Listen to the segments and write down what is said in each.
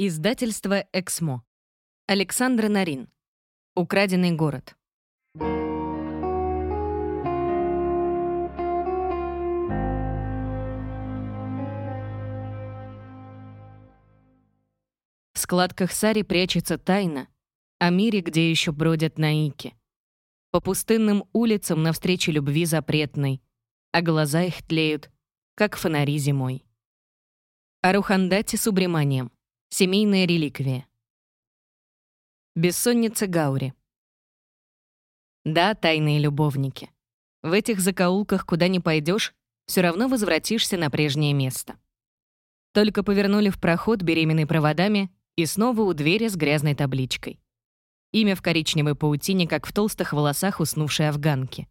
Издательство «Эксмо». Александра Нарин. Украденный город. В складках сари прячется тайна о мире, где еще бродят наики. По пустынным улицам навстречу любви запретной, а глаза их тлеют, как фонари зимой. Арухандати с убреманием. Семейная реликвия. Бессонница Гаури. Да, тайные любовники. В этих закоулках, куда ни пойдешь, все равно возвратишься на прежнее место. Только повернули в проход беременной проводами и снова у двери с грязной табличкой. Имя в коричневой паутине, как в толстых волосах уснувшей афганки.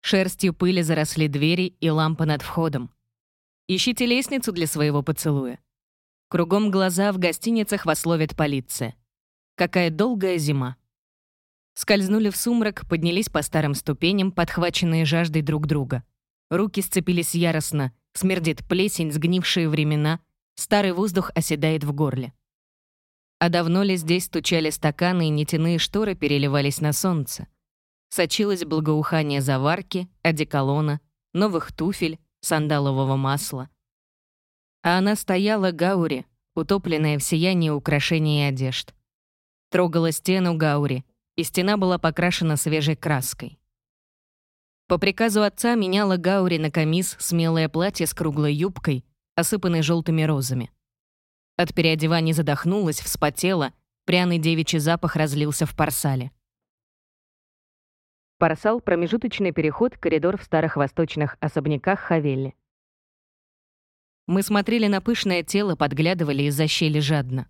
Шерстью пыли заросли двери и лампа над входом. Ищите лестницу для своего поцелуя. Кругом глаза в гостиницах вас ловит полиция. Какая долгая зима. Скользнули в сумрак, поднялись по старым ступеням, подхваченные жаждой друг друга. Руки сцепились яростно, смердит плесень, сгнившие времена, старый воздух оседает в горле. А давно ли здесь стучали стаканы и нетяные шторы переливались на солнце? Сочилось благоухание заварки, одеколона, новых туфель, сандалового масла. А она стояла Гаури, утопленная в сиянии украшений и одежд. Трогала стену Гаури, и стена была покрашена свежей краской. По приказу отца меняла Гаури на камис смелое платье с круглой юбкой, осыпанной желтыми розами. От переодевания задохнулась, вспотела, пряный девичий запах разлился в парсале. Парсал — промежуточный переход, коридор в старых восточных особняках Хавелли. Мы смотрели на пышное тело, подглядывали из-за щели жадно.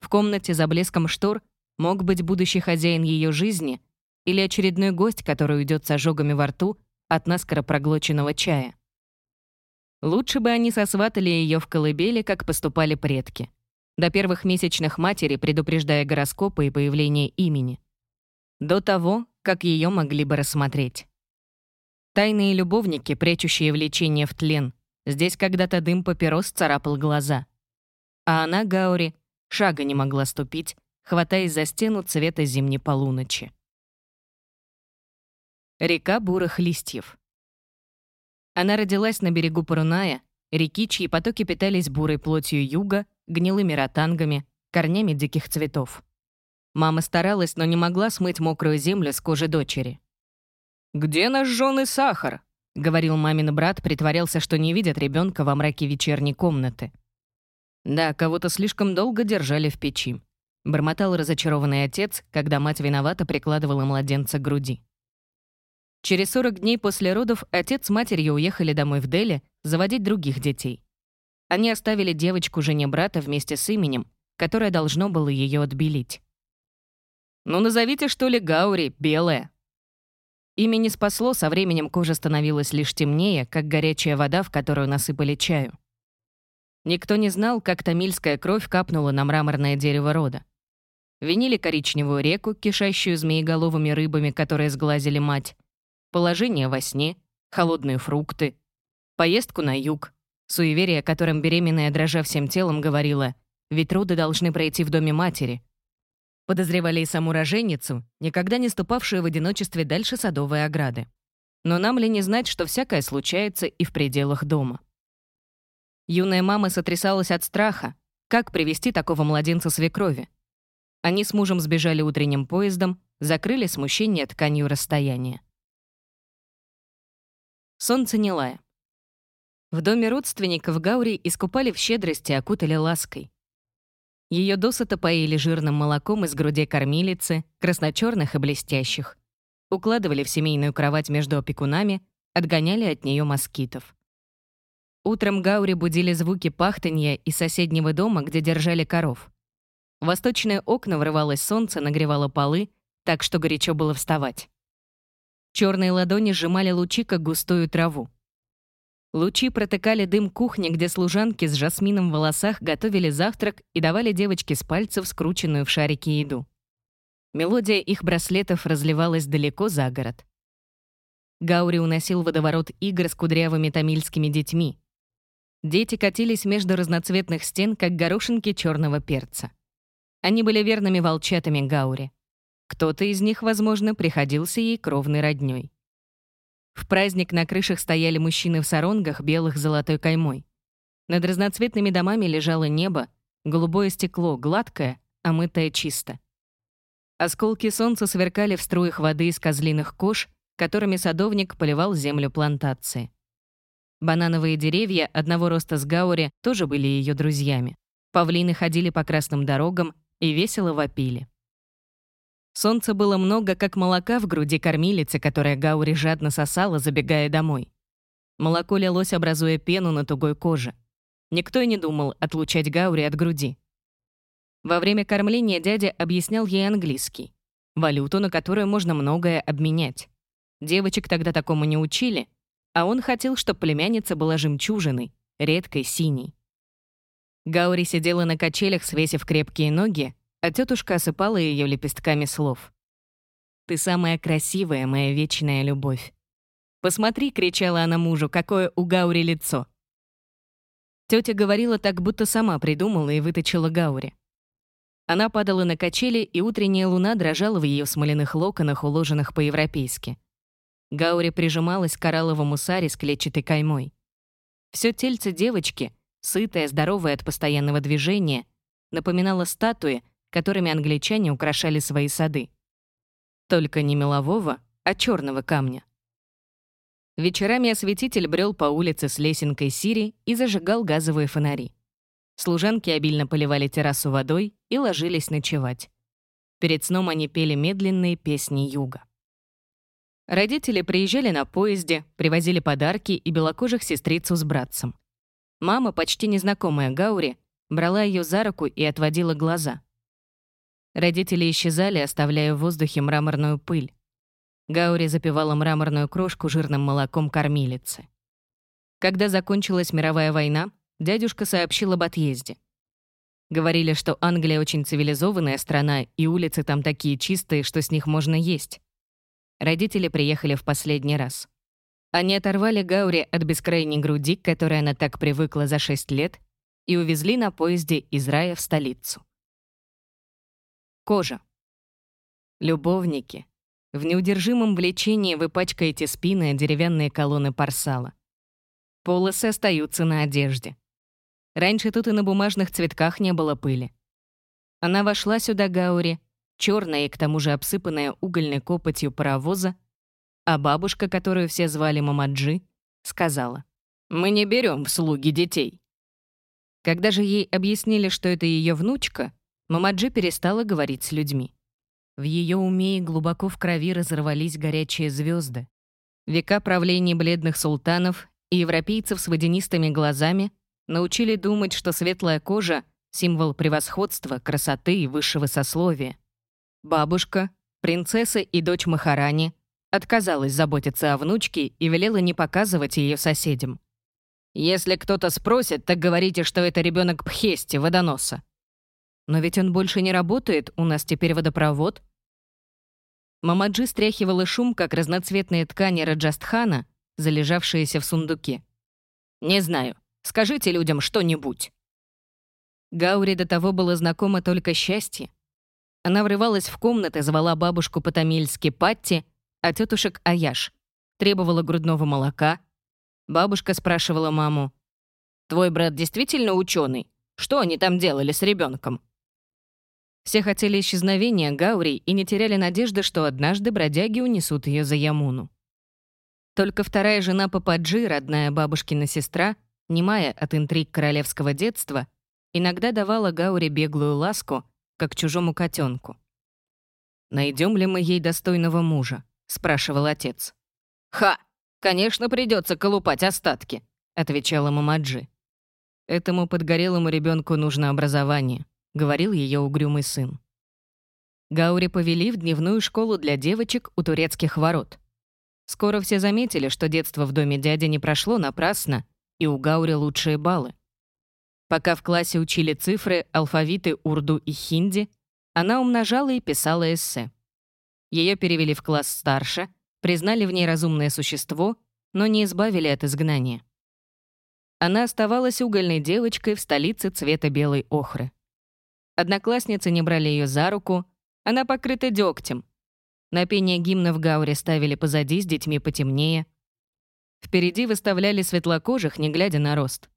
В комнате за блеском штор мог быть будущий хозяин ее жизни или очередной гость, который уйдет с ожогами во рту от наскоро проглоченного чая. Лучше бы они сосватали ее в колыбели, как поступали предки. До первых месячных матери, предупреждая гороскопы и появление имени. До того, как ее могли бы рассмотреть. Тайные любовники, прячущие влечение в тлен — Здесь когда-то дым папирос царапал глаза. А она, Гаури, шага не могла ступить, хватаясь за стену цвета зимней полуночи. Река бурых листьев. Она родилась на берегу Паруная, реки, чьи потоки питались бурой плотью юга, гнилыми ротангами, корнями диких цветов. Мама старалась, но не могла смыть мокрую землю с кожи дочери. «Где наш жжёный сахар?» — говорил мамин брат, притворялся, что не видит ребенка во мраке вечерней комнаты. «Да, кого-то слишком долго держали в печи», — бормотал разочарованный отец, когда мать виновата прикладывала младенца к груди. Через 40 дней после родов отец с матерью уехали домой в Дели заводить других детей. Они оставили девочку жене брата вместе с именем, которое должно было ее отбелить. «Ну, назовите, что ли, Гаури, белая», Ими не спасло, со временем кожа становилась лишь темнее, как горячая вода, в которую насыпали чаю. Никто не знал, как тамильская кровь капнула на мраморное дерево рода. Винили коричневую реку, кишащую змееголовыми рыбами, которые сглазили мать. Положение во сне, холодные фрукты, поездку на юг, суеверие, которым беременная, дрожа всем телом, говорила, ведь роды должны пройти в доме матери, Подозревали и саму роженицу, никогда не ступавшую в одиночестве дальше садовой ограды. Но нам ли не знать, что всякое случается и в пределах дома? Юная мама сотрясалась от страха. Как привести такого младенца свекрови? Они с мужем сбежали утренним поездом, закрыли смущение тканью расстояния. Солнце не лая. В доме родственников Гаури искупали в щедрости, окутали лаской. Ее досыта поили жирным молоком из грудей кормилицы, красночерных и блестящих. Укладывали в семейную кровать между опекунами, отгоняли от нее москитов. Утром Гаури будили звуки пахтанья из соседнего дома, где держали коров. В восточные окна врывалось солнце, нагревало полы, так что горячо было вставать. Черные ладони сжимали лучи, густую траву. Лучи протыкали дым кухни, где служанки с жасмином в волосах готовили завтрак и давали девочке с пальцев скрученную в шарики еду. Мелодия их браслетов разливалась далеко за город. Гаури уносил водоворот игр с кудрявыми тамильскими детьми. Дети катились между разноцветных стен, как горошинки черного перца. Они были верными волчатами Гаури. Кто-то из них, возможно, приходился ей кровной роднёй. В праздник на крышах стояли мужчины в саронгах, белых золотой каймой. Над разноцветными домами лежало небо, голубое стекло, гладкое, омытое чисто. Осколки солнца сверкали в струях воды из козлиных кож, которыми садовник поливал землю плантации. Банановые деревья одного роста с Гаури тоже были ее друзьями. Павлины ходили по красным дорогам и весело вопили. Солнца было много, как молока в груди кормилицы, которая Гаури жадно сосала, забегая домой. Молоко лилось, образуя пену на тугой коже. Никто и не думал отлучать Гаури от груди. Во время кормления дядя объяснял ей английский, валюту, на которую можно многое обменять. Девочек тогда такому не учили, а он хотел, чтобы племянница была жемчужиной, редкой синей. Гаури сидела на качелях, свесив крепкие ноги, а тетушка осыпала ее лепестками слов. «Ты самая красивая, моя вечная любовь». «Посмотри», — кричала она мужу, — «какое у Гаури лицо». Тетя говорила так, будто сама придумала и выточила Гаури. Она падала на качели, и утренняя луна дрожала в ее смоляных локонах, уложенных по-европейски. Гаури прижималась к коралловому саре с клетчатой каймой. Все тельце девочки, сытое, здоровое от постоянного движения, напоминало статуи, которыми англичане украшали свои сады. Только не мелового, а черного камня. Вечерами осветитель брел по улице с лесенкой Сири и зажигал газовые фонари. Служанки обильно поливали террасу водой и ложились ночевать. Перед сном они пели медленные песни юга. Родители приезжали на поезде, привозили подарки и белокожих сестрицу с братцем. Мама, почти незнакомая Гаури, брала ее за руку и отводила глаза. Родители исчезали, оставляя в воздухе мраморную пыль. Гаури запивала мраморную крошку жирным молоком кормилицы. Когда закончилась мировая война, дядюшка сообщил об отъезде. Говорили, что Англия очень цивилизованная страна, и улицы там такие чистые, что с них можно есть. Родители приехали в последний раз. Они оторвали Гаури от бескрайней груди, к которой она так привыкла за шесть лет, и увезли на поезде из рая в столицу. Кожа. Любовники. В неудержимом влечении вы пачкаете спины о деревянные колонны парсала. Полосы остаются на одежде. Раньше тут и на бумажных цветках не было пыли. Она вошла сюда, Гаури, черная и к тому же обсыпанная угольной копотью паровоза, а бабушка, которую все звали Мамаджи, сказала, «Мы не берем в слуги детей». Когда же ей объяснили, что это ее внучка, Мамаджи перестала говорить с людьми. В ее уме и глубоко в крови разорвались горячие звезды. Века правления бледных султанов и европейцев с водянистыми глазами научили думать, что светлая кожа — символ превосходства, красоты и высшего сословия. Бабушка, принцесса и дочь Махарани отказалась заботиться о внучке и велела не показывать ее соседям. «Если кто-то спросит, так говорите, что это ребенок Пхести, водоноса». «Но ведь он больше не работает, у нас теперь водопровод». Мамаджи стряхивала шум, как разноцветные ткани Раджастхана, залежавшиеся в сундуке. «Не знаю. Скажите людям что-нибудь». Гаури до того было знакомо только счастье. Она врывалась в комнаты, звала бабушку по-тамильски Патти, а тетушек Аяш. Требовала грудного молока. Бабушка спрашивала маму, «Твой брат действительно ученый? Что они там делали с ребенком? Все хотели исчезновения Гаури и не теряли надежды, что однажды бродяги унесут ее за Ямуну. Только вторая жена Пападжи, родная бабушкина сестра, немая от интриг королевского детства, иногда давала Гауре беглую ласку, как чужому котенку. Найдем ли мы ей достойного мужа?» — спрашивал отец. «Ха! Конечно, придется колупать остатки», — отвечала Мамаджи. «Этому подгорелому ребенку нужно образование», — говорил ее угрюмый сын. Гаури повели в дневную школу для девочек у турецких ворот. Скоро все заметили, что детство в доме дяди не прошло напрасно, и у Гаури лучшие баллы. Пока в классе учили цифры, алфавиты урду и хинди, она умножала и писала эссе. Ее перевели в класс старше, признали в ней разумное существо, но не избавили от изгнания. она оставалась угольной девочкой в столице цвета белой охры. Одноклассницы не брали ее за руку, она покрыта дегтем. На пение гимна в Гауре ставили позади с детьми потемнее. Впереди выставляли светлокожих, не глядя на рост.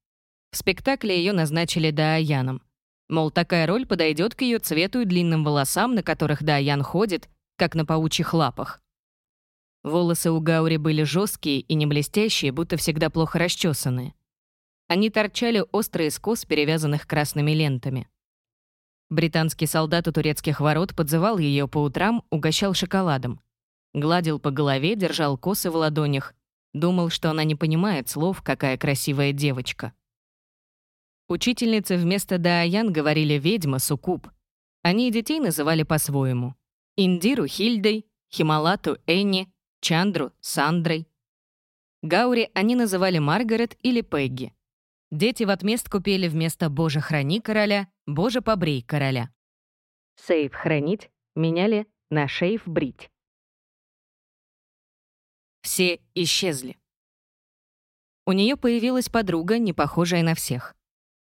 В спектакле ее назначили Дааяном. Мол, такая роль подойдет к ее цвету и длинным волосам, на которых Даян ходит, как на паучьих лапах. Волосы у Гаури были жесткие и не блестящие, будто всегда плохо расчесанные. Они торчали острые скос, перевязанных красными лентами. Британский солдат у турецких ворот подзывал ее по утрам, угощал шоколадом. Гладил по голове, держал косы в ладонях. Думал, что она не понимает слов, какая красивая девочка. Учительницы вместо Дааян говорили «ведьма», «суккуб». Они детей называли по-своему. Индиру — Хильдой, Хималату — Энни, Чандру — Сандрой. Гаури они называли Маргарет или Пегги. Дети в отместку пели вместо «Боже, храни короля» «Боже, побрей короля». Сейф «хранить» меняли на шейф «брить». Все исчезли. У нее появилась подруга, не похожая на всех.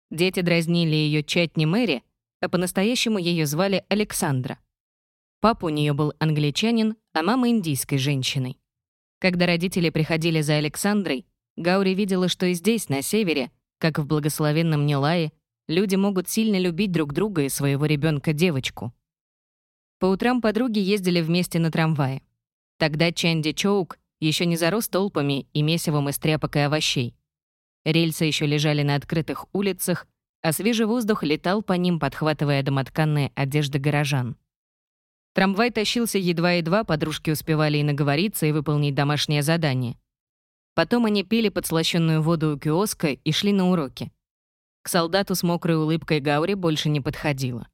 Дети дразнили ее Чатни Мэри, а по-настоящему ее звали Александра. Папа у нее был англичанин, а мама — индийской женщиной. Когда родители приходили за Александрой, Гаури видела, что и здесь, на севере, как в благословенном Нилае, люди могут сильно любить друг друга и своего ребенка девочку По утрам подруги ездили вместе на трамвае. Тогда Чанди Чоук еще не зарос толпами и месивом из тряпок и овощей. Рельсы еще лежали на открытых улицах, а свежий воздух летал по ним, подхватывая домотканные одежды горожан. Трамвай тащился едва-едва, подружки успевали и наговориться, и выполнить домашнее задание. Потом они пили подслащенную воду у киоска и шли на уроки. К солдату с мокрой улыбкой Гаури больше не подходила.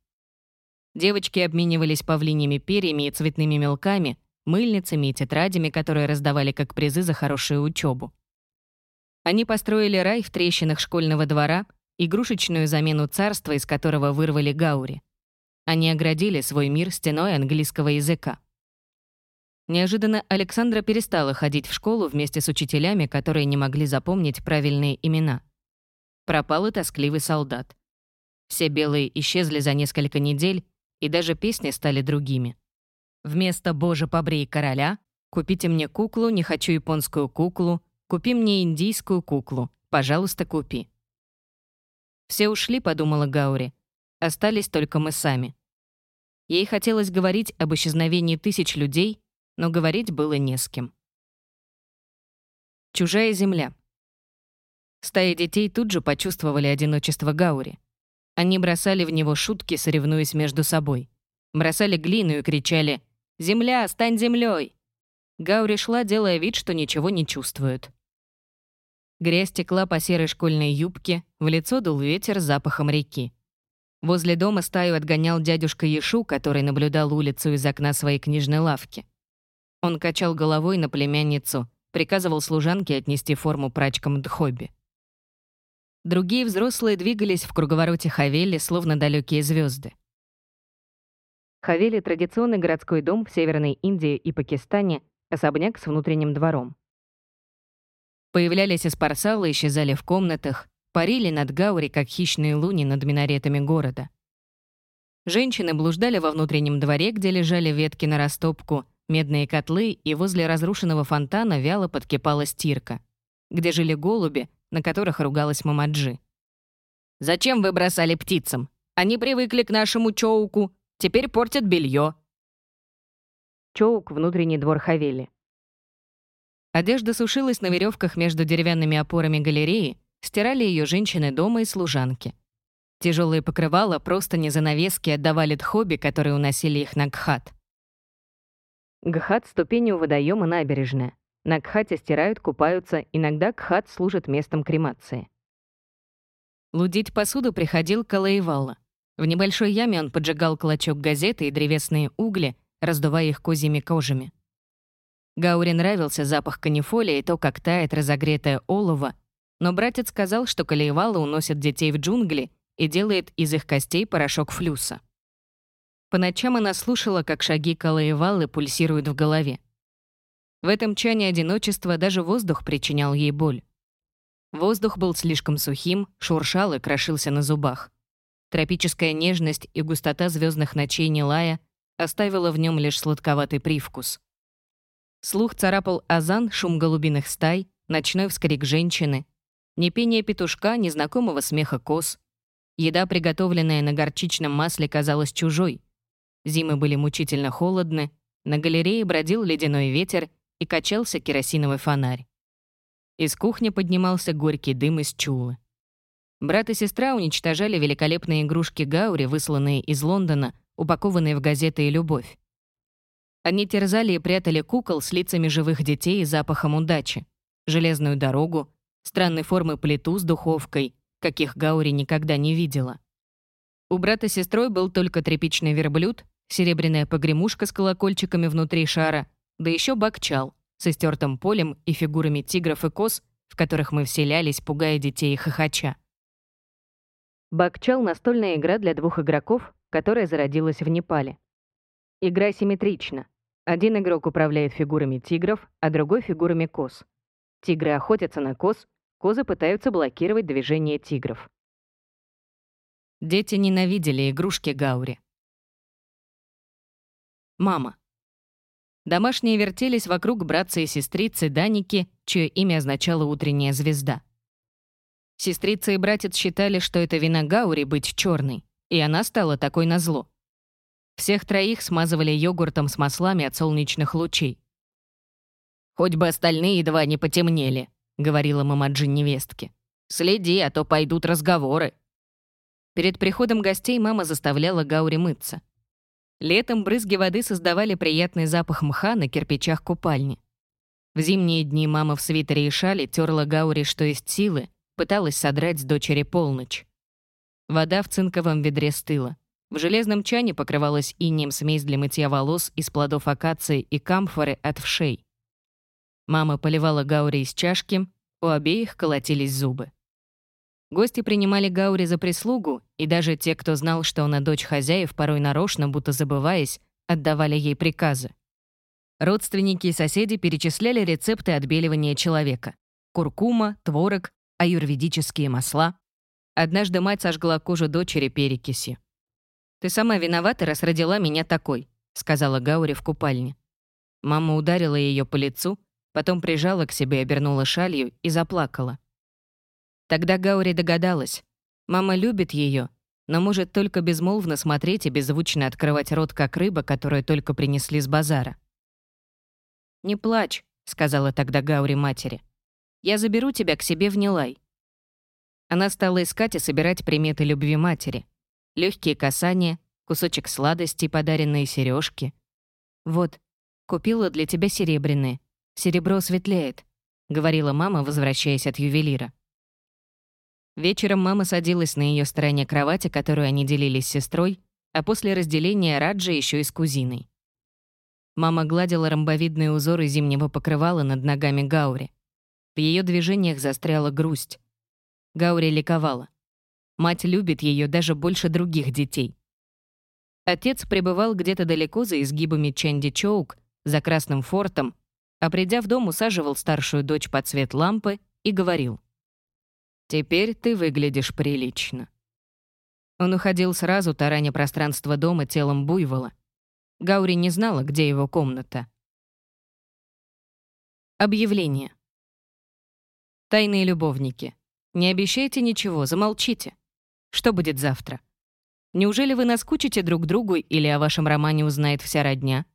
Девочки обменивались павлиньими перьями и цветными мелками, мыльницами и тетрадями, которые раздавали как призы за хорошую учебу. Они построили рай в трещинах школьного двора, игрушечную замену царства, из которого вырвали Гаури. Они оградили свой мир стеной английского языка. Неожиданно Александра перестала ходить в школу вместе с учителями, которые не могли запомнить правильные имена. Пропал и тоскливый солдат. Все белые исчезли за несколько недель, и даже песни стали другими. Вместо «Боже, побрей короля» «Купите мне куклу, не хочу японскую куклу», «Купи мне индийскую куклу, пожалуйста, купи». «Все ушли», — подумала Гаури. «Остались только мы сами». Ей хотелось говорить об исчезновении тысяч людей, но говорить было не с кем. Чужая земля. Стаи детей тут же почувствовали одиночество Гаури. Они бросали в него шутки, соревнуясь между собой. Бросали глину и кричали «Земля, стань землей!». Гаури шла, делая вид, что ничего не чувствует. Грязь текла по серой школьной юбке, в лицо дул ветер с запахом реки. Возле дома стаю отгонял дядюшка Ешу, который наблюдал улицу из окна своей книжной лавки. Он качал головой на племянницу, приказывал служанке отнести форму прачкам Дхоби. Другие взрослые двигались в круговороте Хавели, словно далекие звезды. Хавели — традиционный городской дом в Северной Индии и Пакистане, особняк с внутренним двором. Появлялись из парсала, исчезали в комнатах, парили над Гаури, как хищные луни над минаретами города. Женщины блуждали во внутреннем дворе, где лежали ветки на растопку, медные котлы, и возле разрушенного фонтана вяло подкипала стирка, где жили голуби, на которых ругалась Мамаджи. «Зачем вы бросали птицам? Они привыкли к нашему чоуку, теперь портят белье. Чоук — внутренний двор Хавели. Одежда сушилась на веревках между деревянными опорами галереи, стирали ее женщины дома и служанки. Тяжелые покрывала, просто не занавески отдавали дхоби, которые уносили их на Гхат. Гхат — ступени у водоема набережная. На Гхате стирают, купаются, иногда Гхат служит местом кремации. Лудить посуду приходил Калаевалла. В небольшой яме он поджигал клочок газеты и древесные угли, раздувая их козьими кожами. Гауре нравился запах канифоли и то, как тает разогретое олово, но братец сказал, что Калаевалла уносит детей в джунгли и делает из их костей порошок флюса. По ночам она слушала, как шаги Калаевалы пульсируют в голове. В этом чане одиночества даже воздух причинял ей боль. Воздух был слишком сухим, шуршал и крошился на зубах. Тропическая нежность и густота звездных ночей Нилая оставила в нем лишь сладковатый привкус. Слух царапал азан, шум голубиных стай, ночной вскрик женщины, ни пение петушка, ни знакомого смеха коз. Еда, приготовленная на горчичном масле, казалась чужой. Зимы были мучительно холодны, на галерее бродил ледяной ветер и качался керосиновый фонарь. Из кухни поднимался горький дым из чулы. Брат и сестра уничтожали великолепные игрушки Гаури, высланные из Лондона, упакованные в газеты и любовь. Они терзали и прятали кукол с лицами живых детей и запахом удачи, железную дорогу, странной формы плиту с духовкой, каких Гаури никогда не видела. У брата с сестрой был только тряпичный верблюд, серебряная погремушка с колокольчиками внутри шара, да еще бакчал с истертым полем и фигурами тигров и коз, в которых мы вселялись, пугая детей и хохоча. Бакчал — настольная игра для двух игроков, которая зародилась в Непале. Игра симметрична. Один игрок управляет фигурами тигров, а другой — фигурами коз. Тигры охотятся на коз, козы пытаются блокировать движение тигров. Дети ненавидели игрушки Гаури. Мама. Домашние вертелись вокруг братца и сестрицы Даники, чье имя означало «утренняя звезда». Сестрица и братец считали, что это вина Гаури быть черной, и она стала такой назло. Всех троих смазывали йогуртом с маслами от солнечных лучей. «Хоть бы остальные два не потемнели», — говорила мама Джин невестке. «Следи, а то пойдут разговоры». Перед приходом гостей мама заставляла Гаури мыться. Летом брызги воды создавали приятный запах мха на кирпичах купальни. В зимние дни мама в свитере и шале терла Гаури, что есть силы, пыталась содрать с дочери полночь. Вода в цинковом ведре стыла. В железном чане покрывалась инеем смесь для мытья волос из плодов акации и камфоры от вшей. Мама поливала Гаури из чашки, у обеих колотились зубы. Гости принимали Гаури за прислугу, и даже те, кто знал, что она дочь хозяев, порой нарочно, будто забываясь, отдавали ей приказы. Родственники и соседи перечисляли рецепты отбеливания человека. Куркума, творог, аюрведические масла. Однажды мать сожгла кожу дочери перекиси. «Ты сама виновата, раз родила меня такой», — сказала Гаури в купальне. Мама ударила ее по лицу, потом прижала к себе, обернула шалью и заплакала. Тогда Гаури догадалась. Мама любит ее, но может только безмолвно смотреть и беззвучно открывать рот, как рыба, которую только принесли с базара. «Не плачь», — сказала тогда Гаури матери. «Я заберу тебя к себе в Нилай». Она стала искать и собирать приметы любви матери. Легкие касания, кусочек сладости, подаренные сережки. «Вот, купила для тебя серебряные. Серебро светляет», — говорила мама, возвращаясь от ювелира. Вечером мама садилась на ее стороне кровати, которую они делили с сестрой, а после разделения Раджа еще и с кузиной. Мама гладила ромбовидные узоры зимнего покрывала над ногами Гаури. В ее движениях застряла грусть. Гаури ликовала. Мать любит ее даже больше других детей. Отец пребывал где-то далеко за изгибами Чанди-Чоук, за Красным фортом, а придя в дом, усаживал старшую дочь под свет лампы и говорил — Теперь ты выглядишь прилично». Он уходил сразу, тараня пространство дома телом буйвола. Гаури не знала, где его комната. Объявление. Тайные любовники. Не обещайте ничего, замолчите. Что будет завтра? Неужели вы наскучите друг другу или о вашем романе узнает вся родня?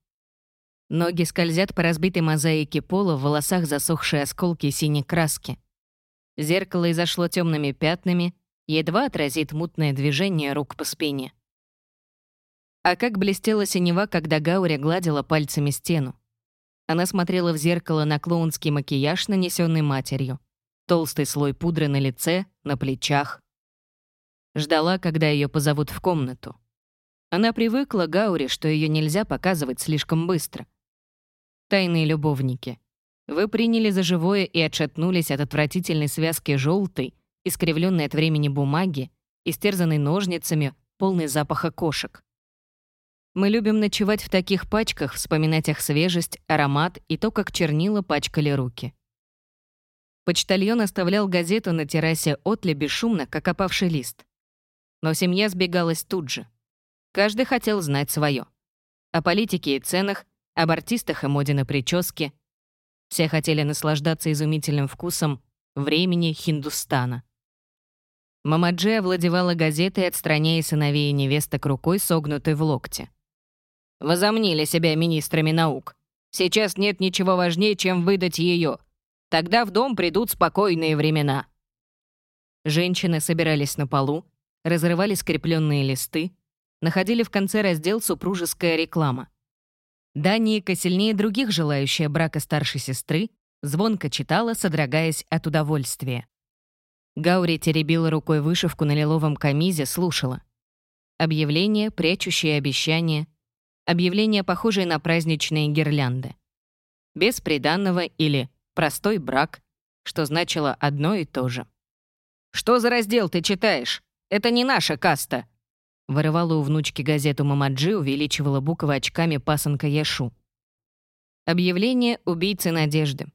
Ноги скользят по разбитой мозаике пола, в волосах засохшие осколки синей краски. Зеркало изошло темными пятнами, едва отразит мутное движение рук по спине. А как блестела синева, когда Гаури гладила пальцами стену. Она смотрела в зеркало на клоунский макияж, нанесенный матерью. Толстый слой пудры на лице, на плечах. Ждала, когда ее позовут в комнату. Она привыкла, Гаури, что ее нельзя показывать слишком быстро. Тайные любовники. Вы приняли за живое и отшатнулись от отвратительной связки желтой, искривленной от времени бумаги, истерзанной ножницами, полной запаха кошек. Мы любим ночевать в таких пачках, вспоминать их свежесть, аромат и то, как чернила пачкали руки. Почтальон оставлял газету на террасе Отли бесшумно, как опавший лист. Но семья сбегалась тут же. Каждый хотел знать свое. О политике и ценах, об артистах и моде на прически. Все хотели наслаждаться изумительным вкусом времени Хиндустана. Мамаджи овладевала газетой, отстраняя сыновей и невесток рукой, согнутой в локте. «Возомнили себя министрами наук. Сейчас нет ничего важнее, чем выдать ее. Тогда в дом придут спокойные времена». Женщины собирались на полу, разрывали скрепленные листы, находили в конце раздел «Супружеская реклама». Даника, сильнее других желающая брака старшей сестры, звонко читала, содрогаясь от удовольствия. Гаури теребила рукой вышивку на лиловом камизе, слушала. Объявление, прячущее обещание. Объявление, похожее на праздничные гирлянды. Без приданного или простой брак, что значило одно и то же. «Что за раздел ты читаешь? Это не наша каста!» Вырывала у внучки газету Мамаджи, увеличивала буквы очками пасынка Яшу. Объявление убийцы Надежды.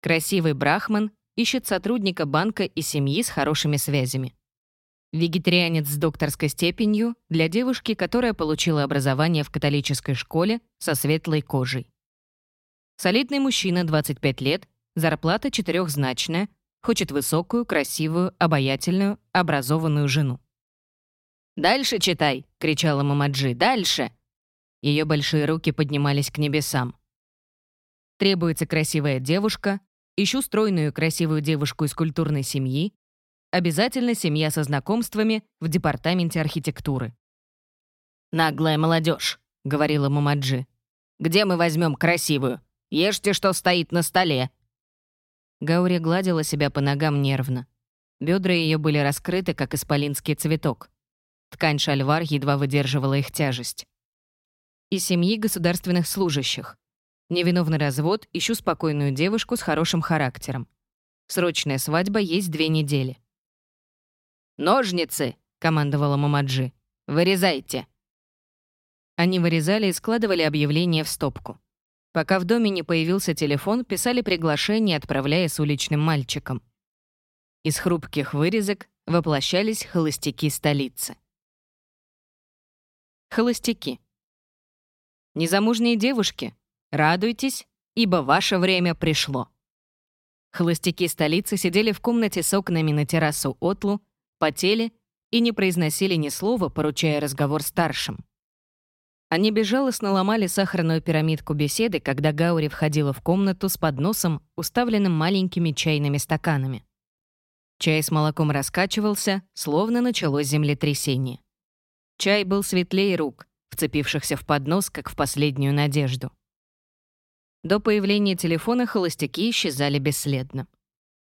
Красивый брахман ищет сотрудника банка и семьи с хорошими связями. Вегетарианец с докторской степенью для девушки, которая получила образование в католической школе со светлой кожей. Солидный мужчина, 25 лет, зарплата четырехзначная, хочет высокую, красивую, обаятельную, образованную жену. «Дальше читай!» — кричала Мамаджи. «Дальше!» Ее большие руки поднимались к небесам. Требуется красивая девушка, Ищу стройную красивую девушку из культурной семьи. Обязательно семья со знакомствами в департаменте архитектуры. «Наглая молодежь», — говорила Мамаджи. «Где мы возьмем красивую? Ешьте, что стоит на столе». Гаури гладила себя по ногам нервно. Бедра ее были раскрыты, как исполинский цветок. Ткань шальвар едва выдерживала их тяжесть. Из семьи государственных служащих. Невиновный развод, ищу спокойную девушку с хорошим характером. Срочная свадьба есть две недели. «Ножницы!» — командовала Мамаджи. «Вырезайте!» Они вырезали и складывали объявления в стопку. Пока в доме не появился телефон, писали приглашение, отправляя с уличным мальчиком. Из хрупких вырезок воплощались холостяки столицы. Холостяки. Незамужние девушки, Радуйтесь, ибо ваше время пришло. Холостяки столицы сидели в комнате с окнами на террасу Отлу, потели и не произносили ни слова, поручая разговор старшим. Они безжалостно ломали сахарную пирамидку беседы, когда Гаури входила в комнату с подносом, уставленным маленькими чайными стаканами. Чай с молоком раскачивался, словно началось землетрясение. Чай был светлее рук, вцепившихся в поднос, как в последнюю надежду. До появления телефона холостяки исчезали бесследно.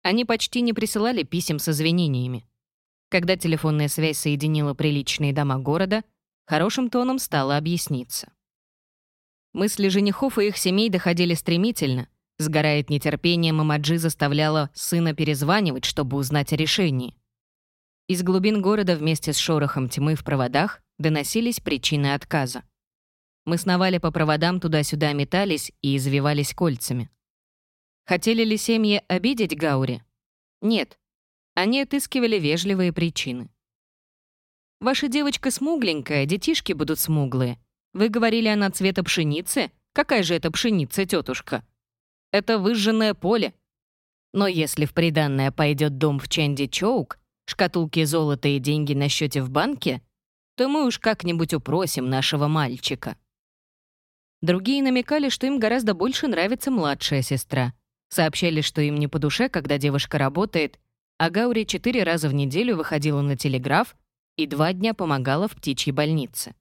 Они почти не присылали писем с извинениями. Когда телефонная связь соединила приличные дома города, хорошим тоном стало объясниться. Мысли женихов и их семей доходили стремительно. Сгорает нетерпением, Мамаджи заставляла сына перезванивать, чтобы узнать о решении. Из глубин города вместе с шорохом тьмы в проводах доносились причины отказа. Мы сновали по проводам туда-сюда, метались и извивались кольцами. Хотели ли семьи обидеть Гаури? Нет. Они отыскивали вежливые причины. «Ваша девочка смугленькая, детишки будут смуглые. Вы говорили, она цвета пшеницы? Какая же это пшеница, тетушка? Это выжженное поле. Но если в приданное пойдет дом в Чанди Чоук, шкатулки золота и деньги на счете в банке, то мы уж как-нибудь упросим нашего мальчика». Другие намекали, что им гораздо больше нравится младшая сестра. Сообщали, что им не по душе, когда девушка работает, а Гаури четыре раза в неделю выходила на телеграф и два дня помогала в птичьей больнице.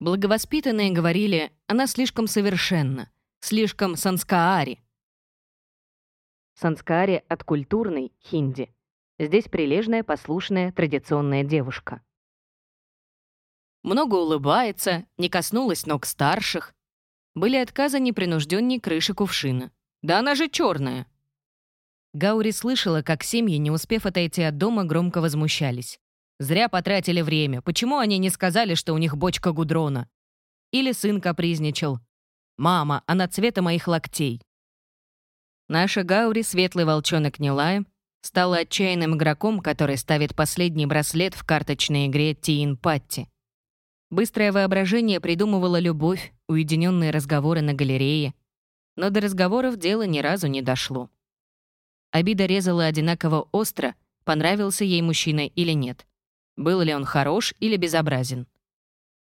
Благовоспитанные говорили, она слишком совершенна, слишком санскаари. Санскаари от культурной, хинди. Здесь прилежная, послушная, традиционная девушка. Много улыбается, не коснулась ног старших, были отказы непринужденней крыши кувшина. «Да она же черная!» Гаури слышала, как семьи, не успев отойти от дома, громко возмущались. «Зря потратили время. Почему они не сказали, что у них бочка гудрона?» Или сын капризничал. «Мама, она цвета моих локтей». Наша Гаури, светлый волчонок Нилая, стала отчаянным игроком, который ставит последний браслет в карточной игре Тиин Патти. Быстрое воображение придумывало любовь, уединенные разговоры на галерее, но до разговоров дело ни разу не дошло. Обида резала одинаково остро, понравился ей мужчина или нет. Был ли он хорош или безобразен.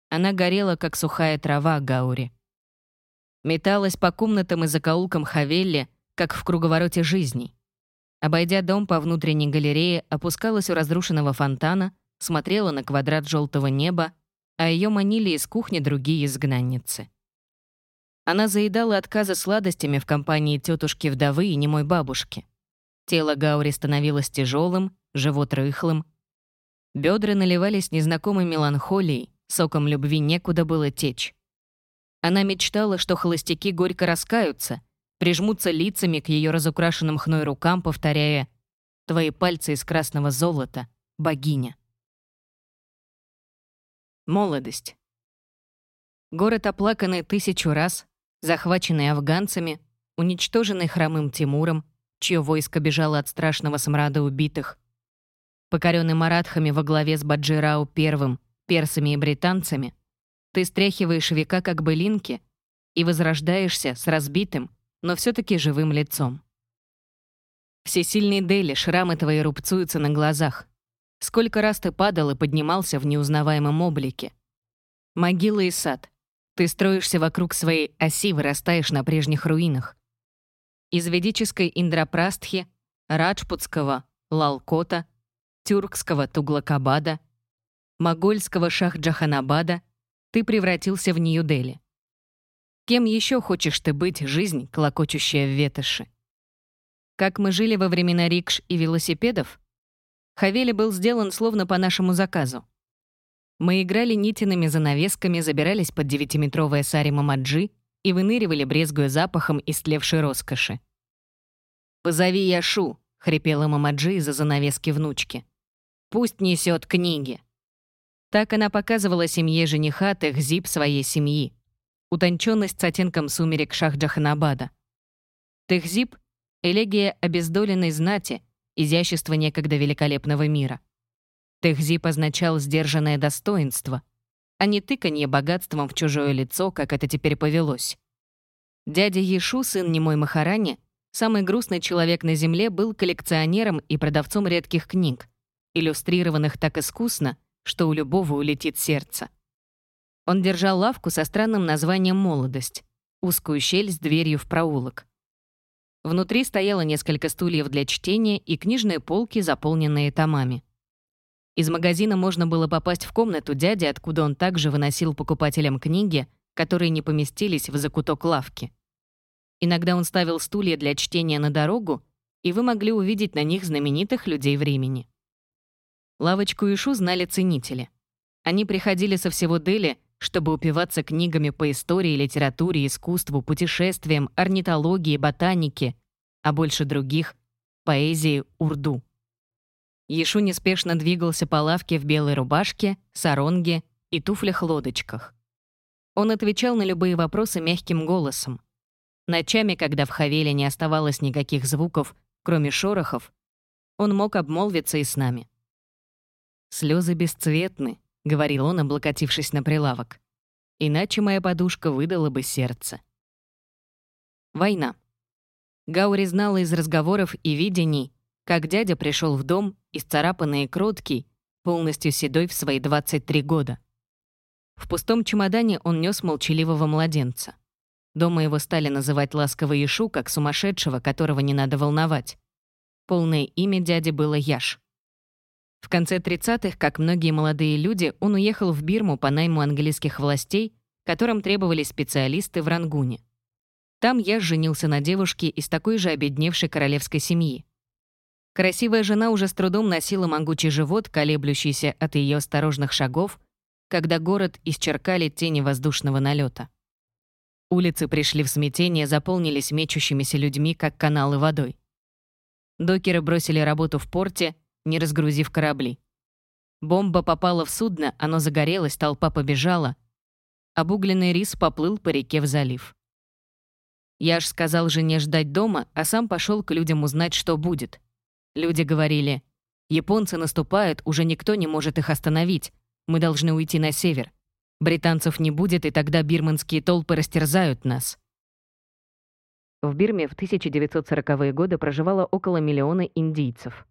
Она горела, как сухая трава Гаури. Металась по комнатам и закоулкам Хавелли, как в круговороте жизней. Обойдя дом по внутренней галерее, опускалась у разрушенного фонтана, смотрела на квадрат желтого неба, а ее манили из кухни другие изгнанницы. Она заедала отказы сладостями в компании тетушки вдовы и немой бабушки. Тело Гаури становилось тяжелым, живот рыхлым. Бедра наливались незнакомой меланхолией, соком любви некуда было течь. Она мечтала, что холостяки горько раскаются, прижмутся лицами к ее разукрашенным хной рукам, повторяя «Твои пальцы из красного золота, богиня». Молодость. Город, оплаканный тысячу раз, захваченный афганцами, уничтоженный хромым Тимуром, чье войско бежало от страшного смрада убитых, покоренный маратхами во главе с Баджирау I, персами и британцами, ты стряхиваешь века как былинки и возрождаешься с разбитым, но все таки живым лицом. Всесильный Дели, шрамы твои рубцуются на глазах. Сколько раз ты падал и поднимался в неузнаваемом облике. Могила и сад. Ты строишься вокруг своей оси, вырастаешь на прежних руинах из ведической Индрапрастхи, Раджпутского Лалкота, тюркского Туглакабада, могольского Шахджаханабада ты превратился в Нью-Дели. Кем еще хочешь ты быть, жизнь, клокочущая в ветоши? Как мы жили во времена рикш и велосипедов? Хавели был сделан словно по нашему заказу. Мы играли нитиными занавесками, забирались под девятиметровое сарима Маджи — и выныривали, брезгуя запахом истлевшей роскоши. «Позови Яшу», — хрипела Мамаджи из-за занавески внучки. «Пусть несет книги». Так она показывала семье жениха Техзип своей семьи. Утонченность с оттенком сумерек Шахджаханабада. Техзип — элегия обездоленной знати, изящество некогда великолепного мира. Техзип означал сдержанное достоинство — а не тыканье богатством в чужое лицо, как это теперь повелось. Дядя Ешу, сын немой Махарани, самый грустный человек на земле, был коллекционером и продавцом редких книг, иллюстрированных так искусно, что у любого улетит сердце. Он держал лавку со странным названием «Молодость», узкую щель с дверью в проулок. Внутри стояло несколько стульев для чтения и книжные полки, заполненные томами. Из магазина можно было попасть в комнату дяди, откуда он также выносил покупателям книги, которые не поместились в закуток лавки. Иногда он ставил стулья для чтения на дорогу, и вы могли увидеть на них знаменитых людей времени. Лавочку Ишу знали ценители. Они приходили со всего Дели, чтобы упиваться книгами по истории, литературе, искусству, путешествиям, орнитологии, ботанике, а больше других — поэзии урду. Ешу неспешно двигался по лавке в белой рубашке, саронге и туфлях-лодочках. Он отвечал на любые вопросы мягким голосом. Ночами, когда в Хавеле не оставалось никаких звуков, кроме шорохов, он мог обмолвиться и с нами. «Слезы бесцветны», — говорил он, облокотившись на прилавок. «Иначе моя подушка выдала бы сердце». Война. Гаури знала из разговоров и видений, как дядя пришел в дом, исцарапанный и кроткий, полностью седой в свои 23 года. В пустом чемодане он нес молчаливого младенца. Дома его стали называть ласково Ишу, как сумасшедшего, которого не надо волновать. Полное имя дяди было Яш. В конце 30-х, как многие молодые люди, он уехал в Бирму по найму английских властей, которым требовались специалисты в Рангуне. Там Яш женился на девушке из такой же обедневшей королевской семьи. Красивая жена уже с трудом носила могучий живот, колеблющийся от ее осторожных шагов, когда город исчеркали тени воздушного налета. Улицы пришли в смятение, заполнились мечущимися людьми, как каналы водой. Докеры бросили работу в порте, не разгрузив корабли. Бомба попала в судно, оно загорелось, толпа побежала. Обугленный рис поплыл по реке в залив. Я ж сказал жене ждать дома, а сам пошел к людям узнать, что будет. Люди говорили, японцы наступают, уже никто не может их остановить. Мы должны уйти на север. Британцев не будет, и тогда бирманские толпы растерзают нас. В Бирме в 1940-е годы проживало около миллиона индийцев.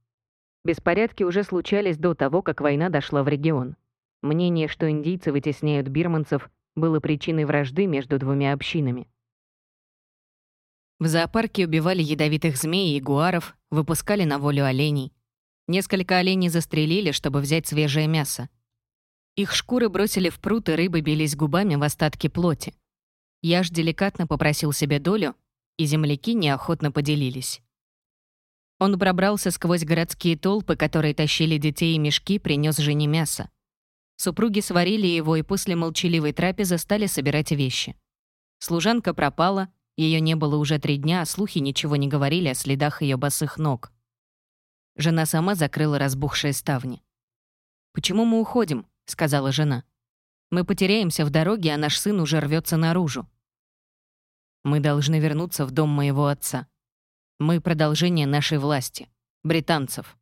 Беспорядки уже случались до того, как война дошла в регион. Мнение, что индийцы вытесняют бирманцев, было причиной вражды между двумя общинами. В зоопарке убивали ядовитых змей и ягуаров, выпускали на волю оленей. Несколько оленей застрелили, чтобы взять свежее мясо. Их шкуры бросили в пруд, и рыбы бились губами в остатки плоти. Яж деликатно попросил себе долю, и земляки неохотно поделились. Он пробрался сквозь городские толпы, которые тащили детей и мешки, принес жене мясо. Супруги сварили его и после молчаливой трапезы стали собирать вещи. Служанка пропала, ее не было уже три дня, а слухи ничего не говорили о следах ее босых ног. Жена сама закрыла разбухшие ставни. «Почему мы уходим?» — сказала жена. «Мы потеряемся в дороге, а наш сын уже рвется наружу. Мы должны вернуться в дом моего отца. Мы — продолжение нашей власти. Британцев.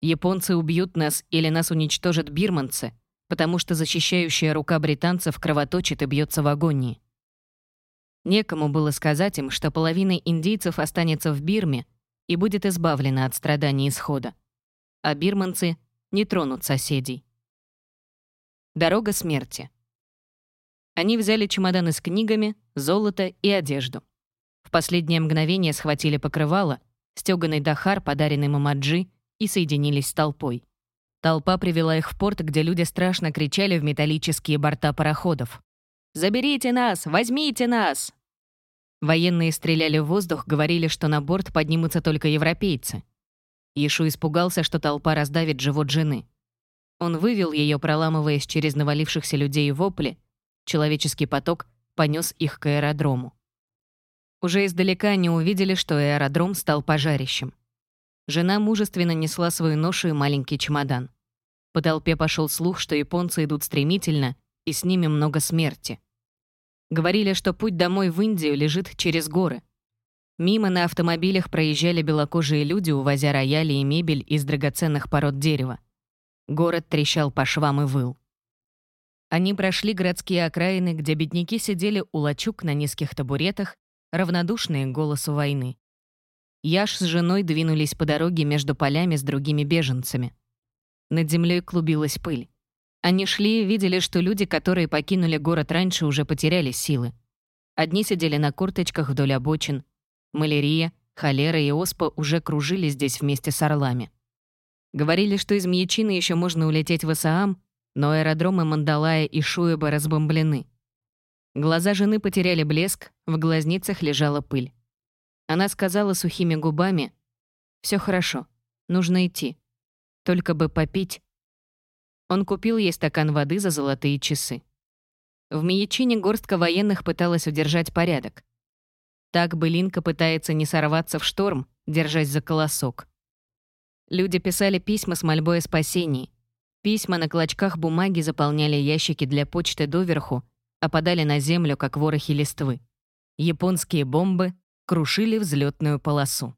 Японцы убьют нас или нас уничтожат бирманцы, потому что защищающая рука британцев кровоточит и бьется в агонии. Некому было сказать им, что половина индийцев останется в Бирме и будет избавлена от страданий исхода. А бирманцы не тронут соседей. Дорога смерти. Они взяли чемоданы с книгами, золото и одежду. В последнее мгновение схватили покрывало, стёганый дахар, подаренный Мамаджи, и соединились с толпой. Толпа привела их в порт, где люди страшно кричали в металлические борта пароходов. «Заберите нас! Возьмите нас!» Военные стреляли в воздух, говорили, что на борт поднимутся только европейцы. Ишу испугался, что толпа раздавит живот жены. Он вывел ее, проламываясь через навалившихся людей вопли. Человеческий поток понес их к аэродрому. Уже издалека они увидели, что аэродром стал пожарищем. Жена мужественно несла свою ношу и маленький чемодан. По толпе пошел слух, что японцы идут стремительно, и с ними много смерти. Говорили, что путь домой в Индию лежит через горы. Мимо на автомобилях проезжали белокожие люди, увозя рояли и мебель из драгоценных пород дерева. Город трещал по швам и выл. Они прошли городские окраины, где бедняки сидели у лачуг на низких табуретах, равнодушные к голосу войны. Яш с женой двинулись по дороге между полями с другими беженцами. Над землей клубилась пыль. Они шли и видели, что люди, которые покинули город раньше, уже потеряли силы. Одни сидели на курточках вдоль обочин. Малярия, холера и оспа уже кружили здесь вместе с орлами. Говорили, что из Мьячины еще можно улететь в Исаам, но аэродромы Мандалая и Шуеба разбомблены. Глаза жены потеряли блеск, в глазницах лежала пыль. Она сказала сухими губами, «Все хорошо, нужно идти. Только бы попить он купил ей стакан воды за золотые часы. В Миячине горстка военных пыталась удержать порядок. Так былинка пытается не сорваться в шторм, держась за колосок. Люди писали письма с мольбой о спасении. Письма на клочках бумаги заполняли ящики для почты доверху, опадали на землю, как ворохи листвы. Японские бомбы крушили взлетную полосу.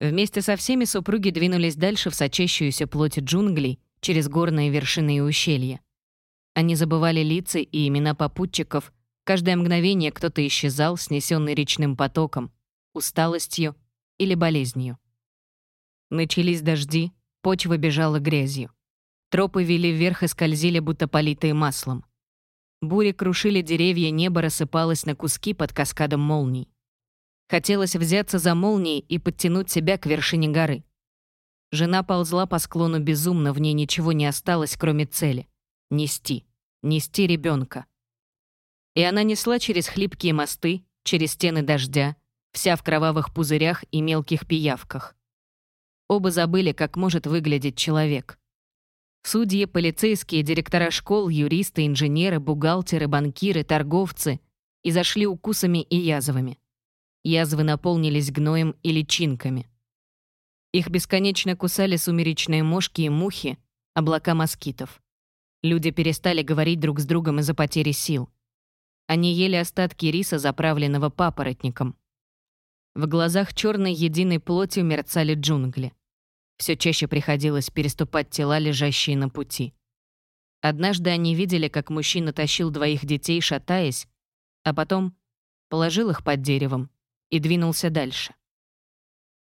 Вместе со всеми супруги двинулись дальше в сочащуюся плоть джунглей, через горные вершины и ущелья. Они забывали лица и имена попутчиков, каждое мгновение кто-то исчезал, снесенный речным потоком, усталостью или болезнью. Начались дожди, почва бежала грязью. Тропы вели вверх и скользили, будто политые маслом. Бури крушили деревья, небо рассыпалось на куски под каскадом молний. Хотелось взяться за молнией и подтянуть себя к вершине горы. Жена ползла по склону безумно, в ней ничего не осталось, кроме цели — нести, нести ребенка. И она несла через хлипкие мосты, через стены дождя, вся в кровавых пузырях и мелких пиявках. Оба забыли, как может выглядеть человек. Судьи, полицейские, директора школ, юристы, инженеры, бухгалтеры, банкиры, торговцы и зашли укусами и язвами. Язвы наполнились гноем и личинками. Их бесконечно кусали сумеречные мошки и мухи, облака москитов. Люди перестали говорить друг с другом из-за потери сил. Они ели остатки риса, заправленного папоротником. В глазах черной единой плотью мерцали джунгли. Все чаще приходилось переступать тела, лежащие на пути. Однажды они видели, как мужчина тащил двоих детей, шатаясь, а потом положил их под деревом и двинулся дальше.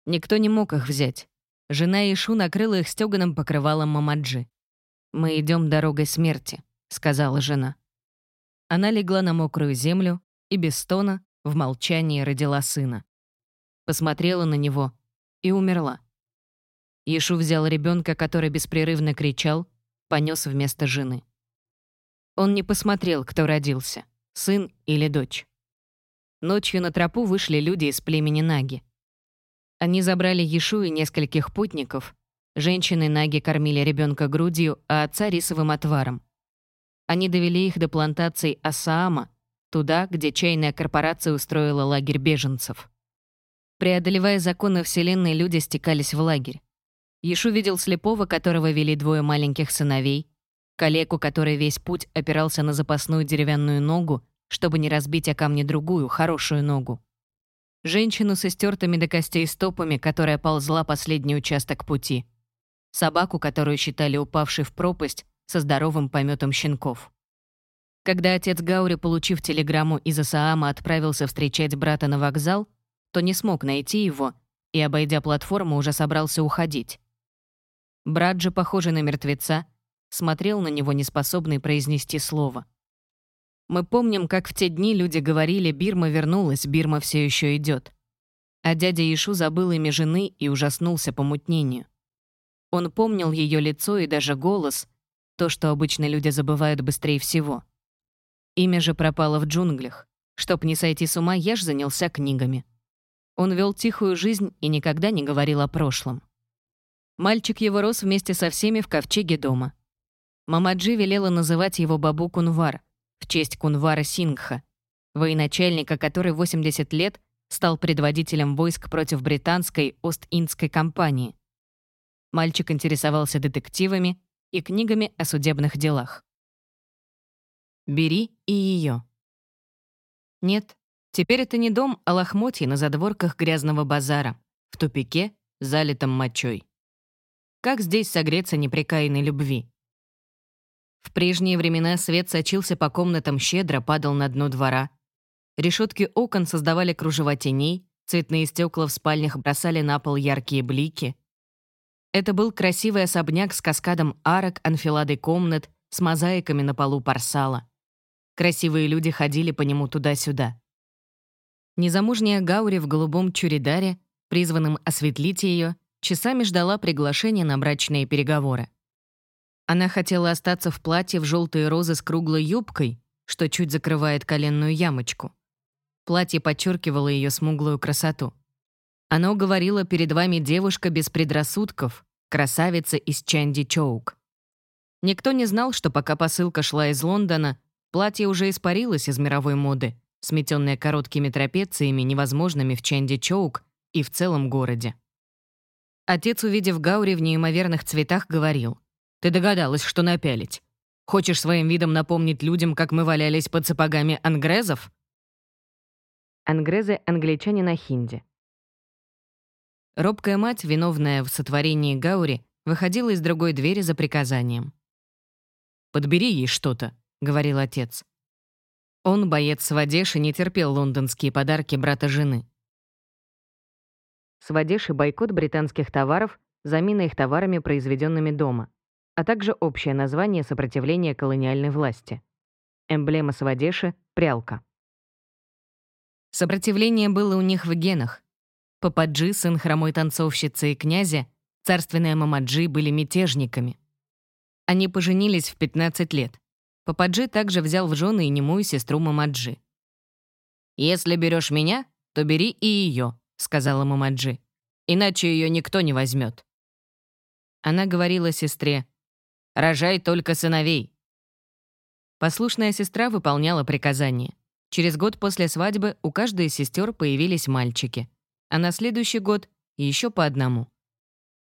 Никто не мог их взять. Жена Ишу накрыла их стёганым покрывалом Мамаджи. «Мы идем дорогой смерти», — сказала жена. Она легла на мокрую землю и без стона в молчании родила сына. Посмотрела на него и умерла. Ишу взял ребенка, который беспрерывно кричал, понес вместо жены. Он не посмотрел, кто родился, сын или дочь. Ночью на тропу вышли люди из племени Наги. Они забрали Ешу и нескольких путников. Женщины Наги кормили ребенка грудью, а отца рисовым отваром. Они довели их до плантаций Асаама, туда, где чайная корпорация устроила лагерь беженцев. Преодолевая законы Вселенной, люди стекались в лагерь. Ешу видел слепого, которого вели двое маленьких сыновей, калеку, который весь путь опирался на запасную деревянную ногу, чтобы не разбить о камни другую, хорошую ногу. Женщину с истертыми до костей стопами, которая ползла последний участок пути. Собаку, которую считали упавшей в пропасть, со здоровым пометом щенков. Когда отец Гаури, получив телеграмму из Асаама, отправился встречать брата на вокзал, то не смог найти его и, обойдя платформу, уже собрался уходить. Брат же, похожий на мертвеца, смотрел на него, неспособный произнести слово. Мы помним, как в те дни люди говорили «Бирма вернулась, Бирма все еще идет. А дядя Ишу забыл имя жены и ужаснулся помутнению. Он помнил ее лицо и даже голос, то, что обычно люди забывают быстрее всего. Имя же пропало в джунглях. Чтоб не сойти с ума, Еш занялся книгами. Он вел тихую жизнь и никогда не говорил о прошлом. Мальчик его рос вместе со всеми в ковчеге дома. Мамаджи велела называть его Бабу Кунвар в честь Кунвара Сингха, военачальника, который 80 лет стал предводителем войск против британской Ост-Индской компании. Мальчик интересовался детективами и книгами о судебных делах. Бери и ее. Нет, теперь это не дом, а лохмотье на задворках грязного базара, в тупике, залитом мочой. Как здесь согреться непрекаянной любви? В прежние времена свет сочился по комнатам щедро, падал на дно двора. Решетки окон создавали кружева теней, цветные стекла в спальнях бросали на пол яркие блики. Это был красивый особняк с каскадом арок, анфиладой комнат, с мозаиками на полу парсала. Красивые люди ходили по нему туда-сюда. Незамужняя Гаури в голубом чуридаре, призванном осветлить ее, часами ждала приглашения на брачные переговоры. Она хотела остаться в платье в желтые розы с круглой юбкой, что чуть закрывает коленную ямочку. Платье подчеркивало ее смуглую красоту. Оно говорило перед вами девушка без предрассудков, красавица из Чанди Чоук. Никто не знал, что пока посылка шла из Лондона, платье уже испарилось из мировой моды, сметенное короткими трапециями, невозможными в Чанди Чоук и в целом городе. Отец, увидев Гаури в неимоверных цветах, говорил, «Ты догадалась, что напялить? Хочешь своим видом напомнить людям, как мы валялись под сапогами ангрезов?» Ангрезы — англичане на хинди. Робкая мать, виновная в сотворении Гаури, выходила из другой двери за приказанием. «Подбери ей что-то», — говорил отец. Он, боец Свадеши, не терпел лондонские подарки брата жены. Свадеш и бойкот британских товаров, замена их товарами, произведенными дома, а также общее название сопротивления колониальной власти. Эмблема Свадеши — прялка. Сопротивление было у них в генах. Пападжи, сын хромой танцовщицы и князя, царственная Мамаджи были мятежниками. Они поженились в 15 лет. Пападжи также взял в жены и немую сестру Мамаджи. «Если берешь меня, то бери и ее», сказала Мамаджи. «Иначе ее никто не возьмет». Она говорила сестре, «Рожай только сыновей». Послушная сестра выполняла приказания. Через год после свадьбы у каждой из сестер появились мальчики, а на следующий год еще по одному.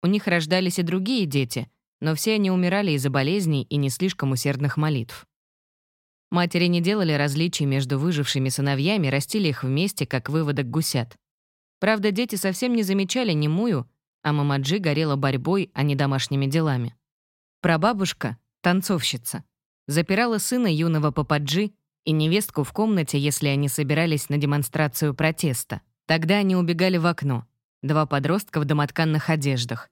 У них рождались и другие дети, но все они умирали из-за болезней и не слишком усердных молитв. Матери не делали различий между выжившими сыновьями, растили их вместе, как выводок гусят. Правда, дети совсем не замечали немую, а Мамаджи горела борьбой, а не домашними делами. Прабабушка, танцовщица, запирала сына юного пападжи и невестку в комнате, если они собирались на демонстрацию протеста. Тогда они убегали в окно. Два подростка в домотканных одеждах.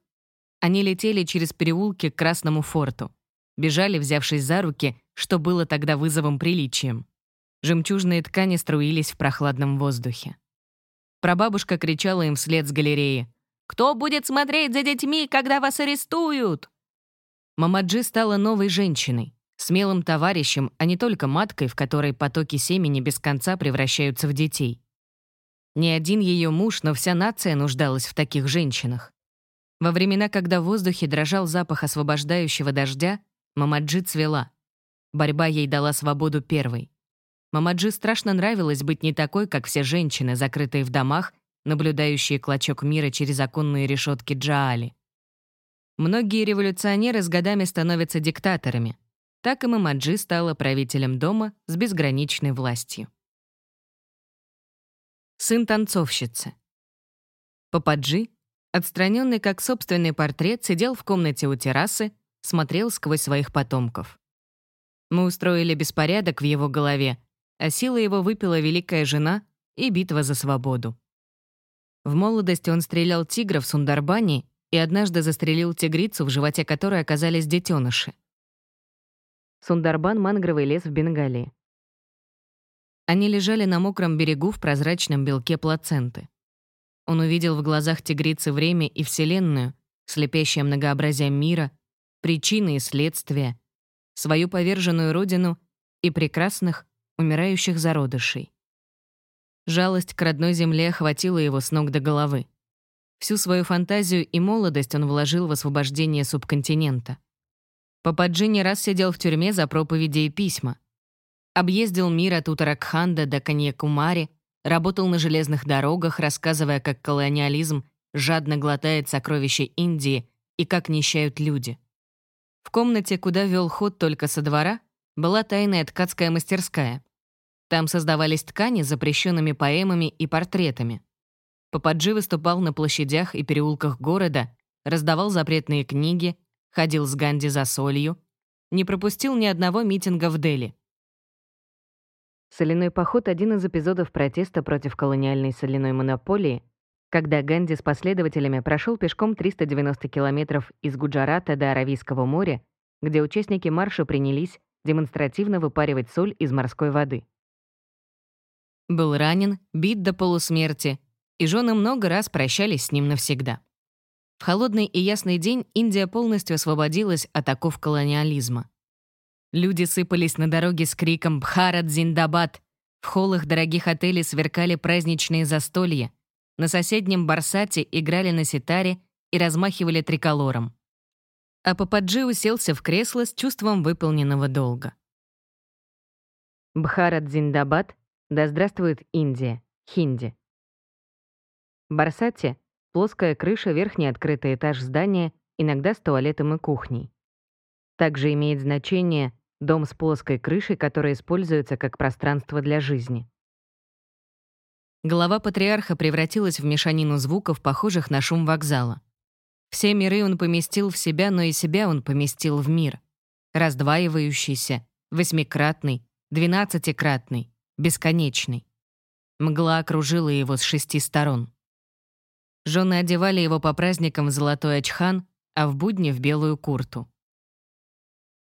Они летели через переулки к Красному форту. Бежали, взявшись за руки, что было тогда вызовом приличием. Жемчужные ткани струились в прохладном воздухе. Прабабушка кричала им вслед с галереи. «Кто будет смотреть за детьми, когда вас арестуют?» Мамаджи стала новой женщиной, смелым товарищем, а не только маткой, в которой потоки семени без конца превращаются в детей. Не один ее муж, но вся нация нуждалась в таких женщинах. Во времена, когда в воздухе дрожал запах освобождающего дождя, Мамаджи цвела. Борьба ей дала свободу первой. Мамаджи страшно нравилось быть не такой, как все женщины, закрытые в домах, наблюдающие клочок мира через оконные решетки Джаали. Многие революционеры с годами становятся диктаторами. Так и Мамаджи стала правителем дома с безграничной властью. Сын танцовщицы. Пападжи, отстраненный как собственный портрет, сидел в комнате у террасы, смотрел сквозь своих потомков. Мы устроили беспорядок в его голове, а сила его выпила великая жена и битва за свободу. В молодости он стрелял тигров в Сундарбане и однажды застрелил тигрицу, в животе которой оказались детеныши. Сундарбан — мангровый лес в Бенгалии. Они лежали на мокром берегу в прозрачном белке плаценты. Он увидел в глазах тигрицы время и Вселенную, слепящее многообразие мира, причины и следствия, свою поверженную родину и прекрасных, умирающих зародышей. Жалость к родной земле охватила его с ног до головы. Всю свою фантазию и молодость он вложил в освобождение субконтинента. Пападжи не раз сидел в тюрьме за проповеди и письма. Объездил мир от Утаракханда до Каньякумари, работал на железных дорогах, рассказывая, как колониализм жадно глотает сокровища Индии и как нищают люди. В комнате, куда вел ход только со двора, была тайная ткацкая мастерская. Там создавались ткани с запрещенными поэмами и портретами. Пападжи выступал на площадях и переулках города, раздавал запретные книги, ходил с Ганди за солью, не пропустил ни одного митинга в Дели. Соляной поход — один из эпизодов протеста против колониальной соляной монополии, когда Ганди с последователями прошел пешком 390 километров из Гуджарата до Аравийского моря, где участники марша принялись демонстративно выпаривать соль из морской воды. Был ранен, бит до полусмерти, и жены много раз прощались с ним навсегда. В холодный и ясный день Индия полностью освободилась от оков колониализма. Люди сыпались на дороге с криком «Бхарат Зиндабад!», в холлах дорогих отелей сверкали праздничные застолья, на соседнем Барсате играли на ситаре и размахивали триколором. А Пападжи уселся в кресло с чувством выполненного долга. Бхарат Зиндабад, да здравствует Индия, хинди. Барсати — плоская крыша, верхний открытый этаж здания, иногда с туалетом и кухней. Также имеет значение дом с плоской крышей, который используется как пространство для жизни. Голова патриарха превратилась в мешанину звуков, похожих на шум вокзала. Все миры он поместил в себя, но и себя он поместил в мир. Раздваивающийся, восьмикратный, двенадцатикратный, бесконечный. Мгла окружила его с шести сторон. Жены одевали его по праздникам в золотой очхан, а в будни в белую курту.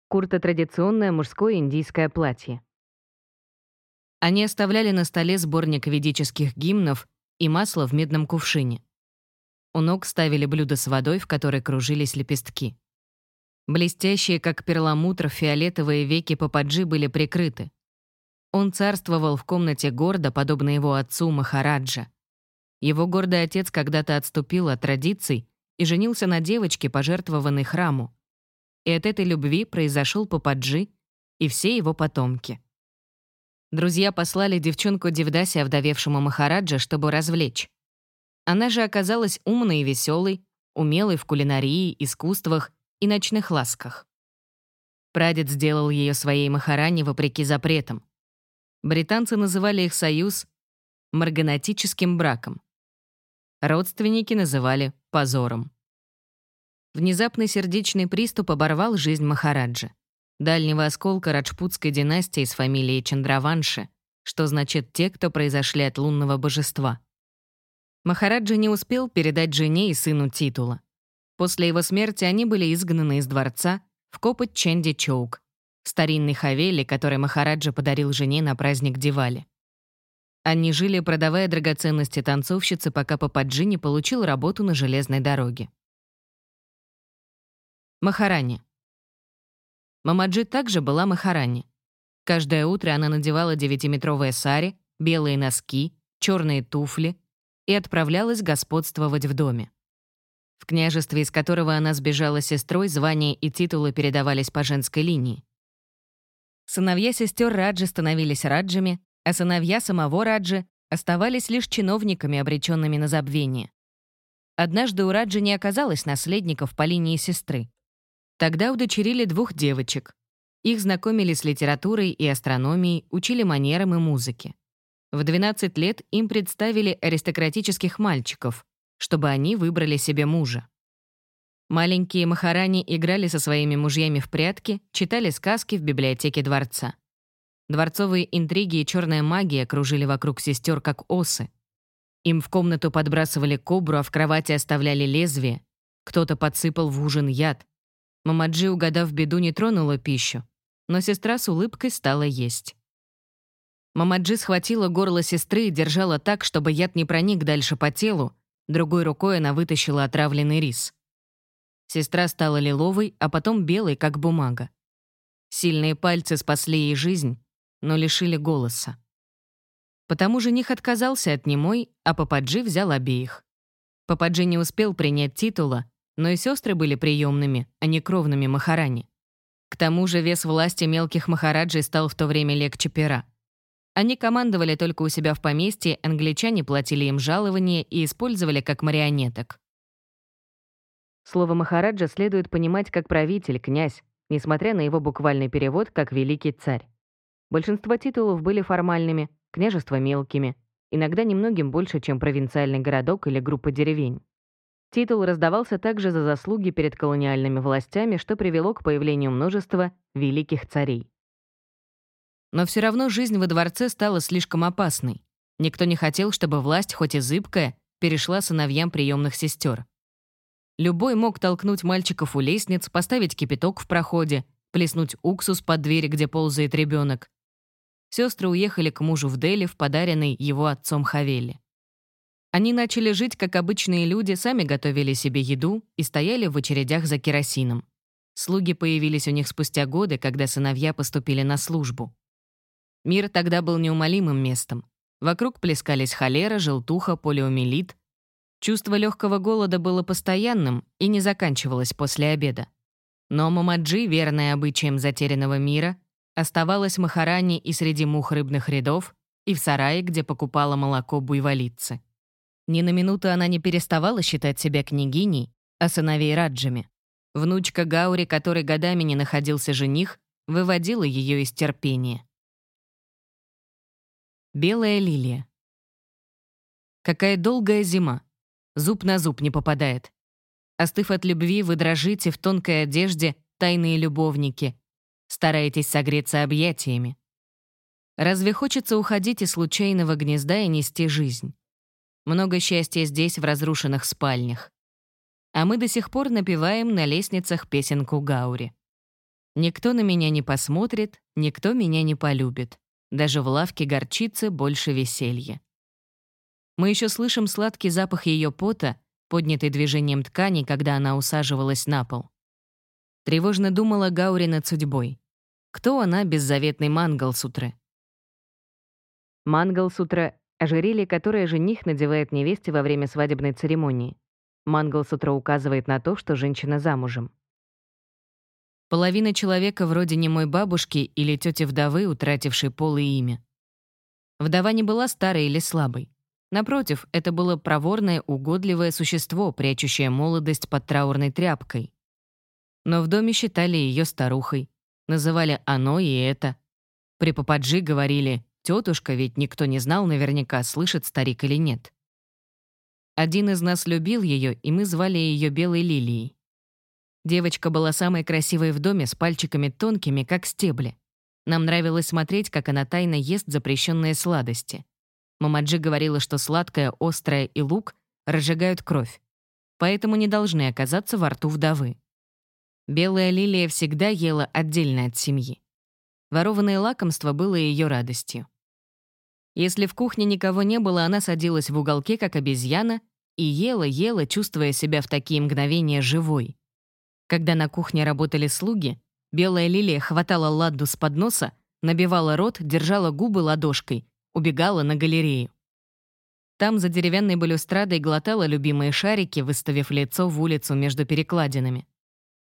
Курта — традиционное мужское индийское платье. Они оставляли на столе сборник ведических гимнов и масло в медном кувшине. У ног ставили блюдо с водой, в которой кружились лепестки. Блестящие, как перламутр, фиолетовые веки Пападжи были прикрыты. Он царствовал в комнате гордо, подобно его отцу Махараджа. Его гордый отец когда-то отступил от традиций и женился на девочке, пожертвованной храму. И от этой любви произошел Пападжи и все его потомки. Друзья послали девчонку Девдаси, овдовевшему Махараджа, чтобы развлечь. Она же оказалась умной и веселой, умелой в кулинарии, искусствах и ночных ласках. Прадед сделал ее своей махарани вопреки запретам. Британцы называли их союз марганатическим браком. Родственники называли позором. Внезапный сердечный приступ оборвал жизнь Махараджи, дальнего осколка раджпутской династии с фамилией Чандраванши, что значит «те, кто произошли от лунного божества». Махараджа не успел передать жене и сыну титула. После его смерти они были изгнаны из дворца в копоть Ченди Чоук, старинный хавели, который Махараджа подарил жене на праздник Дивали. Они жили, продавая драгоценности танцовщицы, пока Пападжи не получил работу на железной дороге. Махарани. Мамаджи также была Махарани. Каждое утро она надевала девятиметровые сари, белые носки, черные туфли и отправлялась господствовать в доме. В княжестве, из которого она сбежала сестрой, звания и титулы передавались по женской линии. Сыновья сестер Раджи становились Раджами, а сыновья самого Раджи оставались лишь чиновниками, обреченными на забвение. Однажды у Раджи не оказалось наследников по линии сестры. Тогда удочерили двух девочек. Их знакомили с литературой и астрономией, учили манерам и музыке. В 12 лет им представили аристократических мальчиков, чтобы они выбрали себе мужа. Маленькие махарани играли со своими мужьями в прятки, читали сказки в библиотеке дворца. Дворцовые интриги и черная магия кружили вокруг сестер, как осы. Им в комнату подбрасывали кобру, а в кровати оставляли лезвие. Кто-то подсыпал в ужин яд. Мамаджи, угадав беду, не тронула пищу, но сестра с улыбкой стала есть. Мамаджи схватила горло сестры и держала так, чтобы яд не проник дальше по телу, Другой рукой она вытащила отравленный рис. Сестра стала лиловой, а потом белой, как бумага. Сильные пальцы спасли ей жизнь, но лишили голоса. Потому жених отказался от немой, а Пападжи взял обеих. Пападжи не успел принять титула, но и сестры были приемными, а не кровными махарани. К тому же вес власти мелких махараджей стал в то время легче пера. Они командовали только у себя в поместье, англичане платили им жалования и использовали как марионеток. Слово «махараджа» следует понимать как правитель, князь, несмотря на его буквальный перевод как «великий царь». Большинство титулов были формальными, княжества — мелкими, иногда немногим больше, чем провинциальный городок или группа деревень. Титул раздавался также за заслуги перед колониальными властями, что привело к появлению множества великих царей. Но все равно жизнь во дворце стала слишком опасной. Никто не хотел, чтобы власть, хоть и зыбкая, перешла сыновьям приемных сестер. Любой мог толкнуть мальчиков у лестниц, поставить кипяток в проходе, плеснуть уксус под дверь, где ползает ребенок. Сестры уехали к мужу в Дели в подаренный его отцом Хавели. Они начали жить как обычные люди, сами готовили себе еду и стояли в очередях за керосином. Слуги появились у них спустя годы, когда сыновья поступили на службу. Мир тогда был неумолимым местом. Вокруг плескались холера, желтуха, полиомиелит. Чувство легкого голода было постоянным и не заканчивалось после обеда. Но Мамаджи, верная обычаям затерянного мира, оставалась в Махаране и среди мух рыбных рядов, и в сарае, где покупала молоко буйволицы. Ни на минуту она не переставала считать себя княгиней, а сыновей Раджами. Внучка Гаури, который годами не находился жених, выводила ее из терпения. Белая лилия. Какая долгая зима. Зуб на зуб не попадает. Остыв от любви, вы дрожите в тонкой одежде, тайные любовники. Стараетесь согреться объятиями. Разве хочется уходить из случайного гнезда и нести жизнь? Много счастья здесь, в разрушенных спальнях. А мы до сих пор напеваем на лестницах песенку Гаури. Никто на меня не посмотрит, никто меня не полюбит. Даже в лавке горчицы больше веселья. Мы еще слышим сладкий запах ее пота, поднятый движением ткани, когда она усаживалась на пол. Тревожно думала Гаури над судьбой. Кто она без заветной Мангалсутры? Мангалсутра — ожерелье, которое жених надевает невесте во время свадебной церемонии. Мангалсутра указывает на то, что женщина замужем. Половина человека вроде немой бабушки или тети вдовы, утратившей пол и имя. Вдова не была старой или слабой. Напротив, это было проворное, угодливое существо, прячущее молодость под траурной тряпкой. Но в доме считали ее старухой. Называли оно и это. При Пападжи говорили «тетушка», ведь никто не знал наверняка, слышит старик или нет. Один из нас любил ее, и мы звали ее Белой Лилией. Девочка была самой красивой в доме с пальчиками тонкими, как стебли. Нам нравилось смотреть, как она тайно ест запрещенные сладости. Мамаджи говорила, что сладкое, острое и лук разжигают кровь, поэтому не должны оказаться во рту вдовы. Белая лилия всегда ела отдельно от семьи. Ворованное лакомство было ее радостью. Если в кухне никого не было, она садилась в уголке, как обезьяна, и ела, ела, чувствуя себя в такие мгновения живой. Когда на кухне работали слуги, белая лилия хватала ладду с подноса, набивала рот, держала губы ладошкой, убегала на галерею. Там за деревянной балюстрадой глотала любимые шарики, выставив лицо в улицу между перекладинами.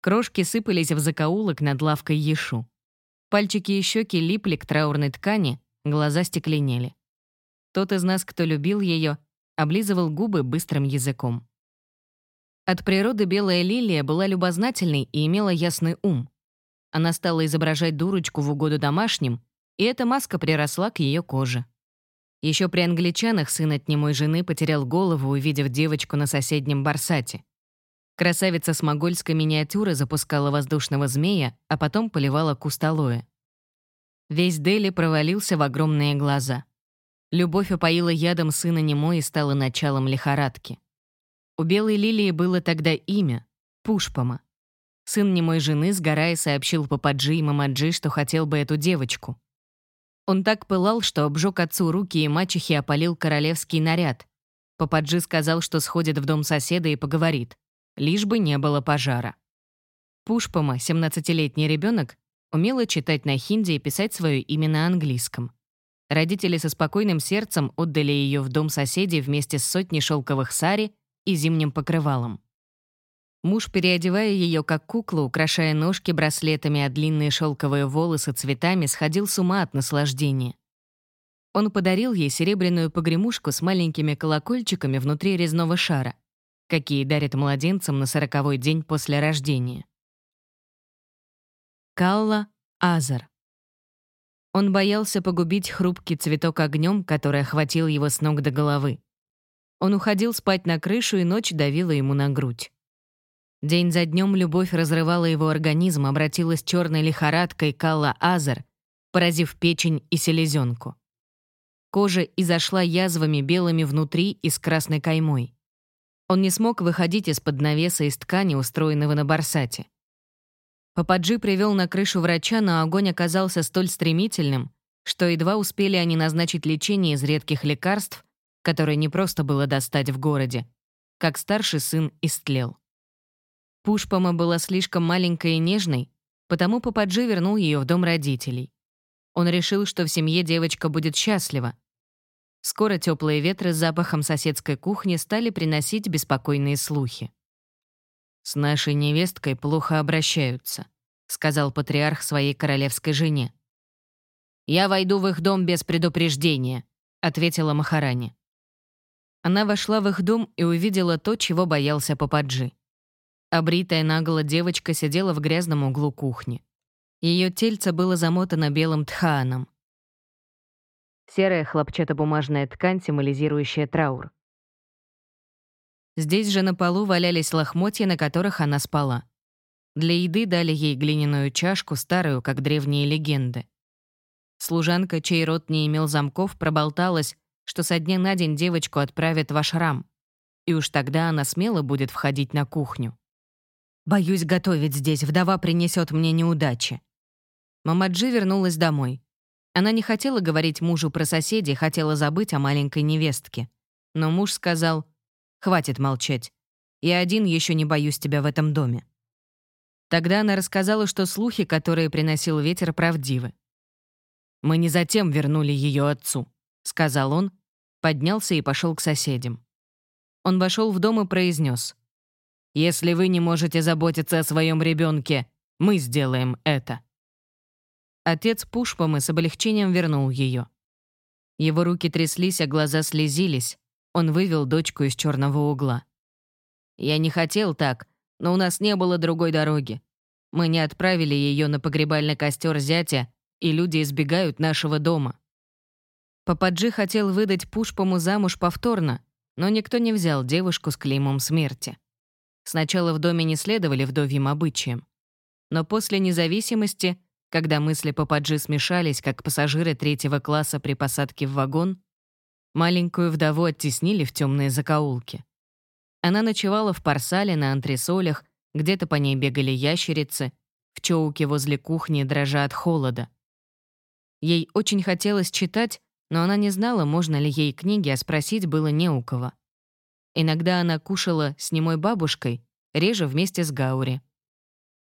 Крошки сыпались в закоулок над лавкой Ешу. Пальчики и щеки липли к траурной ткани, глаза стекленели. Тот из нас, кто любил ее, облизывал губы быстрым языком. От природы белая лилия была любознательной и имела ясный ум. Она стала изображать дурочку в угоду домашним, и эта маска приросла к ее коже. Еще при англичанах сын от немой жены потерял голову, увидев девочку на соседнем барсате. Красавица с могольской миниатюры запускала воздушного змея, а потом поливала куст алоэ. Весь Дели провалился в огромные глаза. Любовь опоила ядом сына немой и стала началом лихорадки. У белой лилии было тогда имя — Пушпама. Сын немой жены, сгорая, сообщил Пападжи и Мамаджи, что хотел бы эту девочку. Он так пылал, что обжег отцу руки и мачехе опалил королевский наряд. Пападжи сказал, что сходит в дом соседа и поговорит, лишь бы не было пожара. Пушпама, 17-летний ребенок, умела читать на хинди и писать свое имя на английском. Родители со спокойным сердцем отдали ее в дом соседей вместе с сотней шелковых сари и зимним покрывалом. Муж, переодевая ее как куклу, украшая ножки браслетами, а длинные шелковые волосы цветами, сходил с ума от наслаждения. Он подарил ей серебряную погремушку с маленькими колокольчиками внутри резного шара, какие дарят младенцам на сороковой день после рождения. Калла Азар. Он боялся погубить хрупкий цветок огнем, который охватил его с ног до головы. Он уходил спать на крышу, и ночь давила ему на грудь. День за днем любовь разрывала его организм, обратилась черной лихорадкой Калла Азар, поразив печень и селезенку. Кожа изошла язвами белыми внутри и с красной каймой. Он не смог выходить из-под навеса из ткани, устроенного на барсате. Пападжи привел на крышу врача, но огонь оказался столь стремительным, что едва успели они назначить лечение из редких лекарств, которое не просто было достать в городе, как старший сын истлел. Пушпама была слишком маленькой и нежной, потому Пападжи вернул ее в дом родителей. Он решил, что в семье девочка будет счастлива. Скоро теплые ветры с запахом соседской кухни стали приносить беспокойные слухи. «С нашей невесткой плохо обращаются», — сказал патриарх своей королевской жене. «Я войду в их дом без предупреждения», — ответила Махарани. Она вошла в их дом и увидела то, чего боялся Пападжи. Обритая наголо девочка сидела в грязном углу кухни. Ее тельце было замотано белым тхааном. Серая хлопчатобумажная ткань, символизирующая траур. Здесь же на полу валялись лохмотья, на которых она спала. Для еды дали ей глиняную чашку, старую, как древние легенды. Служанка, чей рот не имел замков, проболталась, что со дня на день девочку отправят в ашрам, и уж тогда она смело будет входить на кухню. «Боюсь готовить здесь, вдова принесет мне неудачи». Мамаджи вернулась домой. Она не хотела говорить мужу про соседей, хотела забыть о маленькой невестке. Но муж сказал, «Хватит молчать. Я один еще не боюсь тебя в этом доме». Тогда она рассказала, что слухи, которые приносил ветер, правдивы. «Мы не затем вернули ее отцу сказал он, поднялся и пошел к соседям. Он вошел в дом и произнес: «Если вы не можете заботиться о своем ребенке, мы сделаем это». Отец Пушпамы с облегчением вернул ее. Его руки тряслись, а глаза слезились. Он вывел дочку из черного угла. «Я не хотел так, но у нас не было другой дороги. Мы не отправили ее на погребальный костер зятя, и люди избегают нашего дома. Пападжи хотел выдать Пушпому замуж повторно, но никто не взял девушку с клеймом смерти. Сначала в доме не следовали вдовьим обычаям. Но после независимости, когда мысли Пападжи смешались, как пассажиры третьего класса при посадке в вагон, маленькую вдову оттеснили в темные закоулки. Она ночевала в парсале на антресолях, где-то по ней бегали ящерицы, в чоуке возле кухни дрожа от холода. Ей очень хотелось читать, но она не знала, можно ли ей книги, а спросить было не у кого. Иногда она кушала с немой бабушкой, реже вместе с Гаури.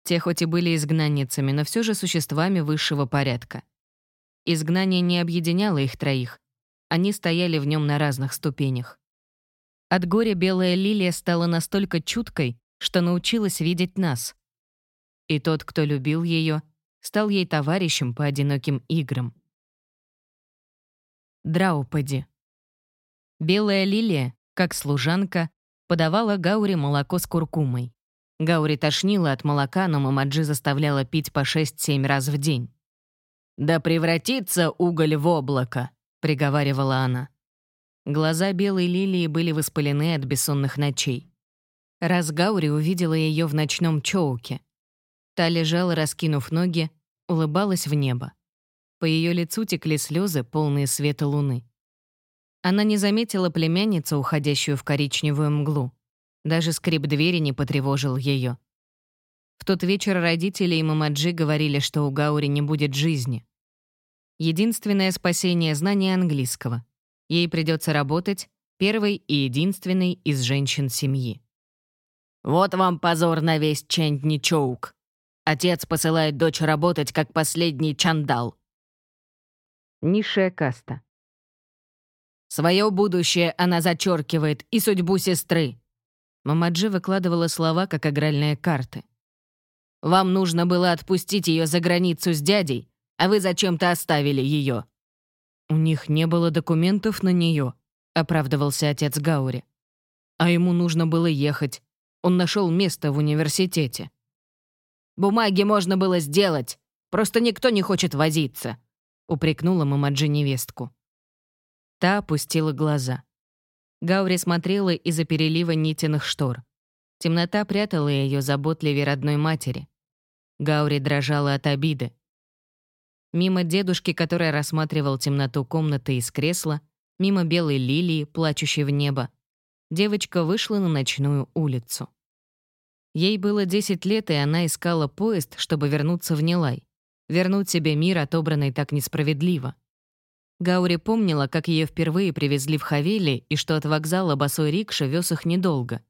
Те хоть и были изгнанницами, но все же существами высшего порядка. Изгнание не объединяло их троих. Они стояли в нем на разных ступенях. От горя белая лилия стала настолько чуткой, что научилась видеть нас. И тот, кто любил ее, стал ей товарищем по одиноким играм. Драупади. Белая лилия, как служанка, подавала Гаури молоко с куркумой. Гаури тошнила от молока, но Мамаджи заставляла пить по 6-7 раз в день. «Да превратится уголь в облако», — приговаривала она. Глаза белой лилии были воспалены от бессонных ночей. Раз Гаури увидела ее в ночном чоуке. Та лежала, раскинув ноги, улыбалась в небо. По ее лицу текли слезы, полные света луны. Она не заметила племянницу, уходящую в коричневую мглу. Даже скрип двери не потревожил ее. В тот вечер родители и Мамаджи говорили, что у Гаури не будет жизни. Единственное спасение — знание английского. Ей придется работать первой и единственной из женщин семьи. «Вот вам позор на весь Чендни Чоук. Отец посылает дочь работать, как последний чандал», Низшая каста. Свое будущее она зачеркивает и судьбу сестры. Мамаджи выкладывала слова, как игральные карты. «Вам нужно было отпустить ее за границу с дядей, а вы зачем-то оставили ее». «У них не было документов на нее», — оправдывался отец Гаури. «А ему нужно было ехать. Он нашел место в университете». «Бумаги можно было сделать, просто никто не хочет возиться. — упрекнула Мамаджи невестку. Та опустила глаза. Гаури смотрела из-за перелива нитиных штор. Темнота прятала ее заботливее родной матери. Гаури дрожала от обиды. Мимо дедушки, который рассматривал темноту комнаты из кресла, мимо белой лилии, плачущей в небо, девочка вышла на ночную улицу. Ей было 10 лет, и она искала поезд, чтобы вернуться в Нилай вернуть себе мир, отобранный так несправедливо. Гаури помнила, как ее впервые привезли в Хавели и что от вокзала босой рикша вез их недолго.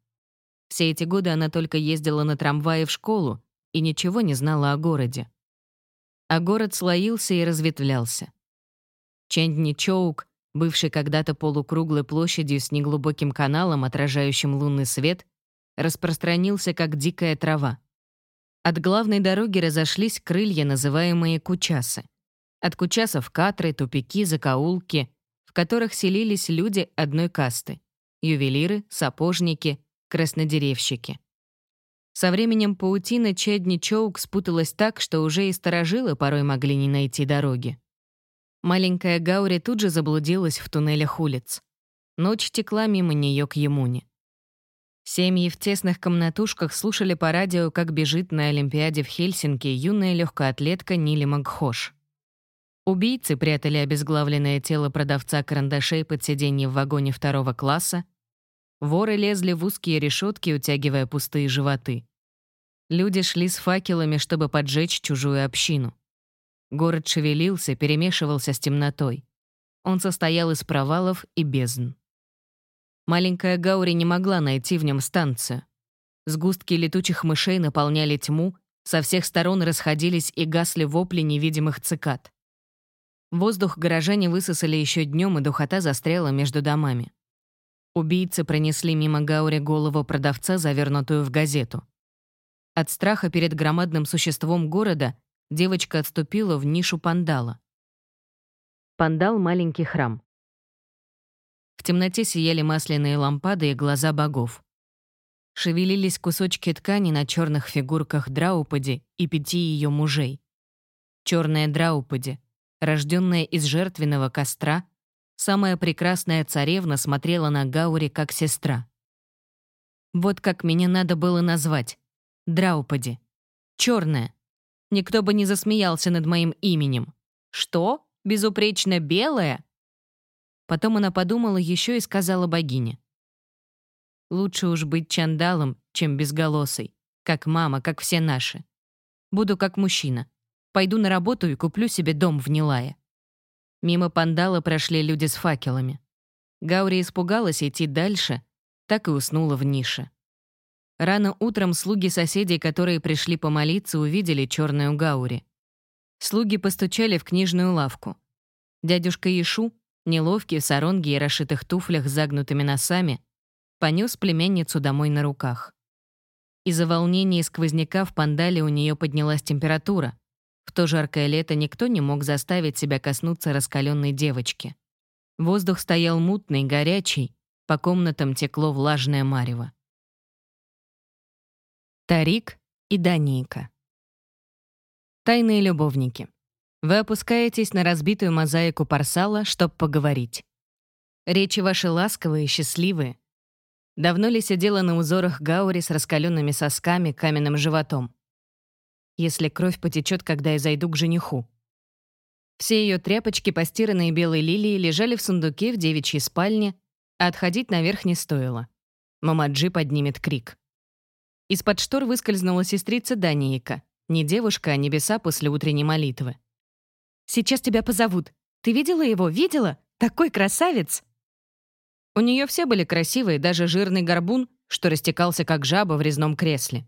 Все эти годы она только ездила на трамвае в школу и ничего не знала о городе. А город слоился и разветвлялся. Чендни-Чоук, бывший когда-то полукруглой площадью с неглубоким каналом, отражающим лунный свет, распространился как дикая трава. От главной дороги разошлись крылья, называемые кучасы. От кучасов катры, тупики, закоулки, в которых селились люди одной касты — ювелиры, сапожники, краснодеревщики. Со временем паутина Чедни Чоук спуталась так, что уже и сторожилы порой могли не найти дороги. Маленькая Гаури тут же заблудилась в туннелях улиц. Ночь текла мимо нее к Емуне. Семьи в тесных комнатушках слушали по радио, как бежит на Олимпиаде в Хельсинки юная легкоатлетка Нили Макхош. Убийцы прятали обезглавленное тело продавца карандашей под сиденье в вагоне второго класса. Воры лезли в узкие решетки, утягивая пустые животы. Люди шли с факелами, чтобы поджечь чужую общину. Город шевелился, перемешивался с темнотой. Он состоял из провалов и бездн. Маленькая Гаури не могла найти в нем станцию. Сгустки летучих мышей наполняли тьму, со всех сторон расходились и гасли вопли невидимых цикад. Воздух горожане высосали еще днем, и духота застряла между домами. Убийцы пронесли мимо Гаури голову продавца, завернутую в газету. От страха перед громадным существом города девочка отступила в нишу пандала. Пандал — маленький храм. В темноте сияли масляные лампады и глаза богов. Шевелились кусочки ткани на черных фигурках Драупади и пяти ее мужей. Черная Драупади, рожденная из жертвенного костра, самая прекрасная царевна смотрела на Гаури как сестра. Вот как меня надо было назвать. Драупади. Черная. Никто бы не засмеялся над моим именем. Что? Безупречно белая? Потом она подумала еще и сказала богине. Лучше уж быть чандалом, чем безголосой. Как мама, как все наши. Буду как мужчина. Пойду на работу и куплю себе дом в Нилае. Мимо пандала прошли люди с факелами. Гаури испугалась идти дальше, так и уснула в нише. Рано утром слуги соседей, которые пришли помолиться, увидели черную Гаури. Слуги постучали в книжную лавку. Дядюшка Ишу, неловкий в саронге и расшитых туфлях с загнутыми носами, понес племянницу домой на руках. Из-за волнения и сквозняка в пандале у нее поднялась температура. В то жаркое лето никто не мог заставить себя коснуться раскаленной девочки. Воздух стоял мутный, горячий, по комнатам текло влажное марево. Тарик и Данийка. Тайные любовники. Вы опускаетесь на разбитую мозаику парсала, чтобы поговорить. Речи ваши ласковые, счастливые, Давно ли сидела на узорах Гаури с раскаленными сосками, каменным животом? Если кровь потечет, когда я зайду к жениху. Все ее тряпочки, постиранные белой лилией, лежали в сундуке в девичьей спальне, а отходить наверх не стоило. Мамаджи поднимет крик. Из-под штор выскользнула сестрица Даниика. Не девушка, а небеса после утренней молитвы. «Сейчас тебя позовут. Ты видела его? Видела? Такой красавец!» У нее все были красивые, даже жирный горбун, что растекался как жаба в резном кресле.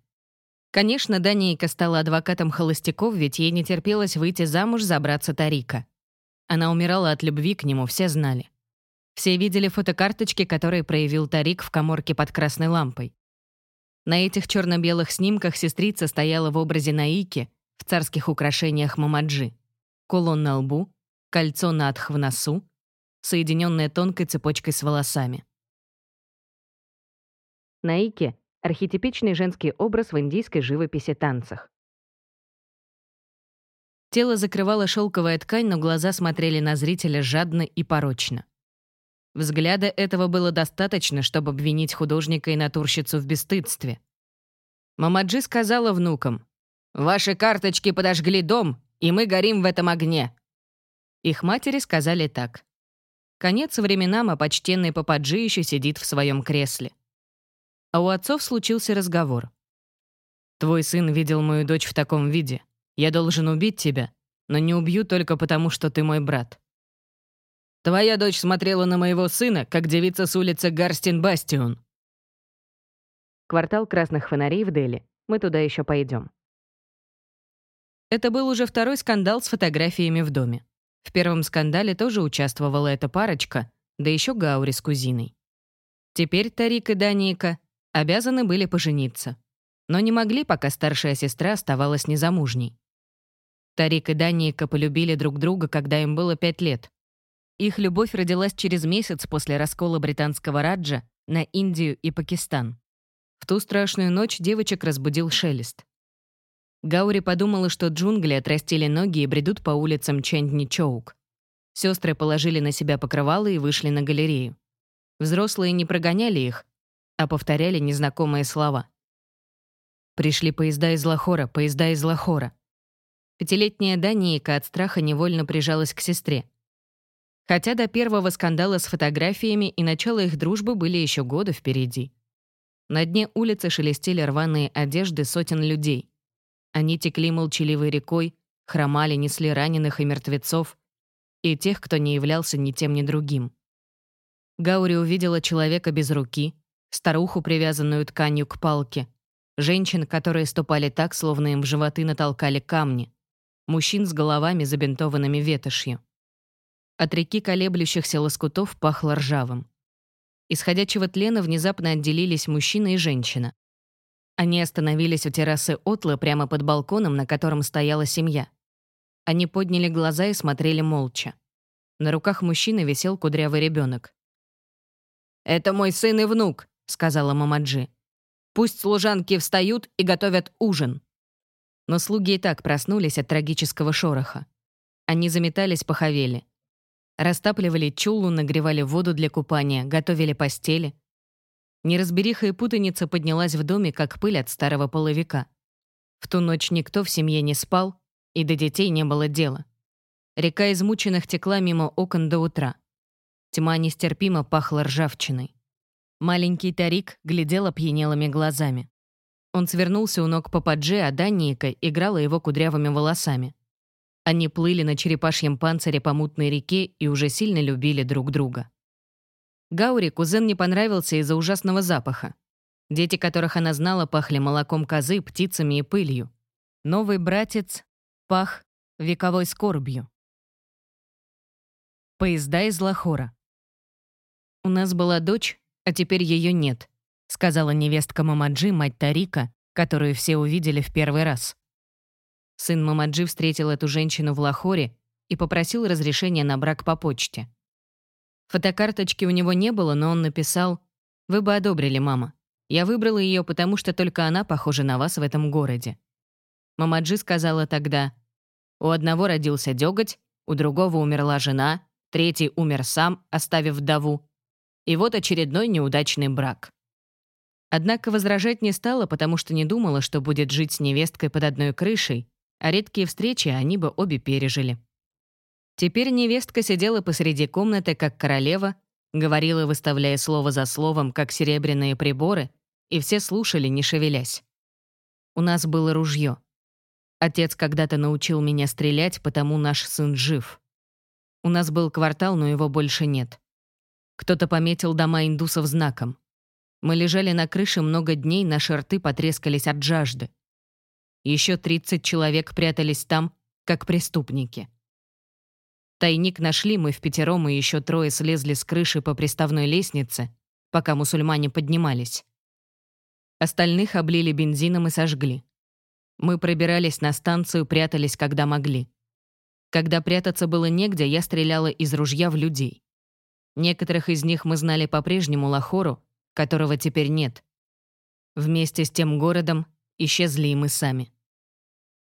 Конечно, Данейка стала адвокатом холостяков, ведь ей не терпелось выйти замуж за братца Тарика. Она умирала от любви к нему, все знали. Все видели фотокарточки, которые проявил Тарик в коморке под красной лампой. На этих черно-белых снимках сестрица стояла в образе Наики в царских украшениях Мамаджи. Кулон на лбу, кольцо на отх в носу, соединенная тонкой цепочкой с волосами. Наики — архетипичный женский образ в индийской живописи танцах. Тело закрывала шелковая ткань, но глаза смотрели на зрителя жадно и порочно. Взгляда этого было достаточно, чтобы обвинить художника и натурщицу в бесстыдстве. Мамаджи сказала внукам, «Ваши карточки подожгли дом, и мы горим в этом огне». Их матери сказали так. Конец временам, а почтенный Пападжи еще сидит в своем кресле. А у отцов случился разговор. «Твой сын видел мою дочь в таком виде. Я должен убить тебя, но не убью только потому, что ты мой брат». «Твоя дочь смотрела на моего сына, как девица с улицы Гарстин-Бастион». Квартал красных фонарей в Дели. Мы туда еще пойдем. Это был уже второй скандал с фотографиями в доме. В первом скандале тоже участвовала эта парочка, да еще Гаури с кузиной. Теперь Тарик и Даника обязаны были пожениться, но не могли, пока старшая сестра оставалась незамужней. Тарик и Даника полюбили друг друга, когда им было пять лет. Их любовь родилась через месяц после раскола британского Раджа на Индию и Пакистан. В ту страшную ночь девочек разбудил шелест. Гаури подумала, что джунгли отрастили ноги и бредут по улицам Чендни-Чоук. Сестры положили на себя покрывало и вышли на галерею. Взрослые не прогоняли их, а повторяли незнакомые слова. Пришли поезда из Лахора, поезда из Лахора. Пятилетняя Даниика от страха невольно прижалась к сестре. Хотя до первого скандала с фотографиями и начала их дружбы были еще годы впереди. На дне улицы шелестели рваные одежды сотен людей. Они текли молчаливой рекой, хромали, несли раненых и мертвецов, и тех, кто не являлся ни тем, ни другим. Гаури увидела человека без руки, старуху, привязанную тканью к палке, женщин, которые ступали так, словно им в животы натолкали камни, мужчин с головами, забинтованными ветошью. От реки колеблющихся лоскутов пахло ржавым. Из ходячего тлена внезапно отделились мужчина и женщина. Они остановились у террасы Отла прямо под балконом, на котором стояла семья. Они подняли глаза и смотрели молча. На руках мужчины висел кудрявый ребенок. «Это мой сын и внук», — сказала Мамаджи. Пусть служанки встают и готовят ужин». Но слуги и так проснулись от трагического шороха. Они заметались по хавели. Растапливали чулу, нагревали воду для купания, готовили постели. Неразбериха и путаница поднялась в доме, как пыль от старого половика. В ту ночь никто в семье не спал, и до детей не было дела. Река измученных текла мимо окон до утра. Тьма нестерпимо пахла ржавчиной. Маленький Тарик глядел опьянелыми глазами. Он свернулся у ног Пападжи, а Данника играла его кудрявыми волосами. Они плыли на черепашьем панцире по мутной реке и уже сильно любили друг друга. Гаури кузен не понравился из-за ужасного запаха. Дети, которых она знала, пахли молоком козы, птицами и пылью. Новый братец пах вековой скорбью. Поезда из Лахора. У нас была дочь, а теперь ее нет», — сказала невестка Мамаджи, мать Тарика, которую все увидели в первый раз. Сын Мамаджи встретил эту женщину в Лахоре и попросил разрешения на брак по почте. Фотокарточки у него не было, но он написал «Вы бы одобрили, мама. Я выбрала ее, потому что только она похожа на вас в этом городе». Мамаджи сказала тогда «У одного родился дёготь, у другого умерла жена, третий умер сам, оставив вдову, и вот очередной неудачный брак. Однако возражать не стала, потому что не думала, что будет жить с невесткой под одной крышей, а редкие встречи они бы обе пережили. Теперь невестка сидела посреди комнаты, как королева, говорила, выставляя слово за словом, как серебряные приборы, и все слушали, не шевелясь. У нас было ружье. Отец когда-то научил меня стрелять, потому наш сын жив. У нас был квартал, но его больше нет. Кто-то пометил дома индусов знаком. Мы лежали на крыше много дней, наши рты потрескались от жажды. Еще 30 человек прятались там, как преступники. Тайник нашли мы в пятером, и еще трое слезли с крыши по приставной лестнице, пока мусульмане поднимались. Остальных облили бензином и сожгли. Мы пробирались на станцию, прятались, когда могли. Когда прятаться было негде, я стреляла из ружья в людей. Некоторых из них мы знали по-прежнему Лахору, которого теперь нет. Вместе с тем городом исчезли и мы сами.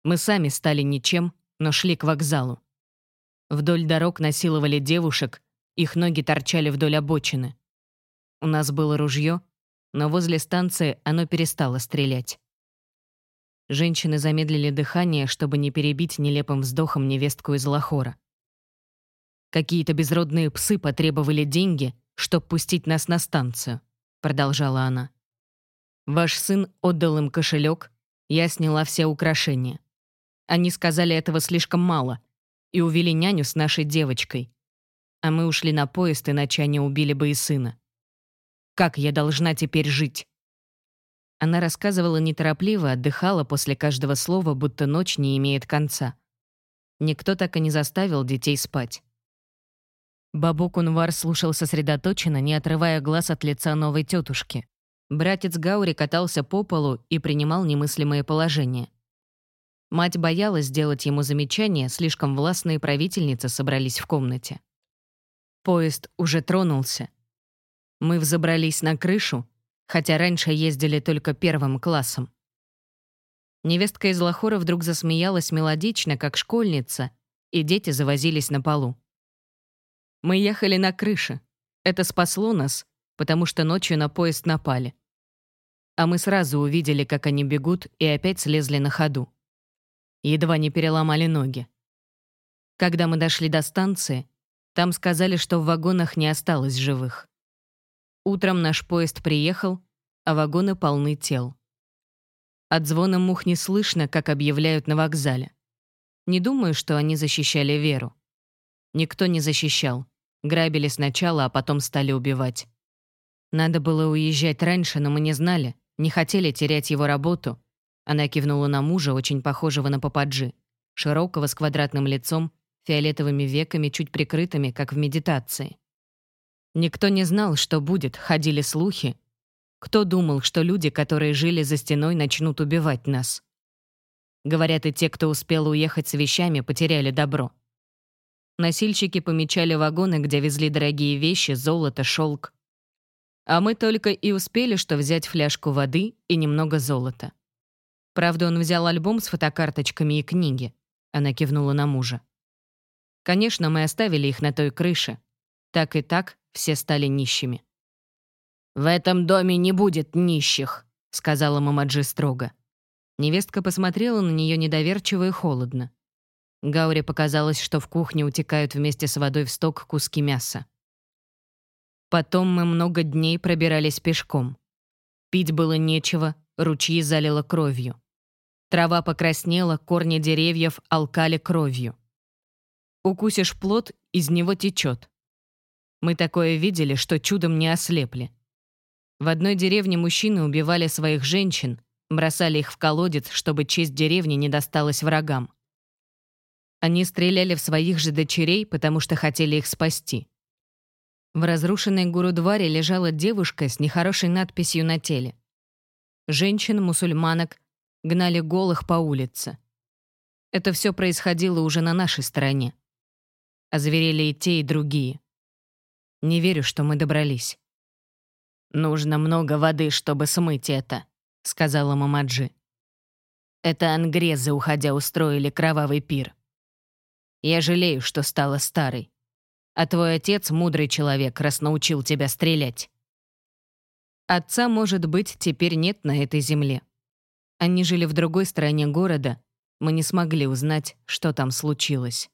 Мы сами стали ничем, но шли к вокзалу. Вдоль дорог насиловали девушек, их ноги торчали вдоль обочины. У нас было ружье, но возле станции оно перестало стрелять. Женщины замедлили дыхание, чтобы не перебить нелепым вздохом невестку из Лахора. Какие-то безродные псы потребовали деньги, чтобы пустить нас на станцию», — продолжала она. «Ваш сын отдал им кошелек, я сняла все украшения. Они сказали этого слишком мало и увели няню с нашей девочкой. А мы ушли на поезд, иначе они убили бы и сына. Как я должна теперь жить?» Она рассказывала неторопливо, отдыхала после каждого слова, будто ночь не имеет конца. Никто так и не заставил детей спать. Бабу Кунвар слушал сосредоточенно, не отрывая глаз от лица новой тетушки. Братец Гаури катался по полу и принимал немыслимые положения. Мать боялась сделать ему замечание, слишком властные правительницы собрались в комнате. Поезд уже тронулся. Мы взобрались на крышу, хотя раньше ездили только первым классом. Невестка из Лахора вдруг засмеялась мелодично, как школьница, и дети завозились на полу. Мы ехали на крыше. Это спасло нас, потому что ночью на поезд напали. А мы сразу увидели, как они бегут, и опять слезли на ходу. Едва не переломали ноги. Когда мы дошли до станции, там сказали, что в вагонах не осталось живых. Утром наш поезд приехал, а вагоны полны тел. От звона мух не слышно, как объявляют на вокзале. Не думаю, что они защищали Веру. Никто не защищал. Грабили сначала, а потом стали убивать. Надо было уезжать раньше, но мы не знали, не хотели терять его работу. Она кивнула на мужа, очень похожего на Пападжи, широкого с квадратным лицом, фиолетовыми веками, чуть прикрытыми, как в медитации. Никто не знал, что будет, ходили слухи. Кто думал, что люди, которые жили за стеной, начнут убивать нас? Говорят, и те, кто успел уехать с вещами, потеряли добро. Носильщики помечали вагоны, где везли дорогие вещи, золото, шелк. А мы только и успели, что взять фляжку воды и немного золота. Правда, он взял альбом с фотокарточками и книги. Она кивнула на мужа. Конечно, мы оставили их на той крыше. Так и так все стали нищими. «В этом доме не будет нищих», — сказала Мамаджи строго. Невестка посмотрела на нее недоверчиво и холодно. Гауре показалось, что в кухне утекают вместе с водой в сток куски мяса. Потом мы много дней пробирались пешком. Пить было нечего, ручьи залило кровью. Трава покраснела, корни деревьев алкали кровью. Укусишь плод, из него течет. Мы такое видели, что чудом не ослепли. В одной деревне мужчины убивали своих женщин, бросали их в колодец, чтобы честь деревни не досталась врагам. Они стреляли в своих же дочерей, потому что хотели их спасти. В разрушенной Гурудваре лежала девушка с нехорошей надписью на теле. Женщин-мусульманок гнали голых по улице. Это все происходило уже на нашей стороне. Озверели и те, и другие. Не верю, что мы добрались. «Нужно много воды, чтобы смыть это», — сказала Мамаджи. «Это ангрезы, уходя, устроили кровавый пир. Я жалею, что стала старой. А твой отец, мудрый человек, раз научил тебя стрелять». Отца, может быть, теперь нет на этой земле. Они жили в другой стороне города, мы не смогли узнать, что там случилось.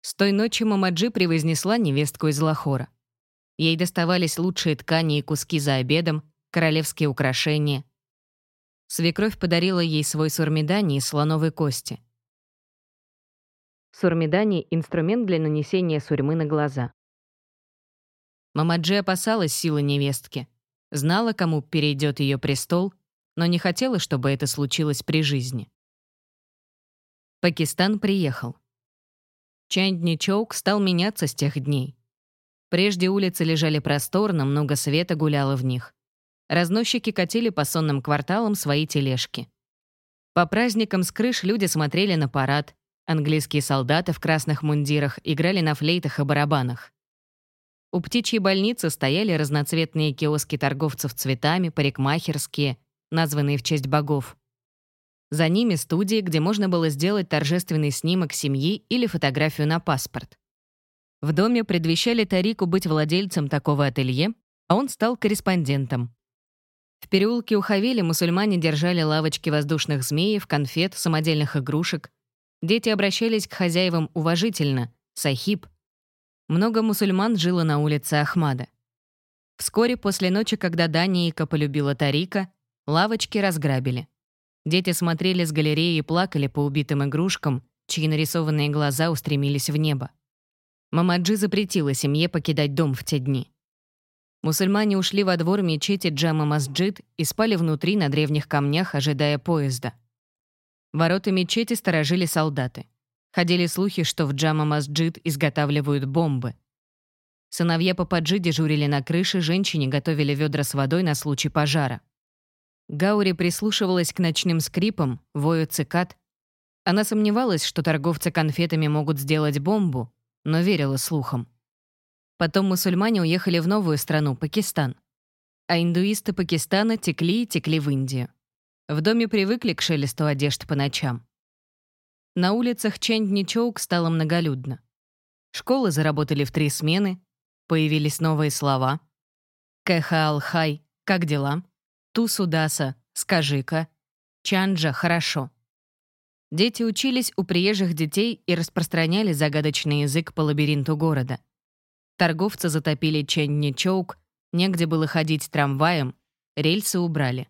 С той ночи Мамаджи превознесла невестку из Лахора. Ей доставались лучшие ткани и куски за обедом, королевские украшения. Свекровь подарила ей свой сурмидани из слоновой кости. Сурмидани — инструмент для нанесения сурьмы на глаза. Мамаджи опасалась силы невестки, знала, кому перейдет ее престол, но не хотела, чтобы это случилось при жизни. Пакистан приехал. Чандни Чоук стал меняться с тех дней. Прежде улицы лежали просторно, много света гуляло в них. Разносчики катили по сонным кварталам свои тележки. По праздникам с крыш люди смотрели на парад. Английские солдаты в красных мундирах играли на флейтах и барабанах. У птичьей больницы стояли разноцветные киоски торговцев цветами, парикмахерские, названные в честь богов. За ними студии, где можно было сделать торжественный снимок семьи или фотографию на паспорт. В доме предвещали Тарику быть владельцем такого ателье, а он стал корреспондентом. В переулке у Хавели мусульмане держали лавочки воздушных змеев, конфет, самодельных игрушек. Дети обращались к хозяевам уважительно, сахиб. Много мусульман жило на улице Ахмада. Вскоре после ночи, когда Даниика полюбила Тарика, лавочки разграбили. Дети смотрели с галереи и плакали по убитым игрушкам, чьи нарисованные глаза устремились в небо. Мамаджи запретила семье покидать дом в те дни. Мусульмане ушли во двор мечети Джама Масджид и спали внутри на древних камнях, ожидая поезда. Ворота мечети сторожили солдаты. Ходили слухи, что в Джама Масджид изготавливают бомбы. Сыновья Пападжи дежурили на крыше, женщине готовили ведра с водой на случай пожара. Гаури прислушивалась к ночным скрипам, вою цикад. Она сомневалась, что торговцы конфетами могут сделать бомбу, но верила слухам. Потом мусульмане уехали в новую страну, Пакистан. А индуисты Пакистана текли и текли в Индию. В доме привыкли к шелесту одежд по ночам. На улицах Чандни-Чоук стало многолюдно. Школы заработали в три смены, появились новые слова. Кэхаал-хай, как дела? Тусудаса, скажи-ка. Чанджа, хорошо. Дети учились у приезжих детей и распространяли загадочный язык по лабиринту города. Торговцы затопили Ченни-Чоук, негде было ходить трамваем, рельсы убрали.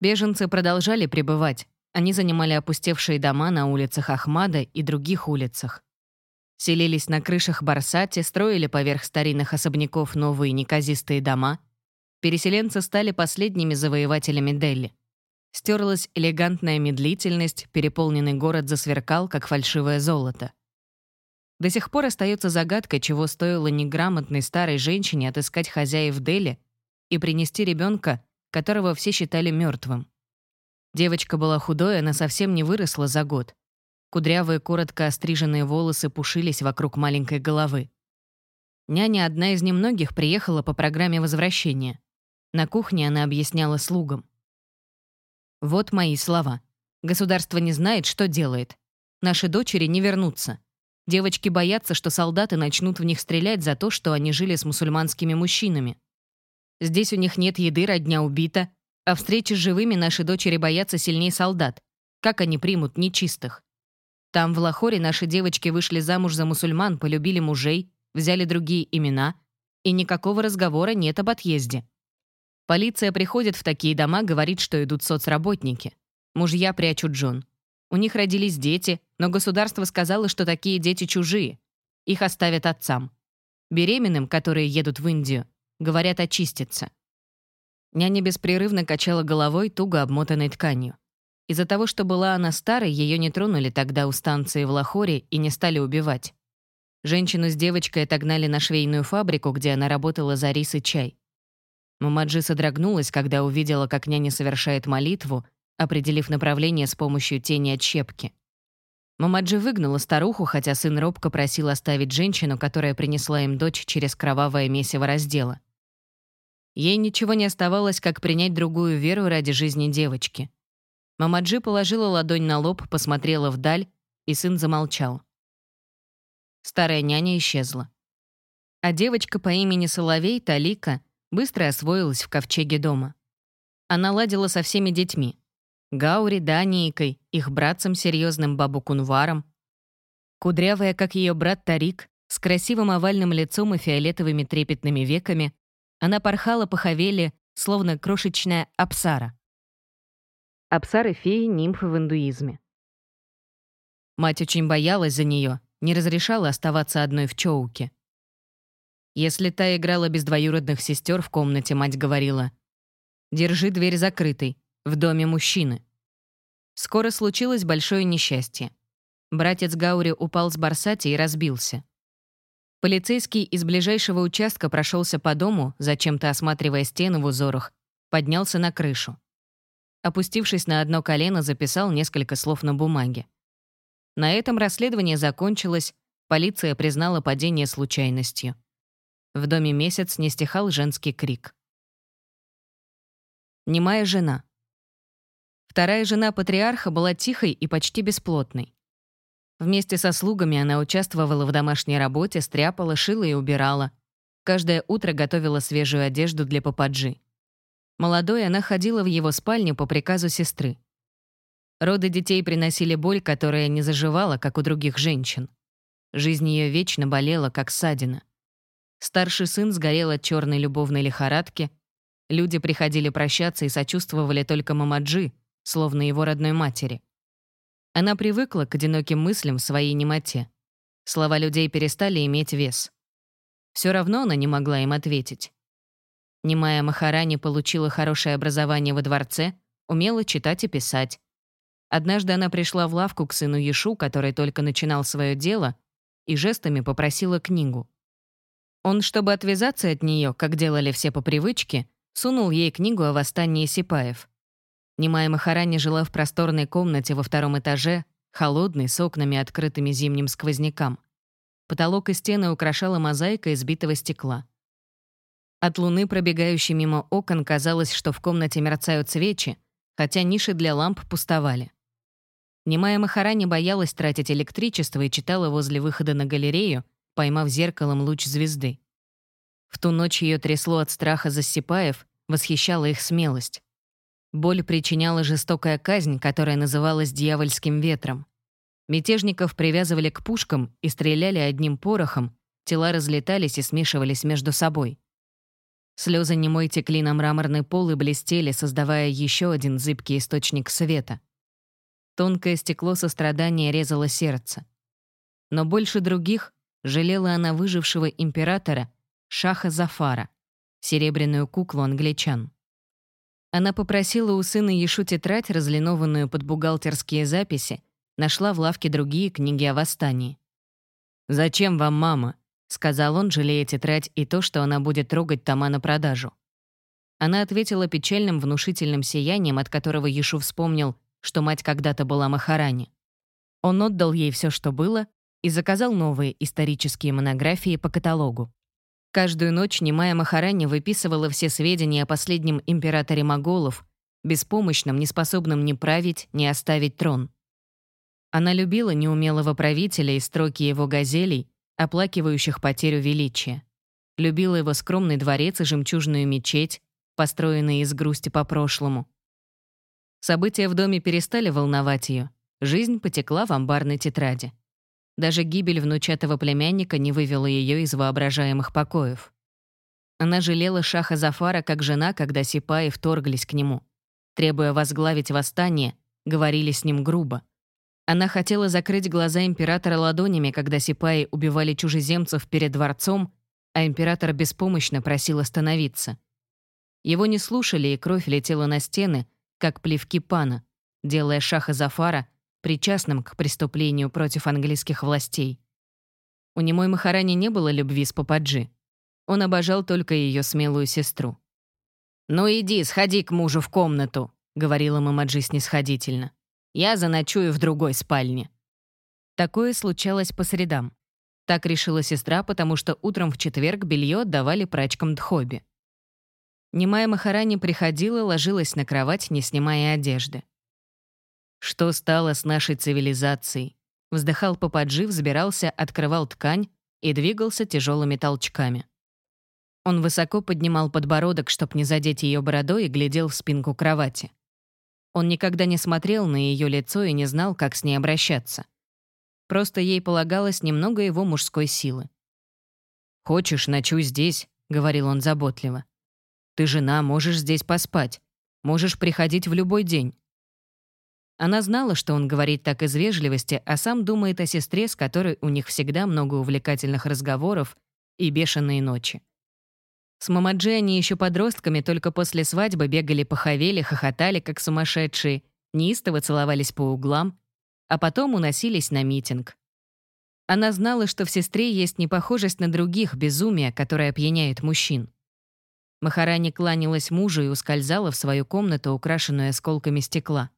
Беженцы продолжали пребывать, они занимали опустевшие дома на улицах Ахмада и других улицах. Селились на крышах Барсати, строили поверх старинных особняков новые неказистые дома. Переселенцы стали последними завоевателями Дели. Стерлась элегантная медлительность, переполненный город засверкал, как фальшивое золото. До сих пор остается загадкой, чего стоило неграмотной старой женщине отыскать хозяев Дели и принести ребенка, которого все считали мертвым. Девочка была худой, она совсем не выросла за год. Кудрявые, коротко остриженные волосы пушились вокруг маленькой головы. Няня одна из немногих приехала по программе возвращения. На кухне она объясняла слугам. Вот мои слова. Государство не знает, что делает. Наши дочери не вернутся. Девочки боятся, что солдаты начнут в них стрелять за то, что они жили с мусульманскими мужчинами. Здесь у них нет еды, родня убита, а встречи с живыми наши дочери боятся сильнее солдат. Как они примут нечистых? Там, в Лахоре, наши девочки вышли замуж за мусульман, полюбили мужей, взяли другие имена, и никакого разговора нет об отъезде. Полиция приходит в такие дома, говорит, что идут соцработники. Мужья прячут жен. У них родились дети, но государство сказало, что такие дети чужие. Их оставят отцам. Беременным, которые едут в Индию, говорят очиститься. Няня беспрерывно качала головой, туго обмотанной тканью. Из-за того, что была она старой, ее не тронули тогда у станции в Лахоре и не стали убивать. Женщину с девочкой отогнали на швейную фабрику, где она работала за рис и чай. Мамаджи содрогнулась, когда увидела, как няня совершает молитву, определив направление с помощью тени от щепки. Мамаджи выгнала старуху, хотя сын робко просил оставить женщину, которая принесла им дочь через кровавое месиво раздела. Ей ничего не оставалось, как принять другую веру ради жизни девочки. Мамаджи положила ладонь на лоб, посмотрела вдаль, и сын замолчал. Старая няня исчезла. А девочка по имени Соловей, Талика, быстро освоилась в ковчеге дома. Она ладила со всеми детьми. Гаури, Даниикой, их братцем серьезным Бабу Кунваром. Кудрявая, как ее брат Тарик, с красивым овальным лицом и фиолетовыми трепетными веками, она порхала по Хавеле, словно крошечная апсара. Апсары — феи, нимфы в индуизме. Мать очень боялась за нее, не разрешала оставаться одной в Чоуке. Если та играла без двоюродных сестер в комнате, мать говорила, «Держи дверь закрытой, в доме мужчины». Скоро случилось большое несчастье. Братец Гаури упал с барсати и разбился. Полицейский из ближайшего участка прошелся по дому, зачем-то осматривая стены в узорах, поднялся на крышу. Опустившись на одно колено, записал несколько слов на бумаге. На этом расследование закончилось, полиция признала падение случайностью. В доме месяц не стихал женский крик. Немая жена. Вторая жена патриарха была тихой и почти бесплотной. Вместе со слугами она участвовала в домашней работе, стряпала, шила и убирала. Каждое утро готовила свежую одежду для пападжи. Молодой она ходила в его спальню по приказу сестры. Роды детей приносили боль, которая не заживала, как у других женщин. Жизнь ее вечно болела, как ссадина. Старший сын сгорел от черной любовной лихорадки. Люди приходили прощаться и сочувствовали только Мамаджи, словно его родной матери. Она привыкла к одиноким мыслям в своей немоте. Слова людей перестали иметь вес. Все равно она не могла им ответить. Немая Махарани получила хорошее образование во дворце, умела читать и писать. Однажды она пришла в лавку к сыну Ешу, который только начинал свое дело, и жестами попросила книгу. Он, чтобы отвязаться от нее, как делали все по привычке, сунул ей книгу о восстании Сипаев. Немая Махарани жила в просторной комнате во втором этаже, холодной, с окнами, открытыми зимним сквознякам. Потолок и стены украшала мозаика из битого стекла. От луны, пробегающей мимо окон, казалось, что в комнате мерцают свечи, хотя ниши для ламп пустовали. Немая Махарани боялась тратить электричество и читала возле выхода на галерею, поймав зеркалом луч звезды. В ту ночь ее трясло от страха за Сипаев, восхищала их смелость. Боль причиняла жестокая казнь, которая называлась «дьявольским ветром». Мятежников привязывали к пушкам и стреляли одним порохом, тела разлетались и смешивались между собой. Слезы немой текли на мраморный пол и блестели, создавая еще один зыбкий источник света. Тонкое стекло сострадания резало сердце. Но больше других жалела она выжившего императора Шаха Зафара, серебряную куклу англичан. Она попросила у сына Ешу тетрадь, разлинованную под бухгалтерские записи, нашла в лавке другие книги о восстании. «Зачем вам мама?» — сказал он, жалея тетрадь и то, что она будет трогать тома на продажу. Она ответила печальным внушительным сиянием, от которого Ешу вспомнил, что мать когда-то была Махарани. Он отдал ей все, что было, и заказал новые исторические монографии по каталогу. Каждую ночь немая Махарани выписывала все сведения о последнем императоре моголов, беспомощном, неспособном ни править, ни оставить трон. Она любила неумелого правителя и строки его газелей, оплакивающих потерю величия. Любила его скромный дворец и жемчужную мечеть, построенные из грусти по прошлому. События в доме перестали волновать ее. Жизнь потекла в амбарной тетради. Даже гибель внучатого племянника не вывела ее из воображаемых покоев. Она жалела Шаха Зафара как жена, когда сипаи вторглись к нему. Требуя возглавить восстание, говорили с ним грубо. Она хотела закрыть глаза императора ладонями, когда сипаи убивали чужеземцев перед дворцом, а император беспомощно просил остановиться. Его не слушали, и кровь летела на стены, как плевки пана, делая Шаха Зафара причастным к преступлению против английских властей. У немой Махарани не было любви с Пападжи. Он обожал только ее смелую сестру. «Ну иди, сходи к мужу в комнату», — говорила Мамаджи снисходительно. «Я заночую в другой спальне». Такое случалось по средам. Так решила сестра, потому что утром в четверг белье отдавали прачкам Дхоби. Немая Махарани приходила, ложилась на кровать, не снимая одежды. Что стало с нашей цивилизацией? Вздыхал Пападжи, взбирался, открывал ткань и двигался тяжелыми толчками. Он высоко поднимал подбородок, чтоб не задеть ее бородой, и глядел в спинку кровати. Он никогда не смотрел на ее лицо и не знал, как с ней обращаться. Просто ей полагалось немного его мужской силы. «Хочешь, ночуй здесь», — говорил он заботливо. «Ты жена, можешь здесь поспать. Можешь приходить в любой день. Она знала, что он говорит так из вежливости, а сам думает о сестре, с которой у них всегда много увлекательных разговоров и бешеные ночи. С Мамаджи они еще подростками только после свадьбы бегали по хавели, хохотали, как сумасшедшие, неистово целовались по углам, а потом уносились на митинг. Она знала, что в сестре есть непохожесть на других, безумие, которое опьяняет мужчин. Махарани кланялась мужу и ускользала в свою комнату, украшенную осколками стекла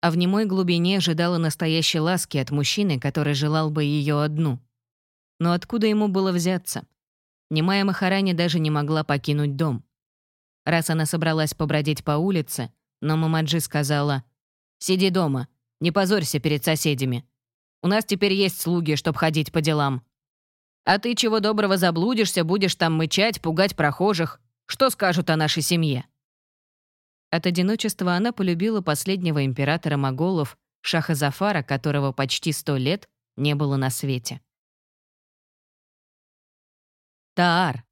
а в немой глубине ожидала настоящей ласки от мужчины, который желал бы ее одну. Но откуда ему было взяться? Немая Махарани даже не могла покинуть дом. Раз она собралась побродить по улице, но Мамаджи сказала, «Сиди дома, не позорься перед соседями. У нас теперь есть слуги, чтоб ходить по делам. А ты чего доброго заблудишься, будешь там мычать, пугать прохожих. Что скажут о нашей семье?» От одиночества она полюбила последнего императора моголов, Шаха Зафара, которого почти сто лет не было на свете. Таар.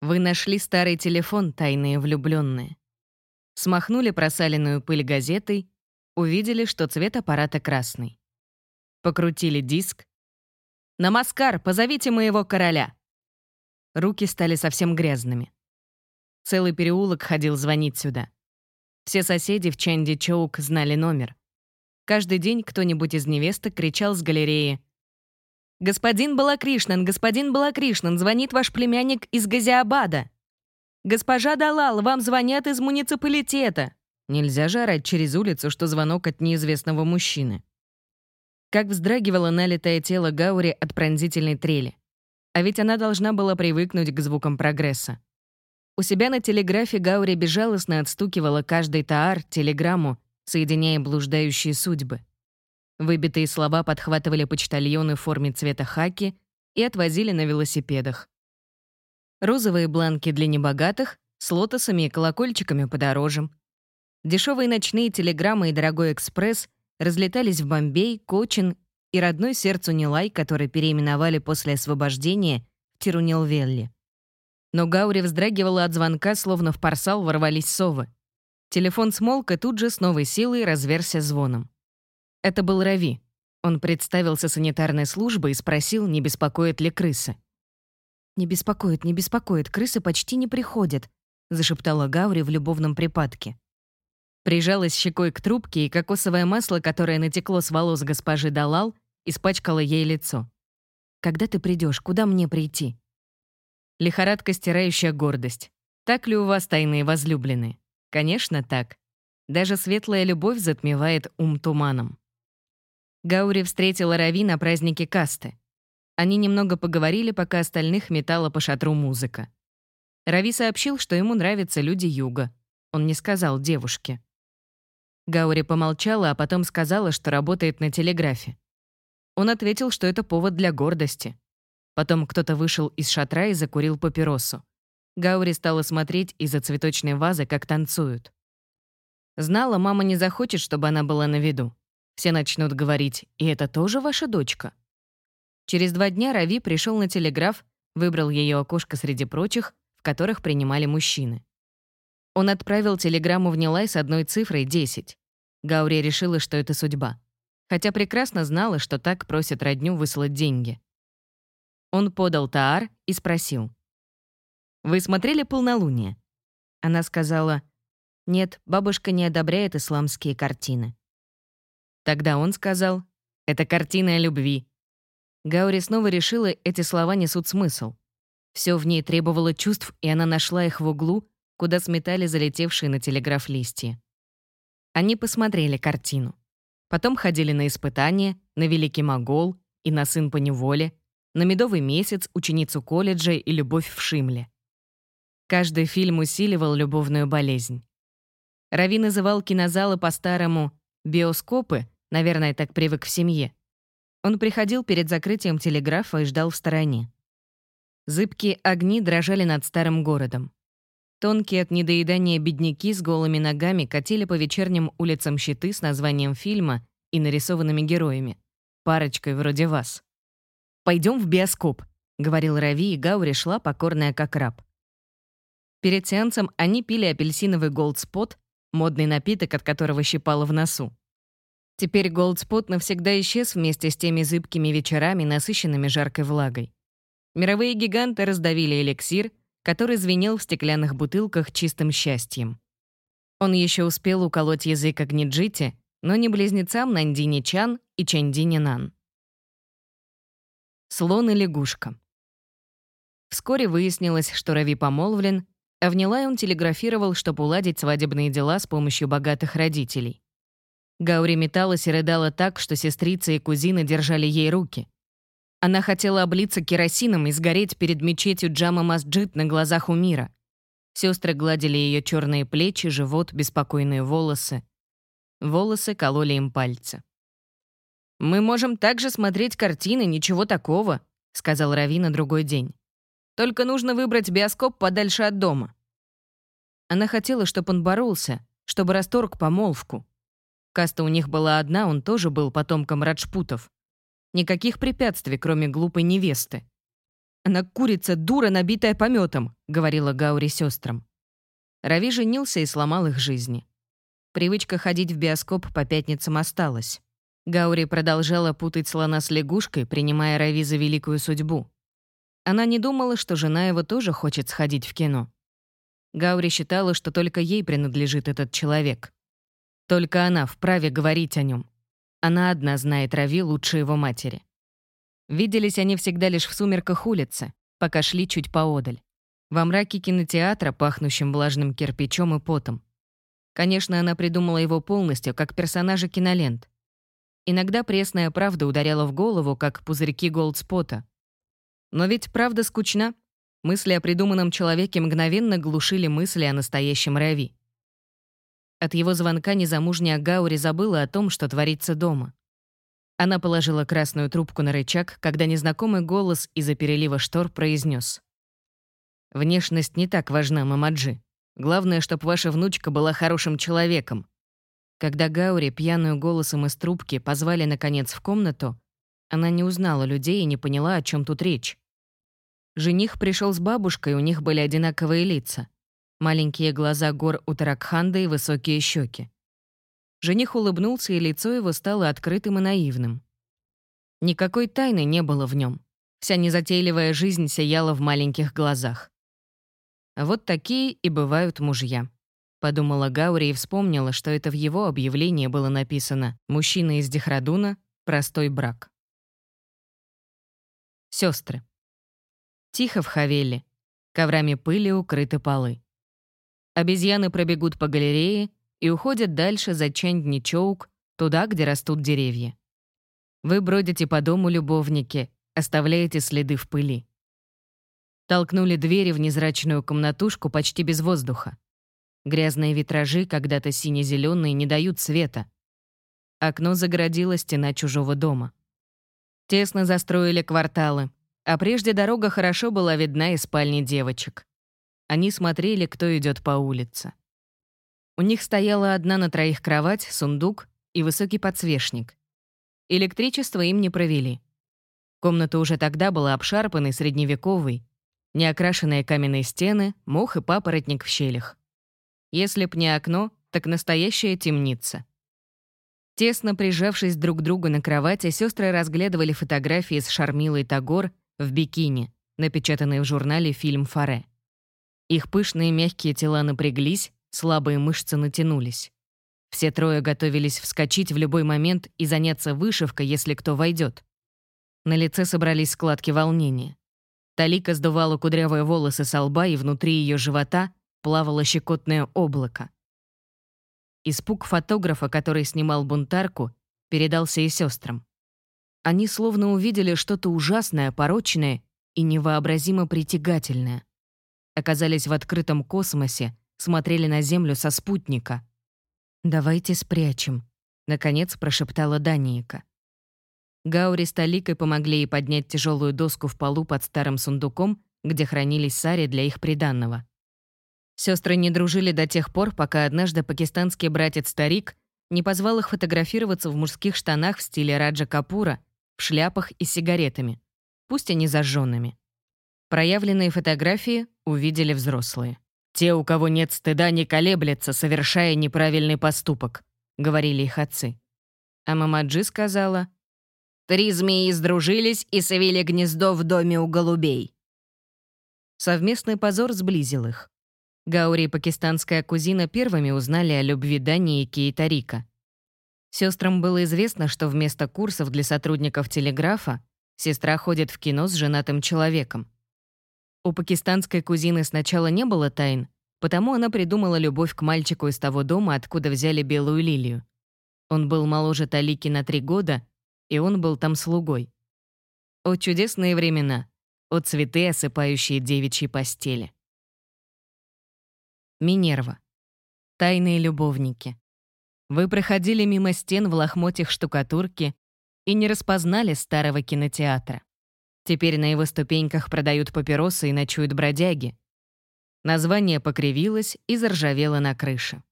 Вы нашли старый телефон, тайные влюбленные. Смахнули просаленную пыль газетой, увидели, что цвет аппарата красный. Покрутили диск. «Намаскар, позовите моего короля!» Руки стали совсем грязными. Целый переулок ходил звонить сюда. Все соседи в Чанди-Чоук знали номер. Каждый день кто-нибудь из невесток кричал с галереи «Господин Балакришнан, господин Балакришнан, звонит ваш племянник из Газиабада!» «Госпожа Далал, вам звонят из муниципалитета!» Нельзя же орать через улицу, что звонок от неизвестного мужчины. Как вздрагивало налитое тело Гаури от пронзительной трели. А ведь она должна была привыкнуть к звукам прогресса. У себя на телеграфе Гаури безжалостно отстукивала каждый таар телеграмму, соединяя блуждающие судьбы. Выбитые слова подхватывали почтальоны в форме цвета хаки и отвозили на велосипедах. Розовые бланки для небогатых с лотосами и колокольчиками подороже. Дешевые ночные телеграммы и дорогой экспресс разлетались в Бомбей, Кочин и родной сердцу Нилай, который переименовали после освобождения в Тирунилвелли. Но Гаури вздрагивала от звонка, словно в парсал ворвались совы. Телефон смолк и тут же с новой силой разверся звоном. Это был Рави. Он представился санитарной службой и спросил, не беспокоит ли крысы. «Не беспокоит, не беспокоит, крысы почти не приходят», зашептала Гаури в любовном припадке. Прижалась щекой к трубке, и кокосовое масло, которое натекло с волос госпожи Далал, испачкало ей лицо. «Когда ты придешь? Куда мне прийти?» Лихорадка, стирающая гордость. Так ли у вас тайные возлюбленные? Конечно, так. Даже светлая любовь затмевает ум туманом. Гаури встретила Рави на празднике касты. Они немного поговорили, пока остальных метала по шатру музыка. Рави сообщил, что ему нравятся люди юга. Он не сказал девушке. Гаури помолчала, а потом сказала, что работает на телеграфе. Он ответил, что это повод для гордости. Потом кто-то вышел из шатра и закурил папиросу. Гаури стала смотреть из-за цветочной вазы, как танцуют. Знала, мама не захочет, чтобы она была на виду. Все начнут говорить «И это тоже ваша дочка?» Через два дня Рави пришел на телеграф, выбрал ее окошко среди прочих, в которых принимали мужчины. Он отправил телеграмму в Нилай с одной цифрой 10. Гаури решила, что это судьба. Хотя прекрасно знала, что так просят родню выслать деньги. Он подал Таар и спросил. «Вы смотрели «Полнолуние»?» Она сказала, «Нет, бабушка не одобряет исламские картины». Тогда он сказал, «Это картина о любви». Гаури снова решила, эти слова несут смысл. Все в ней требовало чувств, и она нашла их в углу, куда сметали залетевшие на телеграф листья. Они посмотрели картину. Потом ходили на испытания, на Великий Могол и на Сын по неволе, на Медовый месяц, ученицу колледжа и Любовь в Шимле. Каждый фильм усиливал любовную болезнь. Рави называл кинозалы по-старому «биоскопы», наверное, так привык в семье. Он приходил перед закрытием телеграфа и ждал в стороне. Зыбкие огни дрожали над старым городом. Тонкие от недоедания бедняки с голыми ногами катили по вечерним улицам щиты с названием фильма и нарисованными героями. Парочкой вроде вас. Пойдем в биоскоп», — говорил Рави, и Гаури шла, покорная как раб. Перед сеансом они пили апельсиновый голдспот, модный напиток, от которого щипало в носу. Теперь голдспот навсегда исчез вместе с теми зыбкими вечерами, насыщенными жаркой влагой. Мировые гиганты раздавили эликсир — который звенел в стеклянных бутылках чистым счастьем. Он еще успел уколоть язык Агниджите, но не близнецам Нандине Чан и Чандине Нан. Слон и лягушка. Вскоре выяснилось, что Рави помолвлен, а в Нилай он телеграфировал, чтобы уладить свадебные дела с помощью богатых родителей. Гаури металась и рыдала так, что сестрица и кузина держали ей руки. Она хотела облиться керосином и сгореть перед мечетью Джама Масджид на глазах у мира. Сестры гладили ее черные плечи, живот, беспокойные волосы. Волосы кололи им пальцы. «Мы можем также смотреть картины, ничего такого», — сказал Рави на другой день. «Только нужно выбрать биоскоп подальше от дома». Она хотела, чтобы он боролся, чтобы расторг помолвку. Каста у них была одна, он тоже был потомком Раджпутов. Никаких препятствий, кроме глупой невесты. «Она курица, дура, набитая пометом», — говорила Гаури сестрам. Рави женился и сломал их жизни. Привычка ходить в биоскоп по пятницам осталась. Гаури продолжала путать слона с лягушкой, принимая Рави за великую судьбу. Она не думала, что жена его тоже хочет сходить в кино. Гаури считала, что только ей принадлежит этот человек. Только она вправе говорить о нем. Она одна знает Рави лучше его матери. Виделись они всегда лишь в сумерках улицы, пока шли чуть поодаль. Во мраке кинотеатра, пахнущем влажным кирпичом и потом. Конечно, она придумала его полностью, как персонажа кинолент. Иногда пресная правда ударяла в голову, как пузырьки голдспота. Но ведь правда скучна. Мысли о придуманном человеке мгновенно глушили мысли о настоящем Рави. От его звонка незамужняя Гаури забыла о том, что творится дома. Она положила красную трубку на рычаг, когда незнакомый голос из-за перелива штор произнес: «Внешность не так важна, Мамаджи. Главное, чтобы ваша внучка была хорошим человеком». Когда Гаури, пьяную голосом из трубки, позвали, наконец, в комнату, она не узнала людей и не поняла, о чем тут речь. Жених пришел с бабушкой, у них были одинаковые лица. Маленькие глаза гор у Таракханды и высокие щеки. Жених улыбнулся, и лицо его стало открытым и наивным. Никакой тайны не было в нем. Вся незатейливая жизнь сияла в маленьких глазах. Вот такие и бывают мужья. Подумала Гаури и вспомнила, что это в его объявлении было написано «Мужчина из Дехрадуна. Простой брак». Сестры. Тихо в Хавеле. Коврами пыли укрыты полы. Обезьяны пробегут по галерее и уходят дальше за Чандничоук, туда, где растут деревья. Вы бродите по дому, любовники, оставляете следы в пыли. Толкнули двери в незрачную комнатушку почти без воздуха. Грязные витражи, когда-то сине-зеленые, не дают света. Окно загородила стена чужого дома. Тесно застроили кварталы, а прежде дорога хорошо была видна из спальни девочек. Они смотрели, кто идет по улице. У них стояла одна на троих кровать, сундук и высокий подсвечник. Электричество им не провели. Комната уже тогда была обшарпанной, средневековой, неокрашенные каменные стены, мох и папоротник в щелях. Если б не окно, так настоящая темница. Тесно прижавшись друг к другу на кровати, сестры разглядывали фотографии с Шармилой Тагор в бикини, напечатанные в журнале «Фильм Фаре». Их пышные мягкие тела напряглись, слабые мышцы натянулись. Все трое готовились вскочить в любой момент и заняться вышивкой, если кто войдет. На лице собрались складки волнения. Талика сдувала кудрявые волосы со лба, и внутри ее живота плавало щекотное облако. Испуг фотографа, который снимал бунтарку, передался и сестрам. Они словно увидели что-то ужасное, порочное и невообразимо притягательное. Оказались в открытом космосе, смотрели на Землю со спутника. «Давайте спрячем», — наконец прошептала Даниика. Гаури с Таликой помогли ей поднять тяжелую доску в полу под старым сундуком, где хранились сари для их приданного. Сестры не дружили до тех пор, пока однажды пакистанский братец-старик не позвал их фотографироваться в мужских штанах в стиле Раджа Капура, в шляпах и сигаретами, пусть и не зажженными. Проявленные фотографии увидели взрослые. «Те, у кого нет стыда, не колеблятся, совершая неправильный поступок», — говорили их отцы. А Мамаджи сказала, «Три змеи сдружились и совели гнездо в доме у голубей». Совместный позор сблизил их. Гаури и пакистанская кузина первыми узнали о любви Дании и Тарика. Сестрам было известно, что вместо курсов для сотрудников телеграфа сестра ходит в кино с женатым человеком. У пакистанской кузины сначала не было тайн, потому она придумала любовь к мальчику из того дома, откуда взяли белую лилию. Он был моложе Талики на три года, и он был там слугой. О чудесные времена, о цветы, осыпающие девичьи постели. Минерва. Тайные любовники. Вы проходили мимо стен в лохмотьях штукатурки и не распознали старого кинотеатра. Теперь на его ступеньках продают папиросы и ночуют бродяги. Название покривилось и заржавело на крыше.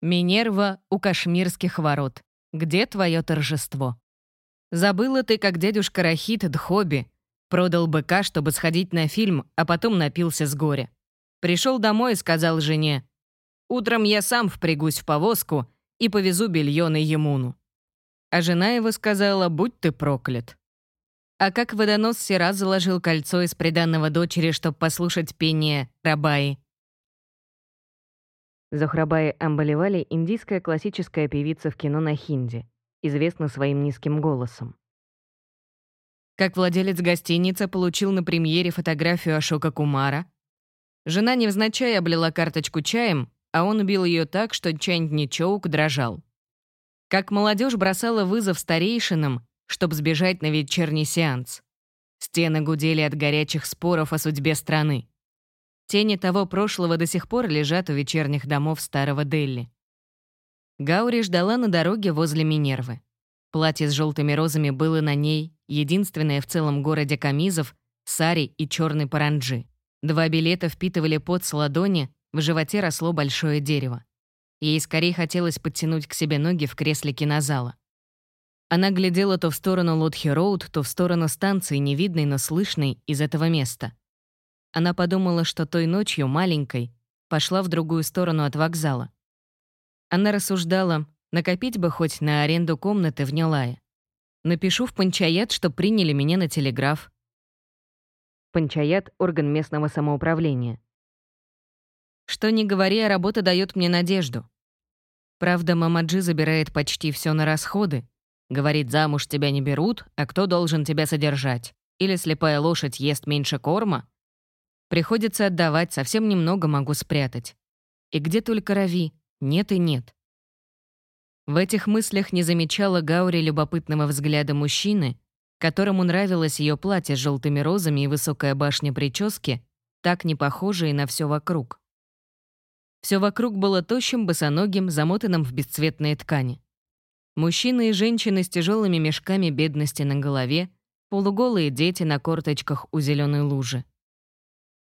«Минерва у кашмирских ворот. Где твое торжество?» Забыла ты, как дядюшка Рахит Дхоби продал быка, чтобы сходить на фильм, а потом напился с горя. Пришел домой и сказал жене, «Утром я сам впрягусь в повозку и повезу белье на Емуну». А жена его сказала, «Будь ты проклят». А как водонос Сираз заложил кольцо из приданного дочери, чтобы послушать пение Рабаи. Зохрабаи Амбаливали — индийская классическая певица в кино на хинди, известна своим низким голосом. Как владелец гостиницы получил на премьере фотографию Ашока Кумара — Жена невзначай облила карточку чаем, а он убил ее так, что Чаньдни-Чоук дрожал. Как молодежь бросала вызов старейшинам, чтобы сбежать на вечерний сеанс. Стены гудели от горячих споров о судьбе страны. Тени того прошлого до сих пор лежат у вечерних домов старого Делли. Гаури ждала на дороге возле Минервы. Платье с желтыми розами было на ней, единственное в целом городе камизов, сари и черный паранджи. Два билета впитывали пот с ладони, в животе росло большое дерево. Ей скорее хотелось подтянуть к себе ноги в кресле кинозала. Она глядела то в сторону Лотхи-Роуд, то в сторону станции, невидной, но слышной, из этого места. Она подумала, что той ночью, маленькой, пошла в другую сторону от вокзала. Она рассуждала, накопить бы хоть на аренду комнаты в Нилае. Напишу в Панчаят, что приняли меня на телеграф. Панчаят — орган местного самоуправления. Что ни говори, а работа дает мне надежду. Правда, Мамаджи забирает почти все на расходы. Говорит, замуж тебя не берут, а кто должен тебя содержать? Или слепая лошадь ест меньше корма? Приходится отдавать, совсем немного могу спрятать. И где только Рави, нет и нет. В этих мыслях не замечала Гаури любопытного взгляда мужчины, которому нравилось ее платье с желтыми розами и высокая башня прически, так не похожие на все вокруг. Все вокруг было тощим, босоногим, замотанным в бесцветные ткани. Мужчины и женщины с тяжелыми мешками бедности на голове, полуголые дети на корточках у зеленой лужи.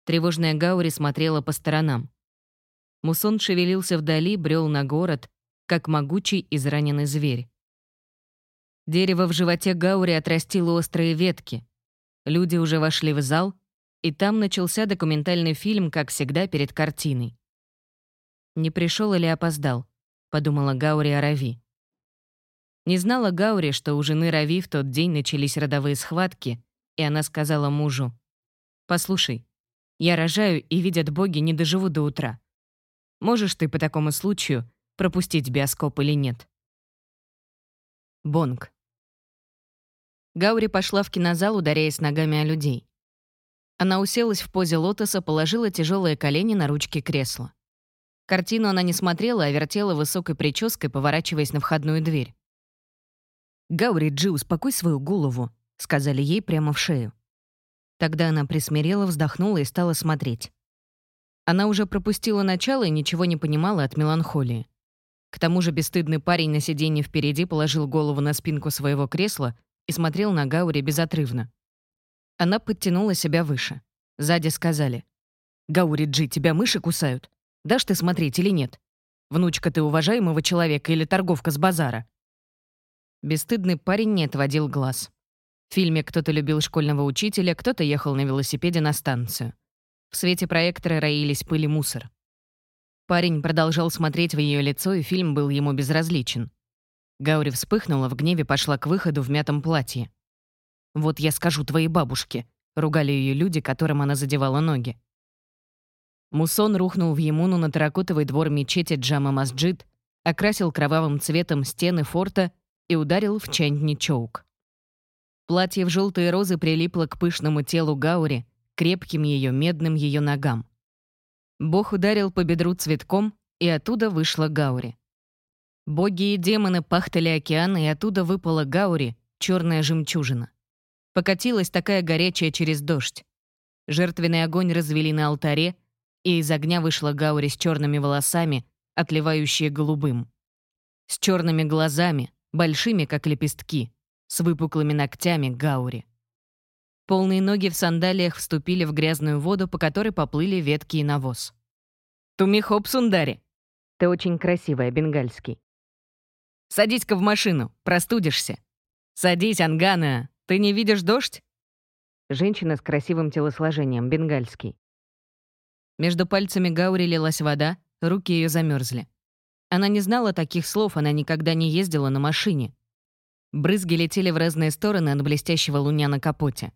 Тревожная Гаури смотрела по сторонам. Мусон шевелился вдали, брел на город, как могучий израненный зверь. Дерево в животе Гаури отрастило острые ветки. Люди уже вошли в зал, и там начался документальный фильм, как всегда, перед картиной. «Не пришел или опоздал?» — подумала Гаури о Рави. Не знала Гаури, что у жены Рави в тот день начались родовые схватки, и она сказала мужу, «Послушай, я рожаю, и, видят боги, не доживу до утра. Можешь ты по такому случаю пропустить биоскоп или нет?» Бонг. Гаури пошла в кинозал, ударяясь ногами о людей. Она уселась в позе лотоса, положила тяжелые колени на ручки кресла. Картину она не смотрела, а вертела высокой прической, поворачиваясь на входную дверь. «Гаури, Джи, успокой свою голову», — сказали ей прямо в шею. Тогда она присмирела, вздохнула и стала смотреть. Она уже пропустила начало и ничего не понимала от меланхолии. К тому же бесстыдный парень на сиденье впереди положил голову на спинку своего кресла и смотрел на Гаури безотрывно. Она подтянула себя выше. Сзади сказали. «Гаури Джи, тебя мыши кусают? Дашь ты смотреть или нет? Внучка ты уважаемого человека или торговка с базара?» Бесстыдный парень не отводил глаз. В фильме кто-то любил школьного учителя, кто-то ехал на велосипеде на станцию. В свете проектора роились пыль и мусор. Парень продолжал смотреть в ее лицо, и фильм был ему безразличен. Гаури вспыхнула, в гневе пошла к выходу в мятом платье. «Вот я скажу твоей бабушке», — ругали ее люди, которым она задевала ноги. Мусон рухнул в Емуну на терракотовый двор мечети Джама Масджид, окрасил кровавым цветом стены форта и ударил в Чандни-Чоук. Платье в желтые розы прилипло к пышному телу Гаури, крепким ее медным ее ногам. Бог ударил по бедру цветком, и оттуда вышла Гаури. Боги и демоны пахтали океан, и оттуда выпала Гаури, черная жемчужина. Покатилась такая горячая через дождь. Жертвенный огонь развели на алтаре, и из огня вышла Гаури с черными волосами, отливающие голубым. С черными глазами, большими, как лепестки, с выпуклыми ногтями Гаури. Полные ноги в сандалиях вступили в грязную воду, по которой поплыли ветки и навоз. «Тумихоп, Сундари!» «Ты очень красивая, бенгальский». «Садись-ка в машину, простудишься». «Садись, Ангана, ты не видишь дождь?» Женщина с красивым телосложением, бенгальский. Между пальцами Гаури лилась вода, руки ее замерзли. Она не знала таких слов, она никогда не ездила на машине. Брызги летели в разные стороны от блестящего луня на капоте.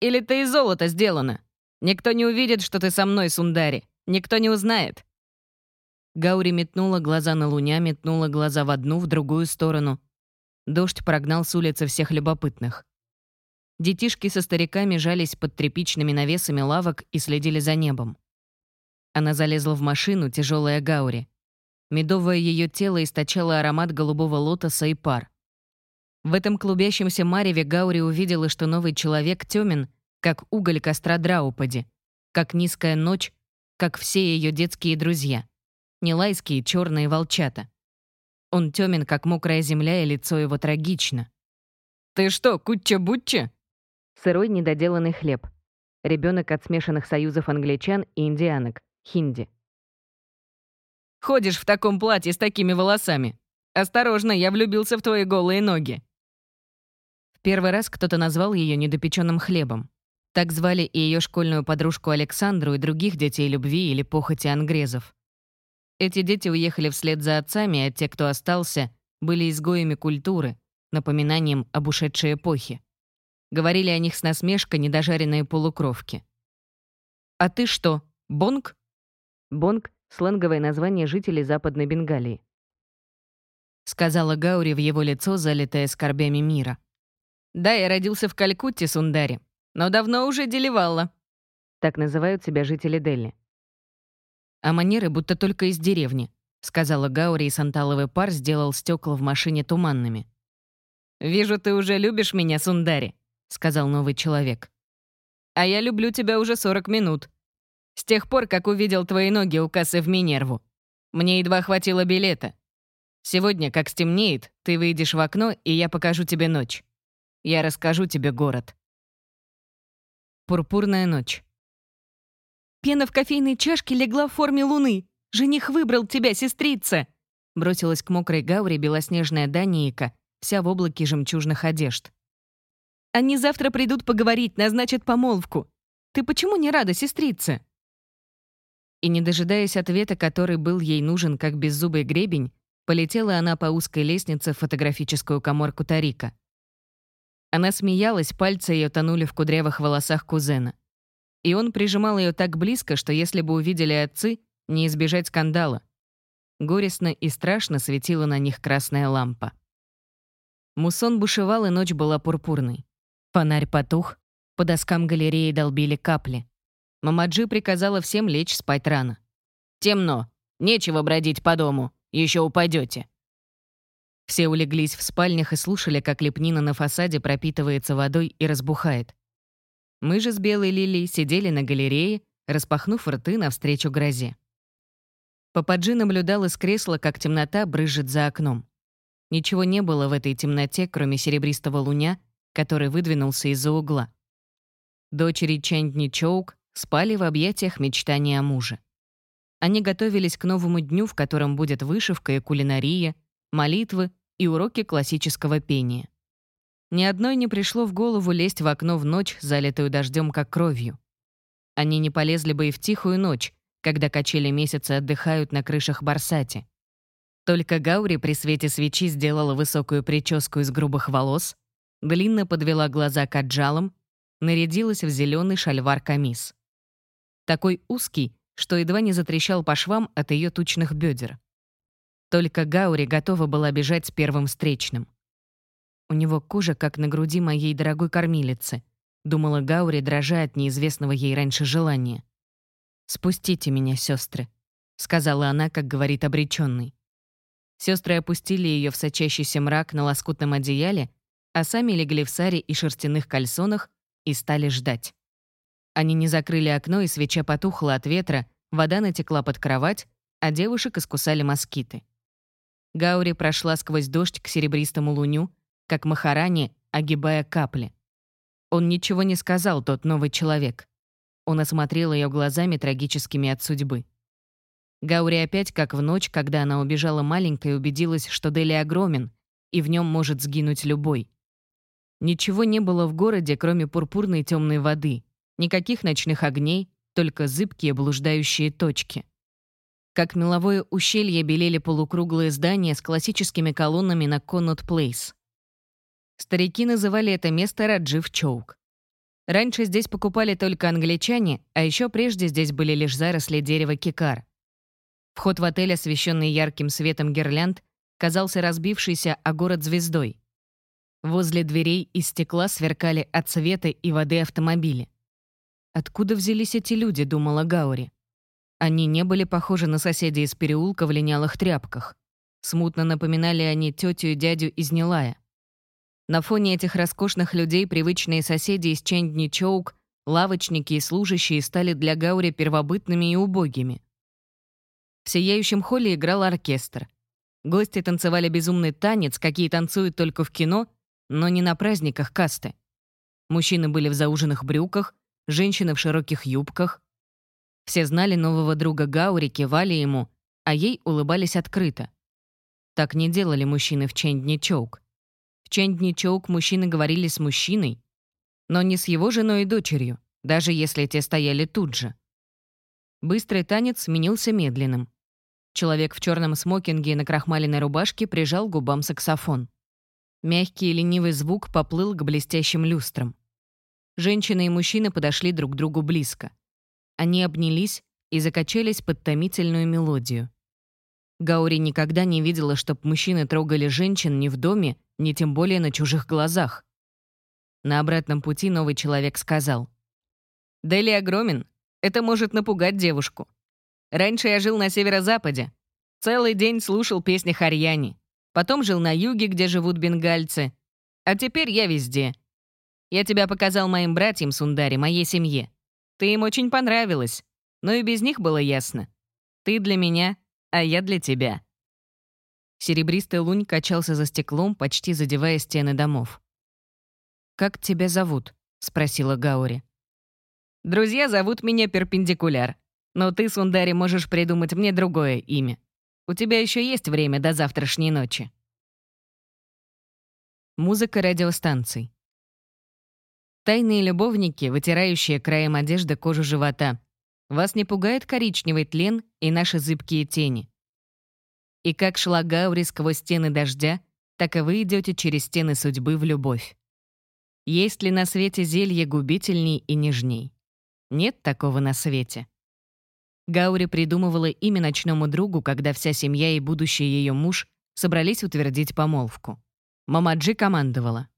«Или ты из золота сделана? Никто не увидит, что ты со мной, Сундари. Никто не узнает». Гаури метнула глаза на луня, метнула глаза в одну, в другую сторону. Дождь прогнал с улицы всех любопытных. Детишки со стариками жались под тряпичными навесами лавок и следили за небом. Она залезла в машину, тяжелая Гаури. Медовое ее тело источало аромат голубого лотоса и пар. В этом клубящемся мареве Гаури увидела, что новый человек тёмен, как уголь костра Драупади, как низкая ночь, как все ее детские друзья. Нелайские черные волчата. Он тёмен, как мокрая земля, и лицо его трагично. «Ты что, кутча-бутча?» Сырой недоделанный хлеб. Ребенок от смешанных союзов англичан и индианок. Хинди. Ходишь в таком платье с такими волосами. Осторожно, я влюбился в твои голые ноги. В первый раз кто-то назвал ее недопеченным хлебом. Так звали и ее школьную подружку Александру и других детей любви или похоти ангрезов. Эти дети уехали вслед за отцами, а те, кто остался, были изгоями культуры, напоминанием об ушедшей эпохе. Говорили о них с насмешкой недожаренные полукровки. «А ты что, Бонг?» Бонг — сленговое название жителей Западной Бенгалии. Сказала Гаури в его лицо, залитое скорбями мира. «Да, я родился в Калькутте, Сундари, но давно уже деливала». Так называют себя жители Дели. «А манеры будто только из деревни», — сказала Гаури, и санталовый пар сделал стекла в машине туманными. «Вижу, ты уже любишь меня, Сундари», — сказал новый человек. «А я люблю тебя уже 40 минут. С тех пор, как увидел твои ноги у кассы в Минерву. Мне едва хватило билета. Сегодня, как стемнеет, ты выйдешь в окно, и я покажу тебе ночь. Я расскажу тебе город». Пурпурная ночь. «Пена в кофейной чашке легла в форме луны. Жених выбрал тебя, сестрица!» Бросилась к мокрой гауре белоснежная Даниика, вся в облаке жемчужных одежд. «Они завтра придут поговорить, назначат помолвку. Ты почему не рада, сестрица?» И, не дожидаясь ответа, который был ей нужен как беззубый гребень, полетела она по узкой лестнице в фотографическую коморку Тарика. Она смеялась, пальцы ее тонули в кудрявых волосах кузена. И он прижимал ее так близко, что если бы увидели отцы, не избежать скандала. Горестно и страшно светила на них красная лампа. Мусон бушевал, и ночь была пурпурной. Фонарь потух, по доскам галереи долбили капли. Мамаджи приказала всем лечь спать рано. «Темно. Нечего бродить по дому. Еще упадете. Все улеглись в спальнях и слушали, как лепнина на фасаде пропитывается водой и разбухает. Мы же с Белой Лилией сидели на галерее, распахнув рты навстречу грозе. Пападжи наблюдал из кресла, как темнота брызжет за окном. Ничего не было в этой темноте, кроме серебристого луня, который выдвинулся из-за угла. Дочери Чандни Чоук спали в объятиях мечтания о муже. Они готовились к новому дню, в котором будет вышивка и кулинария, молитвы и уроки классического пения. Ни одной не пришло в голову лезть в окно в ночь, залитую дождем как кровью. Они не полезли бы и в тихую ночь, когда качели месяца отдыхают на крышах Барсати. Только Гаури при свете свечи сделала высокую прическу из грубых волос, длинно подвела глаза к отжалам, нарядилась в зеленый шальвар-камис. Такой узкий, что едва не затрещал по швам от ее тучных бедер. Только Гаури готова была бежать с первым встречным. У него кожа, как на груди моей дорогой кормилицы, думала Гаури, дрожа от неизвестного ей раньше желания. «Спустите меня, сестры», — сказала она, как говорит обреченный. Сестры опустили ее в сочащийся мрак на лоскутном одеяле, а сами легли в саре и шерстяных кальсонах и стали ждать. Они не закрыли окно, и свеча потухла от ветра, вода натекла под кровать, а девушек искусали москиты. Гаури прошла сквозь дождь к серебристому луню, как Махарани, огибая капли. Он ничего не сказал, тот новый человек. Он осмотрел ее глазами трагическими от судьбы. Гаури опять, как в ночь, когда она убежала маленькой, убедилась, что Дели огромен, и в нем может сгинуть любой. Ничего не было в городе, кроме пурпурной темной воды, никаких ночных огней, только зыбкие блуждающие точки. Как меловое ущелье белели полукруглые здания с классическими колоннами на Коннот Плейс. Старики называли это место Раджив Чоук. Раньше здесь покупали только англичане, а еще прежде здесь были лишь заросли дерева кикар. Вход в отель, освещенный ярким светом гирлянд, казался разбившийся о город звездой. Возле дверей из стекла сверкали от света и воды автомобили. Откуда взялись эти люди, думала Гаури. Они не были похожи на соседей из переулка в линялых тряпках. Смутно напоминали они тетю и дядю из Нилая. На фоне этих роскошных людей привычные соседи из Чендни-Чоук, лавочники и служащие стали для Гаури первобытными и убогими. В сияющем холле играл оркестр. Гости танцевали безумный танец, какие танцуют только в кино, но не на праздниках касты. Мужчины были в зауженных брюках, женщины в широких юбках, все знали нового друга Гаури, кивали ему, а ей улыбались открыто. Так не делали мужчины в Чендни-Чоук. В Чендни-Чоук мужчины говорили с мужчиной, но не с его женой и дочерью, даже если те стояли тут же. Быстрый танец сменился медленным. Человек в черном смокинге и на крахмаленной рубашке прижал губам саксофон. Мягкий и ленивый звук поплыл к блестящим люстрам. Женщина и мужчина подошли друг к другу близко. Они обнялись и закачались под томительную мелодию. Гаури никогда не видела, чтоб мужчины трогали женщин ни в доме, ни тем более на чужих глазах. На обратном пути новый человек сказал. «Дели огромен. Это может напугать девушку. Раньше я жил на северо-западе. Целый день слушал песни Харьяни. Потом жил на юге, где живут бенгальцы. А теперь я везде. Я тебя показал моим братьям Сундари, моей семье. Ты им очень понравилась. Но и без них было ясно. Ты для меня, а я для тебя». Серебристый лунь качался за стеклом, почти задевая стены домов. «Как тебя зовут?» — спросила Гаури. «Друзья зовут меня Перпендикуляр. Но ты, Сундари, можешь придумать мне другое имя. У тебя еще есть время до завтрашней ночи». Музыка радиостанций. Тайные любовники, вытирающие краем одежды кожу живота. Вас не пугает коричневый тлен и наши зыбкие тени. И как шла Гаури сквозь стены дождя, так и вы идете через стены судьбы в любовь. Есть ли на свете зелье губительней и нежней? Нет такого на свете. Гаури придумывала имя ночному другу, когда вся семья и будущий ее муж собрались утвердить помолвку. Мамаджи командовала.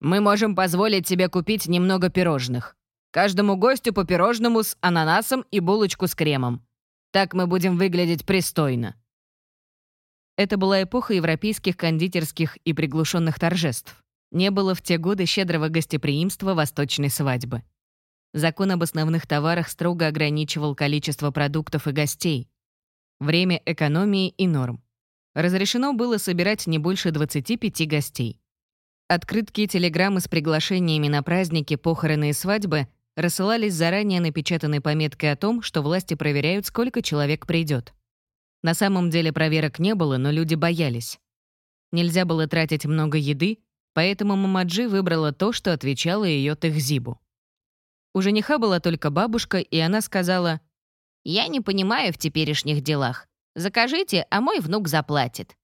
«Мы можем позволить тебе купить немного пирожных. Каждому гостю по пирожному с ананасом и булочку с кремом. Так мы будем выглядеть пристойно». Это была эпоха европейских кондитерских и приглушенных торжеств. Не было в те годы щедрого гостеприимства восточной свадьбы. Закон об основных товарах строго ограничивал количество продуктов и гостей. Время экономии и норм. Разрешено было собирать не больше 25 гостей. Открытки и телеграммы с приглашениями на праздники, похороны и свадьбы рассылались заранее напечатанной пометкой о том, что власти проверяют, сколько человек придет. На самом деле проверок не было, но люди боялись. Нельзя было тратить много еды, поэтому Мамаджи выбрала то, что отвечало ее Техзибу. У жениха была только бабушка, и она сказала, «Я не понимаю в теперешних делах. Закажите, а мой внук заплатит».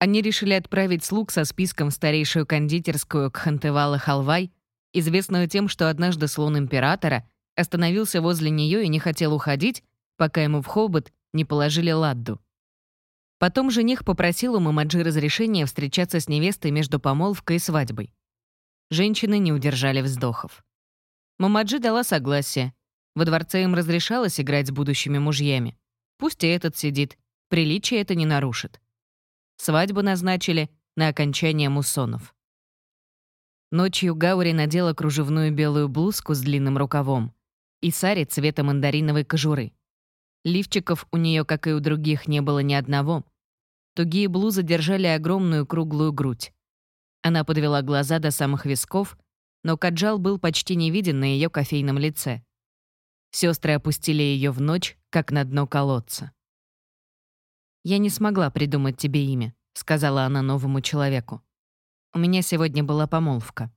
Они решили отправить слуг со списком в старейшую кондитерскую Кхантевала Халвай, известную тем, что однажды слон императора остановился возле нее и не хотел уходить, пока ему в хобот не положили ладду. Потом жених попросил у Мамаджи разрешения встречаться с невестой между помолвкой и свадьбой. Женщины не удержали вздохов. Мамаджи дала согласие. Во дворце им разрешалось играть с будущими мужьями. Пусть и этот сидит, приличие это не нарушит. Свадьбу назначили на окончание муссонов. Ночью Гаури надела кружевную белую блузку с длинным рукавом и сари цвета мандариновой кожуры. Лифчиков у нее, как и у других, не было ни одного. Тугие блузы держали огромную круглую грудь. Она подвела глаза до самых висков но Каджал был почти не виден на ее кофейном лице. Сестры опустили ее в ночь, как на дно колодца. «Я не смогла придумать тебе имя», — сказала она новому человеку. «У меня сегодня была помолвка».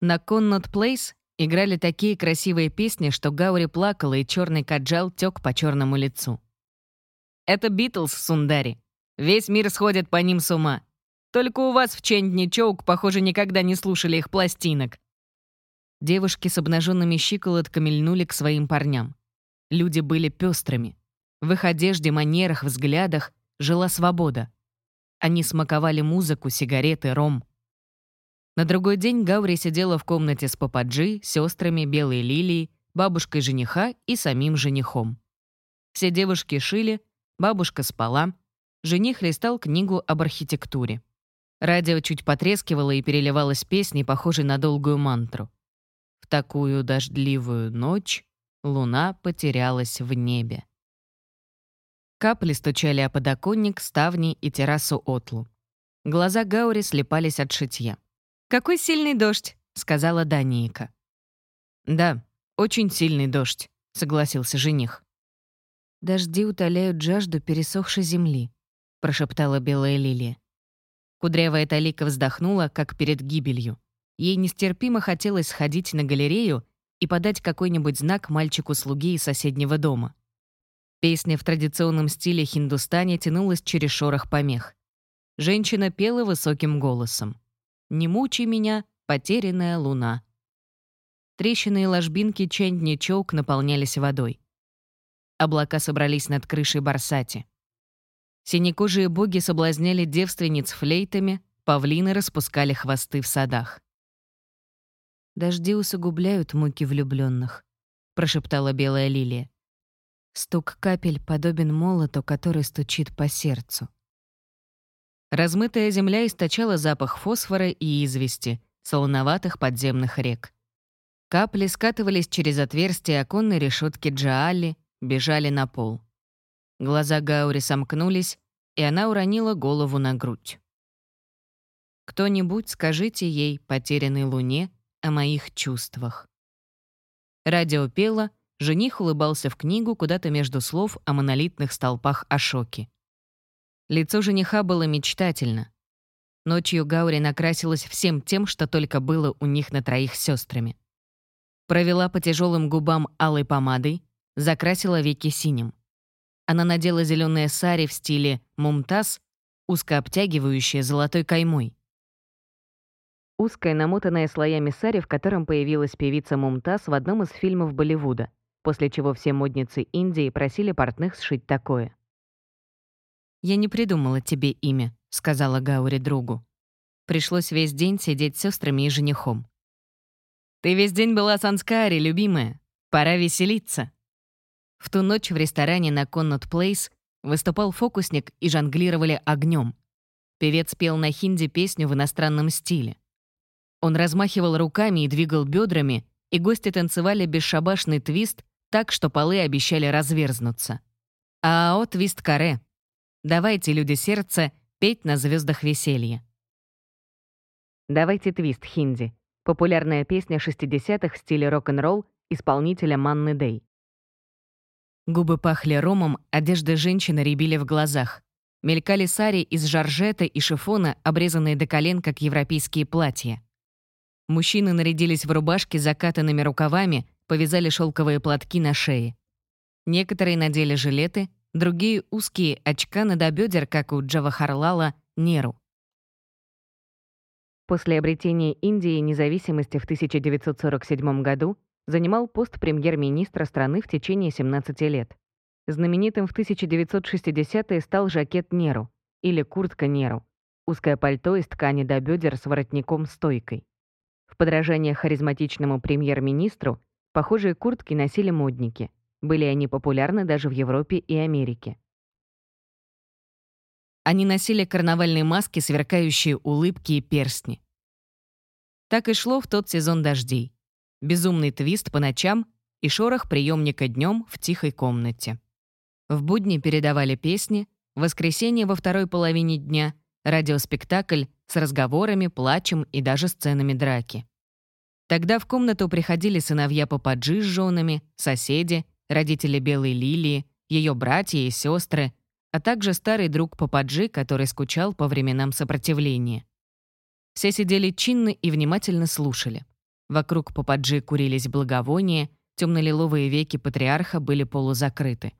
На Коннот Плейс играли такие красивые песни, что Гаури плакала, и черный каджал тек по черному лицу. «Это Битлз, Сундари. Весь мир сходит по ним с ума. Только у вас в Чендни Чоук, похоже, никогда не слушали их пластинок». Девушки с обнаженными щиколотками льнули к своим парням. Люди были пестрыми. В их одежде, манерах, взглядах жила свобода. Они смаковали музыку, сигареты, ром. На другой день Гаури сидела в комнате с Пападжи, сестрами, Белой Лилией, бабушкой жениха и самим женихом. Все девушки шили, бабушка спала, жених листал книгу об архитектуре. Радио чуть потрескивало и переливалось песней, похожей на долгую мантру. В такую дождливую ночь луна потерялась в небе. Капли стучали о подоконник, ставни и террасу Отлу. Глаза Гаури слепались от шитья. «Какой сильный дождь!» — сказала Даниика. «Да, очень сильный дождь», — согласился жених. «Дожди утоляют жажду пересохшей земли», — прошептала белая лилия. Кудрявая Талика вздохнула, как перед гибелью. Ей нестерпимо хотелось сходить на галерею и подать какой-нибудь знак мальчику-слуге из соседнего дома. Песня в традиционном стиле хиндустане тянулась через шорох помех. Женщина пела высоким голосом. «Не мучай меня, потерянная луна». Трещины и ложбинки Чендни-Чоук наполнялись водой. Облака собрались над крышей Барсати. Синекожие боги соблазняли девственниц флейтами, павлины распускали хвосты в садах. «Дожди усугубляют муки влюбленных, прошептала белая лилия. Стук капель подобен молоту, который стучит по сердцу. Размытая земля источала запах фосфора и извести, солоноватых подземных рек. Капли скатывались через отверстие оконной решетки Джаали, бежали на пол. Глаза Гаури сомкнулись, и она уронила голову на грудь. «Кто-нибудь скажите ей, потерянной луне, о моих чувствах». Радио пело, жених улыбался в книгу куда-то между слов о монолитных столпах Ашоки. Лицо жениха было мечтательно. Ночью Гаури накрасилась всем тем, что только было у них на троих сестрами. Провела по тяжелым губам алой помадой, закрасила веки синим. Она надела зеленое сари в стиле «мумтаз», узко обтягивающее золотой каймой. Узкая, намотанная слоями сари, в котором появилась певица Мумтаз в одном из фильмов Болливуда, после чего все модницы Индии просили портных сшить такое. «Я не придумала тебе имя», — сказала Гаури другу. Пришлось весь день сидеть с сестрами и женихом. «Ты весь день была с Анскари, любимая. Пора веселиться». В ту ночь в ресторане на Коннот Плейс выступал фокусник и жонглировали огнем. Певец пел на хинди песню в иностранном стиле. Он размахивал руками и двигал бедрами, и гости танцевали бесшабашный твист так, что полы обещали разверзнуться. Ао твист каре Давайте, люди сердца, петь на звездах веселья. «Давайте твист» хинди. Популярная песня 60-х в стиле рок-н-ролл исполнителя Манны Дэй. Губы пахли ромом, одежды женщины рябили в глазах. Мелькали сари из жаржета и шифона, обрезанные до колен, как европейские платья. Мужчины нарядились в рубашки с закатанными рукавами, повязали шелковые платки на шее. Некоторые надели жилеты, другие — узкие очка на бедер, как у Джавахарлала Неру. После обретения Индии независимости в 1947 году занимал пост премьер-министра страны в течение 17 лет. Знаменитым в 1960-е стал жакет Неру или куртка Неру, узкое пальто из ткани до бедер с воротником-стойкой. В подражание харизматичному премьер-министру похожие куртки носили модники — были они популярны даже в Европе и Америке. Они носили карнавальные маски, сверкающие улыбки и перстни. Так и шло в тот сезон дождей. Безумный твист по ночам и шорох приемника днем в тихой комнате. В будни передавали песни, в воскресенье во второй половине дня — радиоспектакль с разговорами, плачем и даже сценами драки. Тогда в комнату приходили сыновья Пападжи с женами, соседи родители Белой Лилии, ее братья и сестры, а также старый друг Пападжи, который скучал по временам сопротивления. Все сидели чинно и внимательно слушали. Вокруг Пападжи курились благовония, темно-лиловые веки патриарха были полузакрыты.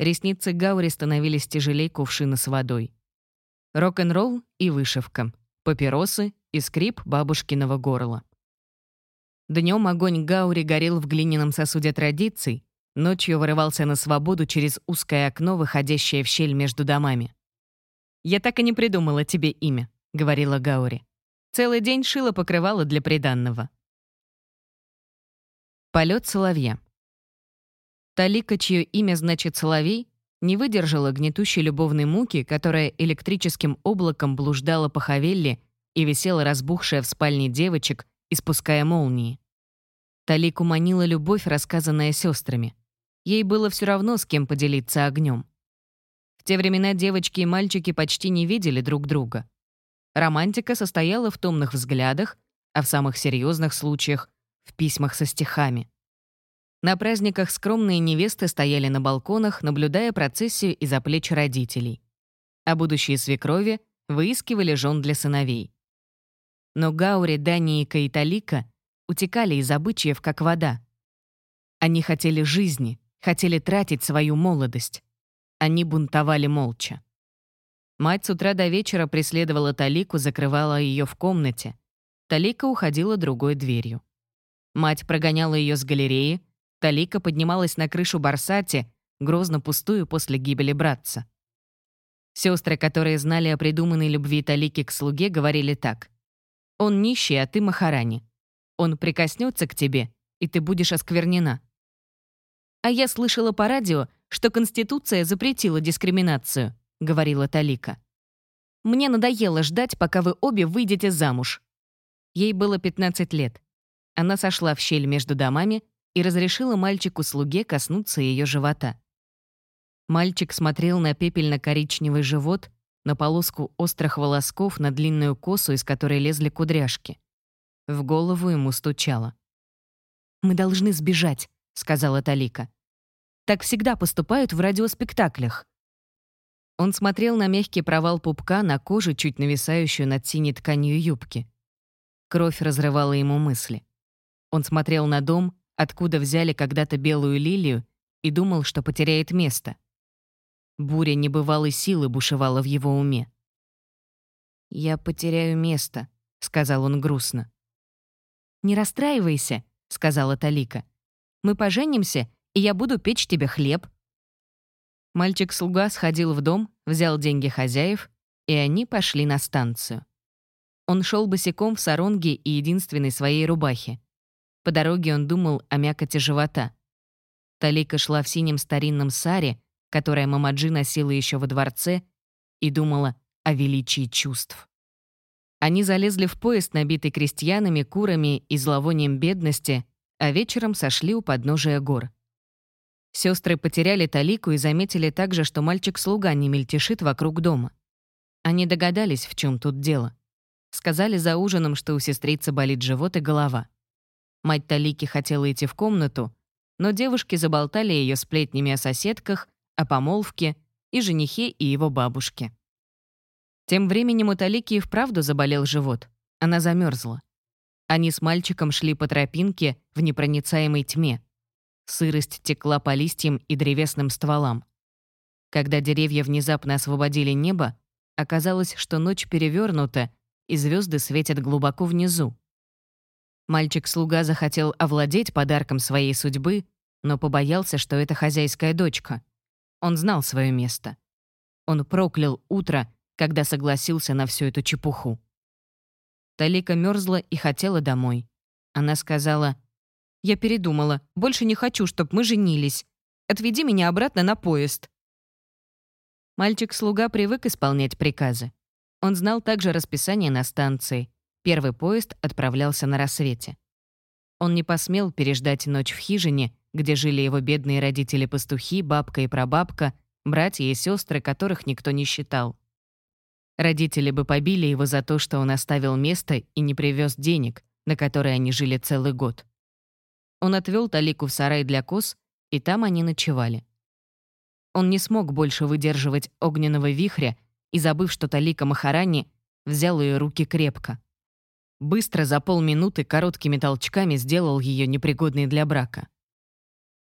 Ресницы Гаури становились тяжелей кувшина с водой. Рок-н-ролл и вышивка, папиросы и скрип бабушкиного горла. Днем огонь Гаури горел в глиняном сосуде традиций, ночью вырывался на свободу через узкое окно, выходящее в щель между домами. «Я так и не придумала тебе имя», — говорила Гаури. «Целый день шила покрывала для приданного». Полет соловья. Талика, чье имя значит «соловей», не выдержала гнетущей любовной муки, которая электрическим облаком блуждала по Хавелле и висела разбухшая в спальне девочек, испуская молнии. Талику манила любовь, рассказанная сестрами. Ей было все равно, с кем поделиться огнем. В те времена девочки и мальчики почти не видели друг друга. Романтика состояла в томных взглядах, а в самых серьезных случаях — в письмах со стихами. На праздниках скромные невесты стояли на балконах, наблюдая процессию из-за плеч родителей. А будущие свекрови выискивали жен для сыновей. Но Гаури, Даниика и Талика утекали из обычаев, как вода. Они хотели жизни, хотели тратить свою молодость. Они бунтовали молча. Мать с утра до вечера преследовала Талику, закрывала ее в комнате. Талика уходила другой дверью. Мать прогоняла ее с галереи, Талика поднималась на крышу Барсати, грозно пустую после гибели братца. Сестры, которые знали о придуманной любви Талики к слуге, говорили так. Он нищий, а ты Махарани. Он прикоснется к тебе, и ты будешь осквернена. А я слышала по радио, что Конституция запретила дискриминацию, говорила Талика. Мне надоело ждать, пока вы обе выйдете замуж». Ей было 15 лет. Она сошла в щель между домами и разрешила мальчику-слуге коснуться ее живота. Мальчик смотрел на пепельно-коричневый живот, на полоску острых волосков, на длинную косу, из которой лезли кудряшки. В голову ему стучало. «Мы должны сбежать», — сказала Талика. «Так всегда поступают в радиоспектаклях». Он смотрел на мягкий провал пупка на кожу, чуть нависающую над синей тканью юбки. Кровь разрывала ему мысли. Он смотрел на дом, откуда взяли когда-то белую лилию, и думал, что потеряет место. Буря небывалой силы бушевала в его уме. «Я потеряю место», — сказал он грустно. «Не расстраивайся», — сказала Талика. «Мы поженимся, и я буду печь тебе хлеб». Мальчик-слуга сходил в дом, взял деньги хозяев, и они пошли на станцию. Он шел босиком в саронге и единственной своей рубахе. По дороге он думал о мякоти живота. Талика шла в синем старинном саре, которое Мамаджи носила еще во дворце, и думала о величии чувств. Они залезли в поезд, набитый крестьянами, курами и зловонием бедности, а вечером сошли у подножия гор. Сестры потеряли Талику и заметили также, что мальчик-слуга не мельтешит вокруг дома. Они догадались, в чем тут дело. Сказали за ужином, что у сестрицы болит живот и голова. Мать Талики хотела идти в комнату, но девушки заболтали ее сплетнями о соседках, о помолвке и женихе и его бабушке. Тем временем у Талики и вправду заболел живот. Она замерзла. Они с мальчиком шли по тропинке в непроницаемой тьме. Сырость текла по листьям и древесным стволам. Когда деревья внезапно освободили небо, оказалось, что ночь перевернута, и звезды светят глубоко внизу. Мальчик-слуга захотел овладеть подарком своей судьбы, но побоялся, что это хозяйская дочка. Он знал свое место. Он проклял утро, когда согласился на всю эту чепуху. Талика мерзла и хотела домой. Она сказала, «Я передумала, больше не хочу, чтобы мы женились. Отведи меня обратно на поезд». Мальчик-слуга привык исполнять приказы. Он знал также расписание на станции. Первый поезд отправлялся на рассвете. Он не посмел переждать ночь в хижине, где жили его бедные родители-пастухи, бабка и прабабка, братья и сестры, которых никто не считал. Родители бы побили его за то, что он оставил место и не привез денег, на которые они жили целый год. Он отвел Талику в сарай для коз, и там они ночевали. Он не смог больше выдерживать огненного вихря и, забыв, что Талика Махарани, взял ее руки крепко. Быстро за полминуты короткими толчками сделал ее непригодной для брака.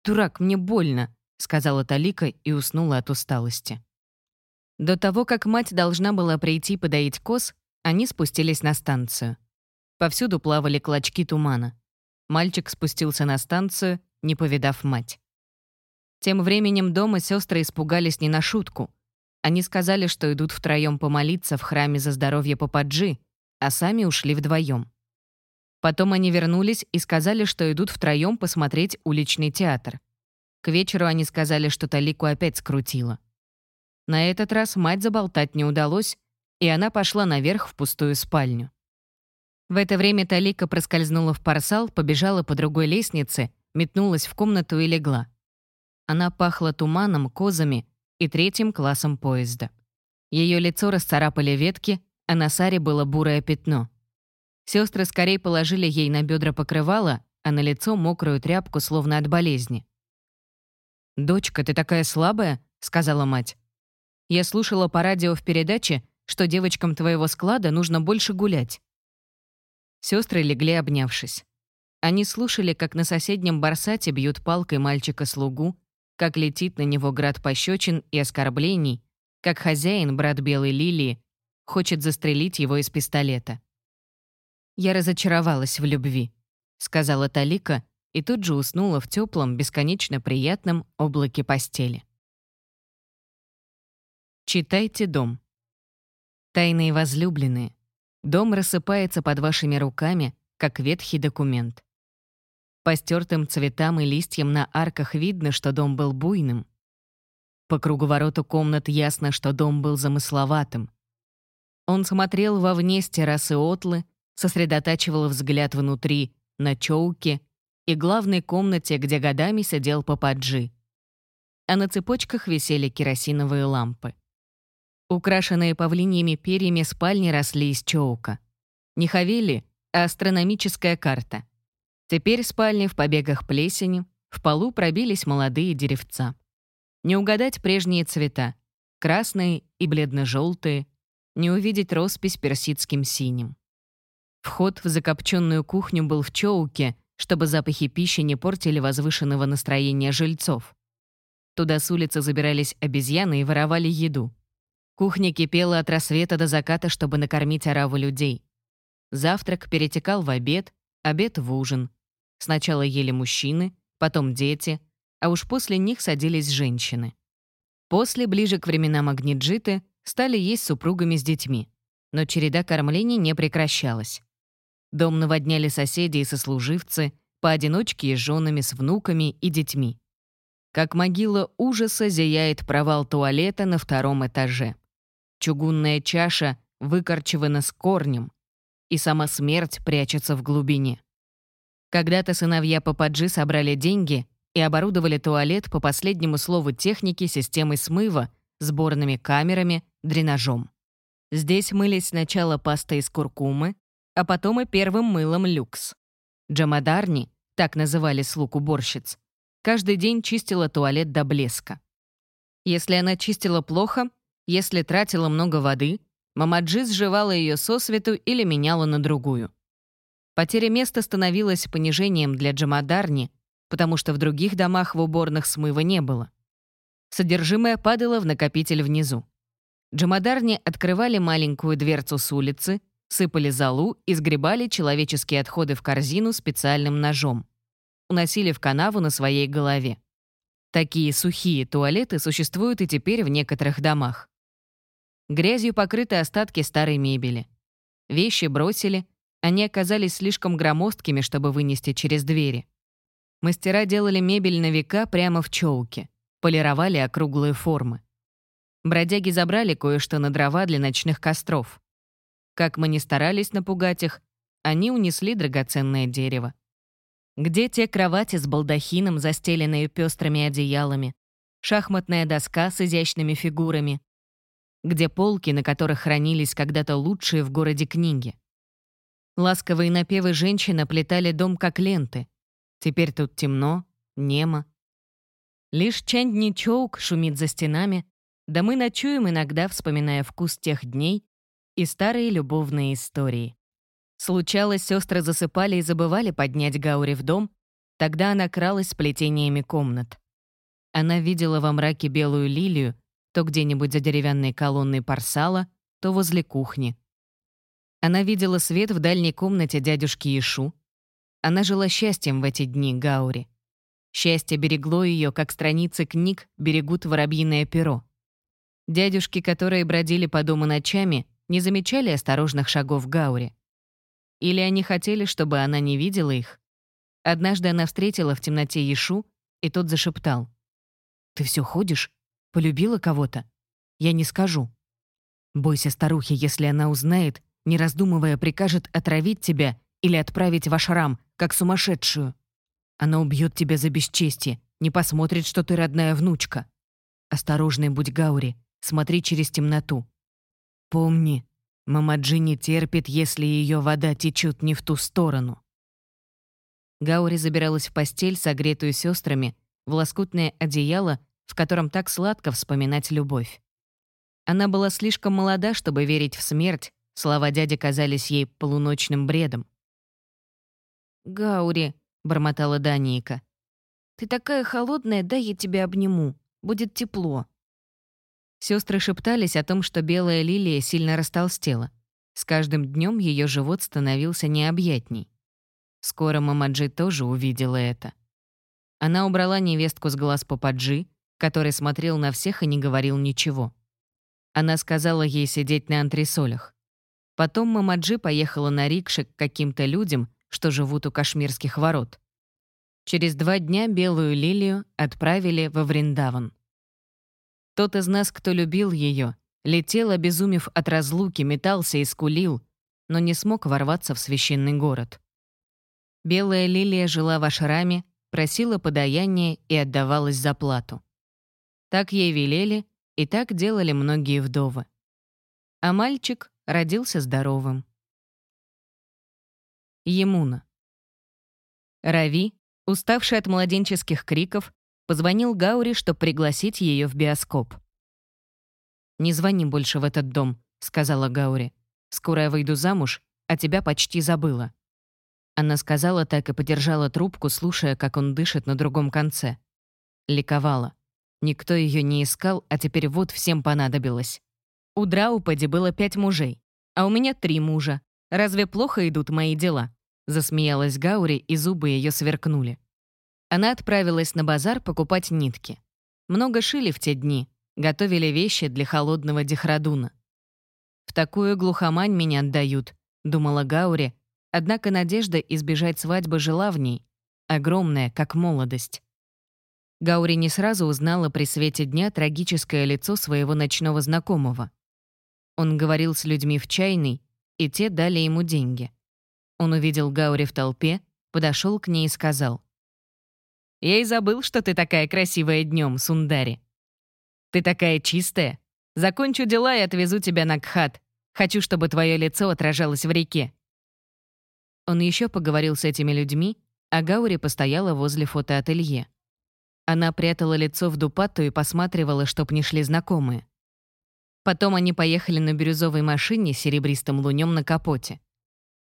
«Дурак, мне больно», — сказала Талика и уснула от усталости. До того, как мать должна была прийти подоить коз, они спустились на станцию. Повсюду плавали клочки тумана. Мальчик спустился на станцию, не повидав мать. Тем временем дома сестры испугались не на шутку. Они сказали, что идут втроем помолиться в храме за здоровье Пападжи, а сами ушли вдвоем. Потом они вернулись и сказали, что идут втроем посмотреть уличный театр. К вечеру они сказали, что Талику опять скрутило. На этот раз мать заболтать не удалось, и она пошла наверх в пустую спальню. В это время Талика проскользнула в парсал, побежала по другой лестнице, метнулась в комнату и легла. Она пахла туманом, козами и третьим классом поезда. Ее лицо расцарапали ветки, а на Саре было бурое пятно. Сестры скорее положили ей на бедра покрывало, а на лицо мокрую тряпку, словно от болезни. «Дочка, ты такая слабая?» — сказала мать. «Я слушала по радио в передаче, что девочкам твоего склада нужно больше гулять». Сестры легли, обнявшись. Они слушали, как на соседнем барсате бьют палкой мальчика-слугу, как летит на него град пощечин и оскорблений, как хозяин, брат Белой Лилии, хочет застрелить его из пистолета. «Я разочаровалась в любви», — сказала Талика и тут же уснула в теплом, бесконечно приятном облаке постели. Читайте дом. Тайные возлюбленные. Дом рассыпается под вашими руками, как ветхий документ. По стертым цветам и листьям на арках видно, что дом был буйным. По круговороту комнат ясно, что дом был замысловатым. Он смотрел вовне с террасы Отлы, сосредотачивал взгляд внутри, на чоуке и главной комнате, где годами сидел Пападжи. А на цепочках висели керосиновые лампы. Украшенные павлиньими перьями спальни росли из чоука. Не хавели, а астрономическая карта. Теперь спальни в побегах плесени, в полу пробились молодые деревца. Не угадать прежние цвета — красные и бледно-желтые, не увидеть роспись персидским синим. Вход в закопченную кухню был в чоуке, чтобы запахи пищи не портили возвышенного настроения жильцов. Туда с улицы забирались обезьяны и воровали еду. Кухня кипела от рассвета до заката, чтобы накормить ораву людей. Завтрак перетекал в обед, обед в ужин. Сначала ели мужчины, потом дети, а уж после них садились женщины. После, ближе к временам Агниджиты, стали есть супругами с детьми. Но череда кормлений не прекращалась. Дом наводняли соседи и сослуживцы, поодиночке и с женами, с внуками и детьми. Как могила ужаса зияет провал туалета на втором этаже. Чугунная чаша выкорчевана с корнем, и сама смерть прячется в глубине. Когда-то сыновья Пападжи собрали деньги и оборудовали туалет по последнему слову техники системой смыва, сборными камерами, дренажом. Здесь мылись сначала пастой из куркумы, а потом и первым мылом люкс. Джамадарни, так называли слуг уборщиц, каждый день чистила туалет до блеска. Если она чистила плохо, если тратила много воды, Мамаджи сживала ее сосвету или меняла на другую. Потеря места становилась понижением для Джамадарни, потому что в других домах в уборных смыва не было. Содержимое падало в накопитель внизу. Джамадарни открывали маленькую дверцу с улицы, сыпали золу и сгребали человеческие отходы в корзину специальным ножом. Уносили в канаву на своей голове. Такие сухие туалеты существуют и теперь в некоторых домах. Грязью покрыты остатки старой мебели. Вещи бросили, они оказались слишком громоздкими, чтобы вынести через двери. Мастера делали мебель на века прямо в чоуке, полировали округлые формы. Бродяги забрали кое-что на дрова для ночных костров. Как мы ни старались напугать их, они унесли драгоценное дерево. Где те кровати с балдахином, застеленные пестрыми одеялами, шахматная доска с изящными фигурами? Где полки, на которых хранились когда-то лучшие в городе книги? Ласковые напевы женщин оплетали дом как ленты. Теперь тут темно, немо. Лишь Чандни Чоук шумит за стенами, да мы ночуем иногда, вспоминая вкус тех дней и старые любовные истории. Случалось, сестры засыпали и забывали поднять Гаури в дом, тогда она кралась плетениями комнат. Она видела во мраке белую лилию, то где-нибудь за деревянной колонной парсала, то возле кухни. Она видела свет в дальней комнате дядюшки Ишу. Она жила счастьем в эти дни Гаури. Счастье берегло ее, как страницы книг берегут воробьиное перо. Дядюшки, которые бродили по дому ночами, не замечали осторожных шагов Гаури. Или они хотели, чтобы она не видела их? Однажды она встретила в темноте Ешу, и тот зашептал. «Ты все ходишь? Полюбила кого-то? Я не скажу. Бойся старухи, если она узнает, не раздумывая, прикажет отравить тебя или отправить в ашрам, как сумасшедшую. Она убьет тебя за бесчестие, не посмотрит, что ты родная внучка. Осторожный будь, Гаури, Смотри через темноту. Помни, Мамаджи не терпит, если ее вода течет не в ту сторону. Гаури забиралась в постель, согретую сестрами, в лоскутное одеяло, в котором так сладко вспоминать любовь. Она была слишком молода, чтобы верить в смерть, слова дяди казались ей полуночным бредом. «Гаури», — бормотала Даника, — «ты такая холодная, дай я тебя обниму, будет тепло». Сестры шептались о том, что белая лилия сильно растолстела. С каждым днем ее живот становился необъятней. Скоро Мамаджи тоже увидела это. Она убрала невестку с глаз Пападжи, который смотрел на всех и не говорил ничего. Она сказала ей сидеть на антресолях. Потом Мамаджи поехала на рикше к каким-то людям, что живут у кашмирских ворот. Через два дня белую лилию отправили во Вриндаван. Тот из нас, кто любил ее, Летел, обезумев от разлуки, метался и скулил, но не смог ворваться в священный город. Белая лилия жила в ашраме, просила подаяние и отдавалась за плату. Так ей велели, и так делали многие вдовы. А мальчик родился здоровым. Емуна. Рави, уставший от младенческих криков, позвонил Гаури, чтобы пригласить ее в биоскоп. «Не звони больше в этот дом», — сказала Гаури. «Скоро я выйду замуж, а тебя почти забыла». Она сказала так и подержала трубку, слушая, как он дышит на другом конце. Ликовала. Никто ее не искал, а теперь вот всем понадобилось. У Драупади было пять мужей, а у меня три мужа. Разве плохо идут мои дела? Засмеялась Гаури, и зубы ее сверкнули. Она отправилась на базар покупать нитки. Много шили в те дни, готовили вещи для холодного дихрадуна. «В такую глухомань меня отдают», — думала Гаури, однако надежда избежать свадьбы жила в ней, огромная, как молодость. Гаури не сразу узнала при свете дня трагическое лицо своего ночного знакомого. Он говорил с людьми в чайной, и те дали ему деньги. Он увидел Гаури в толпе, подошел к ней и сказал. «Я и забыл, что ты такая красивая днем, Сундари. Ты такая чистая. Закончу дела и отвезу тебя на Кхат. Хочу, чтобы твое лицо отражалось в реке». Он еще поговорил с этими людьми, а Гаури постояла возле фотоателье. Она прятала лицо в дупатту и посматривала, чтоб не шли знакомые. Потом они поехали на бирюзовой машине с серебристым лунем на капоте.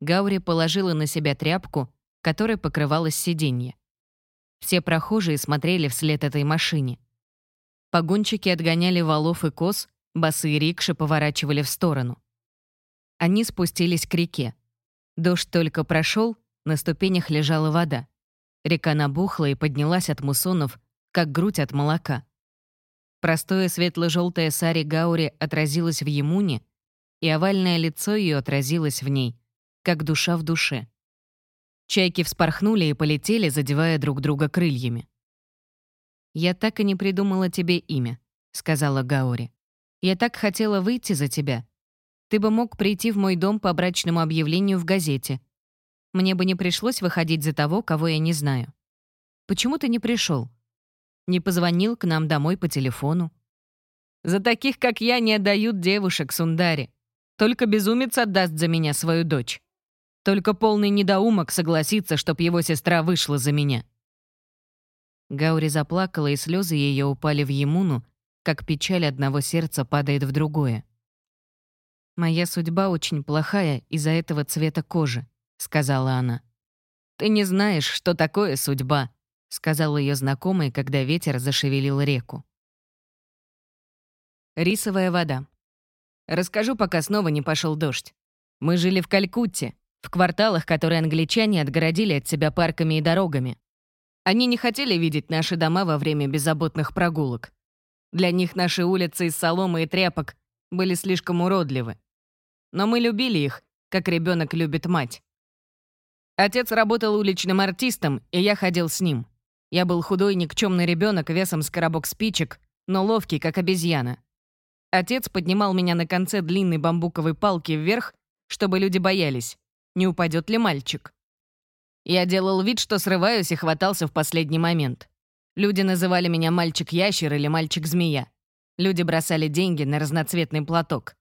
Гаури положила на себя тряпку, которой покрывалось сиденье. Все прохожие смотрели вслед этой машине. Погонщики отгоняли валов и коз, и рикши поворачивали в сторону. Они спустились к реке. Дождь только прошел, на ступенях лежала вода. Река набухла и поднялась от муссонов, как грудь от молока. Простое светло-желтое сари Гаури отразилось в Емуне, и овальное лицо ее отразилось в ней, как душа в душе. Чайки вспорхнули и полетели, задевая друг друга крыльями. «Я так и не придумала тебе имя», — сказала Гаури. «Я так хотела выйти за тебя. Ты бы мог прийти в мой дом по брачному объявлению в газете. Мне бы не пришлось выходить за того, кого я не знаю. Почему ты не пришел? Не позвонил к нам домой по телефону? За таких, как я, не отдают девушек, Сундари. Только безумец отдаст за меня свою дочь. Только полный недоумок согласится, чтоб его сестра вышла за меня. Гаури заплакала, и слезы ее упали в Емуну, как печаль одного сердца падает в другое. «Моя судьба очень плохая из-за этого цвета кожи сказала она. «Ты не знаешь, что такое судьба», — сказал ее знакомый, когда ветер зашевелил реку. Рисовая вода. Расскажу, пока снова не пошел дождь. Мы жили в Калькутте, в кварталах, которые англичане отгородили от себя парками и дорогами. Они не хотели видеть наши дома во время беззаботных прогулок. Для них наши улицы из соломы и тряпок были слишком уродливы. Но мы любили их, как ребенок любит мать. Отец работал уличным артистом, и я ходил с ним. Я был худой никчемный ребенок весом с коробок спичек, но ловкий, как обезьяна. Отец поднимал меня на конце длинной бамбуковой палки вверх, чтобы люди боялись, не упадет ли мальчик. Я делал вид, что срываюсь и хватался в последний момент. Люди называли меня «мальчик-ящер» или «мальчик-змея». Люди бросали деньги на разноцветный платок.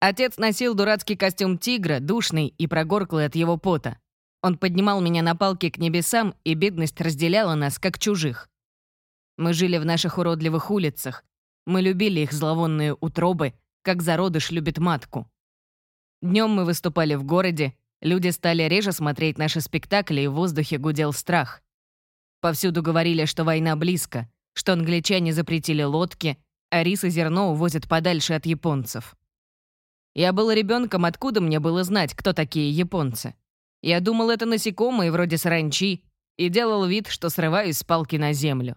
Отец носил дурацкий костюм тигра, душный и прогорклый от его пота. Он поднимал меня на палки к небесам, и бедность разделяла нас, как чужих. Мы жили в наших уродливых улицах. Мы любили их зловонные утробы, как зародыш любит матку. Днем мы выступали в городе, люди стали реже смотреть наши спектакли, и в воздухе гудел страх. Повсюду говорили, что война близко, что англичане запретили лодки, а рис и зерно увозят подальше от японцев. Я был ребенком, откуда мне было знать, кто такие японцы? Я думал, это насекомые вроде саранчи, и делал вид, что срываюсь с палки на землю.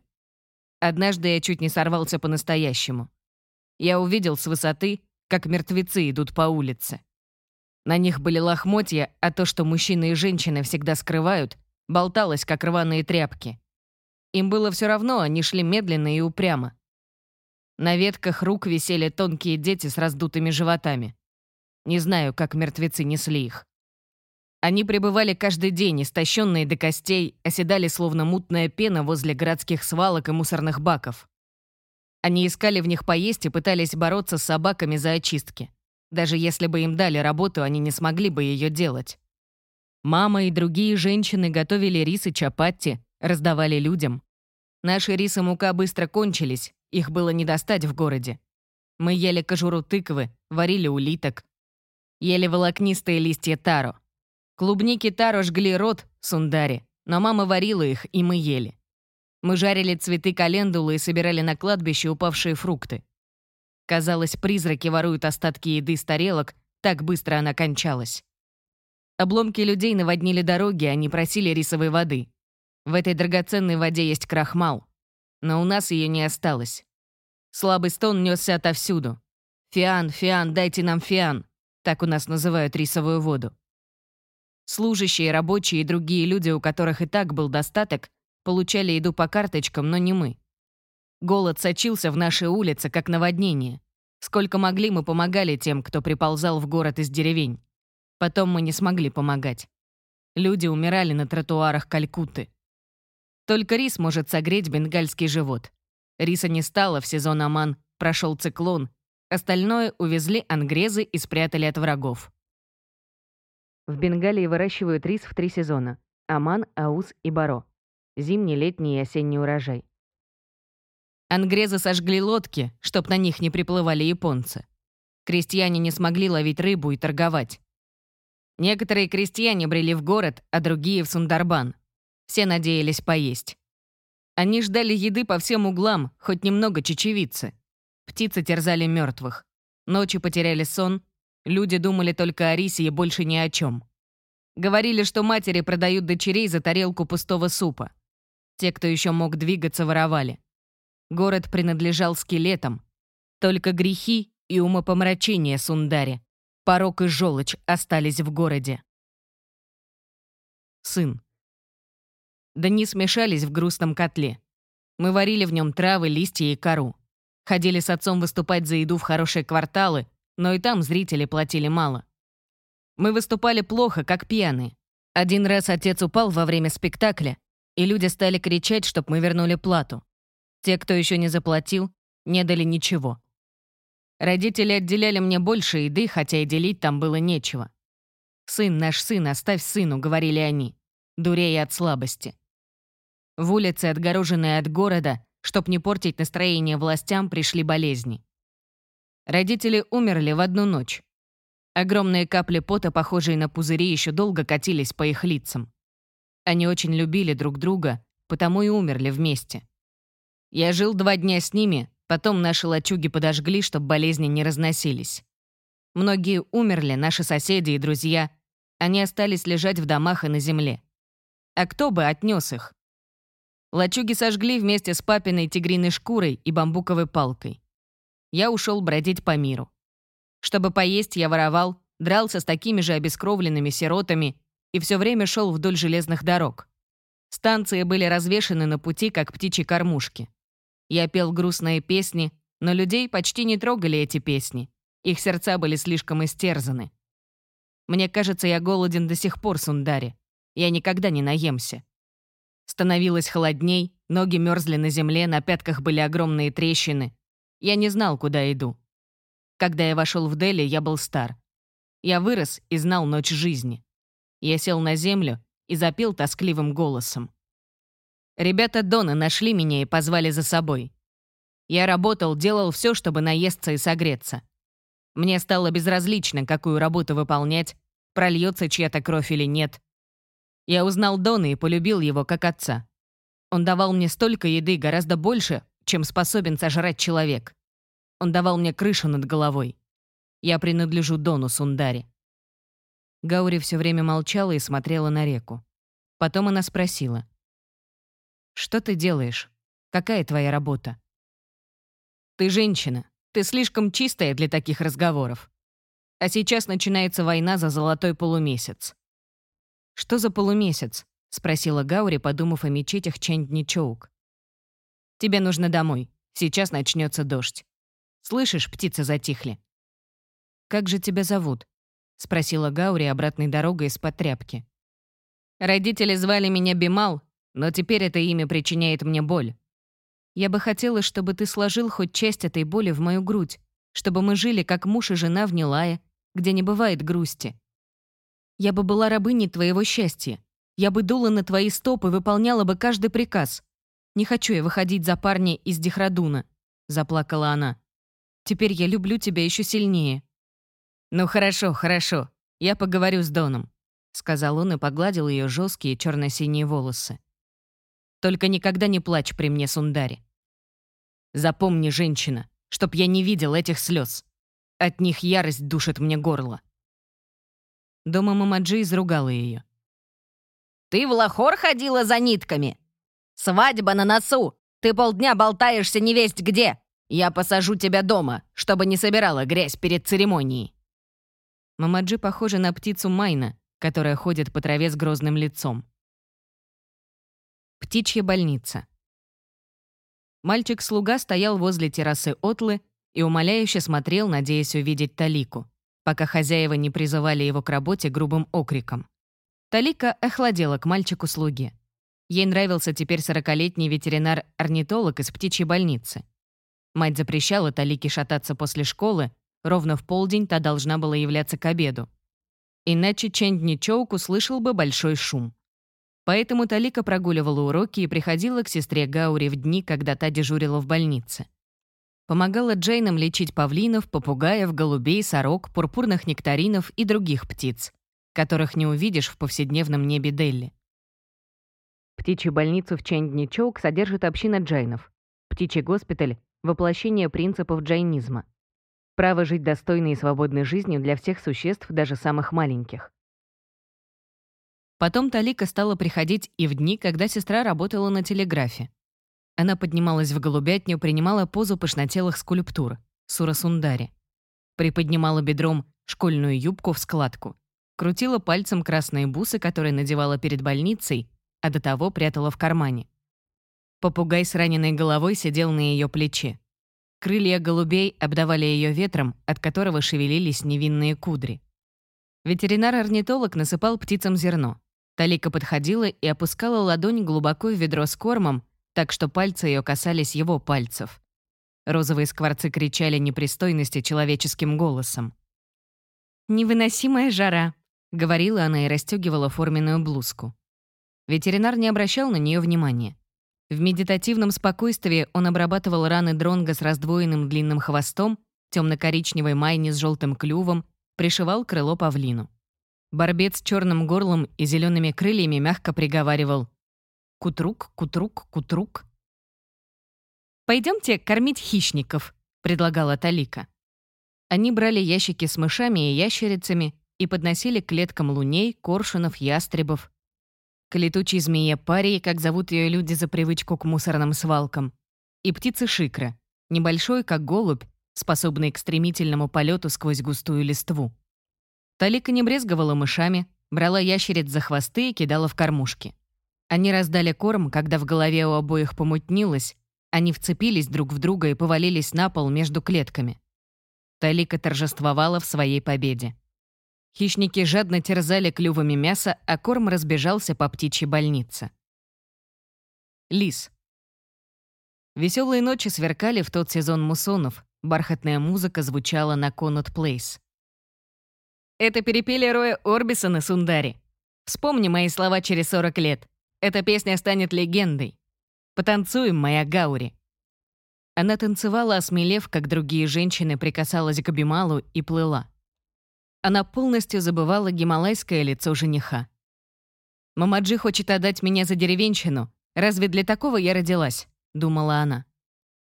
Однажды я чуть не сорвался по-настоящему. Я увидел с высоты, как мертвецы идут по улице. На них были лохмотья, а то, что мужчины и женщины всегда скрывают, болталось, как рваные тряпки. Им было все равно, они шли медленно и упрямо. На ветках рук висели тонкие дети с раздутыми животами. Не знаю, как мертвецы несли их. Они пребывали каждый день, истощенные до костей, оседали словно мутная пена возле городских свалок и мусорных баков. Они искали в них поесть и пытались бороться с собаками за очистки. Даже если бы им дали работу, они не смогли бы ее делать. Мама и другие женщины готовили рис и чапатти, раздавали людям. Наши рис и мука быстро кончились, их было не достать в городе. Мы ели кожуру тыквы, варили улиток. Ели волокнистые листья таро. Клубники таро жгли рот, сундари, но мама варила их, и мы ели. Мы жарили цветы календулы и собирали на кладбище упавшие фрукты. Казалось, призраки воруют остатки еды с тарелок, так быстро она кончалась. Обломки людей наводнили дороги, они просили рисовой воды. В этой драгоценной воде есть крахмал. Но у нас ее не осталось. Слабый стон несся отовсюду. «Фиан, фиан, дайте нам фиан!» Так у нас называют рисовую воду. Служащие, рабочие и другие люди, у которых и так был достаток, получали еду по карточкам, но не мы. Голод сочился в наши улицы, как наводнение. Сколько могли, мы помогали тем, кто приползал в город из деревень. Потом мы не смогли помогать. Люди умирали на тротуарах Калькутты. Только рис может согреть бенгальский живот. Риса не стало в сезон Аман, прошел циклон. Остальное увезли ангрезы и спрятали от врагов. В Бенгалии выращивают рис в три сезона – Аман, Аус и Баро. Зимний, летний и осенний урожай. Ангрезы сожгли лодки, чтоб на них не приплывали японцы. Крестьяне не смогли ловить рыбу и торговать. Некоторые крестьяне брели в город, а другие — в Сундарбан. Все надеялись поесть. Они ждали еды по всем углам, хоть немного чечевицы. Птицы терзали мертвых. Ночи потеряли сон, Люди думали только о рисе и больше ни о чем. Говорили, что матери продают дочерей за тарелку пустого супа. Те, кто еще мог двигаться, воровали. Город принадлежал скелетам. Только грехи и умопомрачение Сундари, порок и желчь остались в городе. Сын. Дни смешались в грустном котле. Мы варили в нем травы, листья и кору. Ходили с отцом выступать за еду в хорошие кварталы, но и там зрители платили мало. Мы выступали плохо, как пьяные. Один раз отец упал во время спектакля, и люди стали кричать, чтоб мы вернули плату. Те, кто еще не заплатил, не дали ничего. Родители отделяли мне больше еды, хотя и делить там было нечего. «Сын, наш сын, оставь сыну», — говорили они, дурея от слабости. В улице, отгороженные от города, чтоб не портить настроение властям, пришли болезни. Родители умерли в одну ночь. Огромные капли пота, похожие на пузыри, еще долго катились по их лицам. Они очень любили друг друга, потому и умерли вместе. Я жил два дня с ними, потом наши лачуги подожгли, чтобы болезни не разносились. Многие умерли, наши соседи и друзья. Они остались лежать в домах и на земле. А кто бы отнес их? Лачуги сожгли вместе с папиной тигриной шкурой и бамбуковой палкой я ушел бродить по миру. Чтобы поесть, я воровал, дрался с такими же обескровленными сиротами и все время шел вдоль железных дорог. Станции были развешаны на пути, как птичьи кормушки. Я пел грустные песни, но людей почти не трогали эти песни. Их сердца были слишком истерзаны. Мне кажется, я голоден до сих пор, Сундари. Я никогда не наемся. Становилось холодней, ноги мерзли на земле, на пятках были огромные трещины. Я не знал, куда иду. Когда я вошел в Дели, я был стар. Я вырос и знал ночь жизни. Я сел на землю и запел тоскливым голосом. Ребята Дона нашли меня и позвали за собой. Я работал, делал все, чтобы наесться и согреться. Мне стало безразлично, какую работу выполнять, прольется чья-то кровь или нет. Я узнал Дона и полюбил его как отца. Он давал мне столько еды, гораздо больше, чем способен сожрать человек. Он давал мне крышу над головой. Я принадлежу Дону Сундари. Гаури все время молчала и смотрела на реку. Потом она спросила. «Что ты делаешь? Какая твоя работа?» «Ты женщина. Ты слишком чистая для таких разговоров. А сейчас начинается война за золотой полумесяц». «Что за полумесяц?» — спросила Гаури, подумав о мечетях Чендничоук. Тебе нужно домой. Сейчас начнется дождь. Слышишь, птицы затихли. «Как же тебя зовут?» — спросила Гаури обратной дорогой из-под тряпки. «Родители звали меня Бимал, но теперь это имя причиняет мне боль. Я бы хотела, чтобы ты сложил хоть часть этой боли в мою грудь, чтобы мы жили как муж и жена в Нилае, где не бывает грусти. Я бы была рабыней твоего счастья. Я бы дула на твои стопы, выполняла бы каждый приказ. Не хочу я выходить за парня из Дихрадуна», — заплакала она. «Теперь я люблю тебя еще сильнее». «Ну хорошо, хорошо. Я поговорю с Доном», — сказал он и погладил ее жесткие черно-синие волосы. «Только никогда не плачь при мне, Сундари. Запомни, женщина, чтоб я не видел этих слез. От них ярость душит мне горло». Дома Мамаджи изругала ее. Ты в Лахор ходила за нитками? Свадьба на носу! Ты полдня болтаешься невесть где! Я посажу тебя дома, чтобы не собирала грязь перед церемонией!» Мамаджи похожа на птицу Майна, которая ходит по траве с грозным лицом. Птичья больница. Мальчик-слуга стоял возле террасы Отлы и умоляюще смотрел, надеясь увидеть Талику, пока хозяева не призывали его к работе грубым окриком. Талика охладела к мальчику-слуге. Ей нравился теперь сорокалетний ветеринар-орнитолог из птичьей больницы. Мать запрещала Талике шататься после школы, ровно в полдень та должна была являться к обеду. Иначе Чендни Чоук услышал бы большой шум. Поэтому Талика прогуливала уроки и приходила к сестре Гаури в дни, когда та дежурила в больнице. Помогала Джейнам лечить павлинов, попугаев, голубей, сорок, пурпурных нектаринов и других птиц которых не увидишь в повседневном небе Делли. Птичью больницу в Чендни-Чоук содержит община джайнов. Птичий госпиталь — воплощение принципов джайнизма. Право жить достойной и свободной жизнью для всех существ, даже самых маленьких. Потом Талика стала приходить и в дни, когда сестра работала на телеграфе. Она поднималась в голубятню, принимала позу пышнотелых скульптур — сурасундари. Приподнимала бедром школьную юбку в складку крутила пальцем красные бусы, которые надевала перед больницей, а до того прятала в кармане. Попугай с раненой головой сидел на ее плече. Крылья голубей обдавали ее ветром, от которого шевелились невинные кудри. Ветеринар-орнитолог насыпал птицам зерно. Талика подходила и опускала ладонь глубоко в ведро с кормом, так что пальцы ее касались его пальцев. Розовые скворцы кричали непристойности человеческим голосом. «Невыносимая жара», — говорила она и расстегивала форменную блузку. Ветеринар не обращал на нее внимания. В медитативном спокойствии он обрабатывал раны дронга с раздвоенным длинным хвостом, темно-коричневой майни с желтым клювом, пришивал крыло павлину. Борбец с черным горлом и зелеными крыльями мягко приговаривал «Кутрук, кутрук, кутрук». «Пойдемте кормить хищников», — предлагала Талика. Они брали ящики с мышами и ящерицами и подносили к клеткам луней, коршунов, ястребов. К летучей змее парии, как зовут ее люди за привычку к мусорным свалкам. И птицы шикра, небольшой, как голубь, способный к стремительному полету сквозь густую листву. Талика не брезговала мышами, брала ящериц за хвосты и кидала в кормушки. Они раздали корм, когда в голове у обоих помутнилось, они вцепились друг в друга и повалились на пол между клетками. Талика торжествовала в своей победе. Хищники жадно терзали клювами мясо, а корм разбежался по птичьей больнице. Лис. Веселые ночи сверкали в тот сезон муссонов, бархатная музыка звучала на Конот Плейс. Это перепели Роя Орбисон и Сундари. Вспомни мои слова через 40 лет. Эта песня станет легендой. Потанцуем, моя Гаури. Она танцевала, осмелев, как другие женщины, прикасалась к Бималу и плыла она полностью забывала гималайское лицо жениха. «Мамаджи хочет отдать меня за деревенщину. Разве для такого я родилась?» — думала она.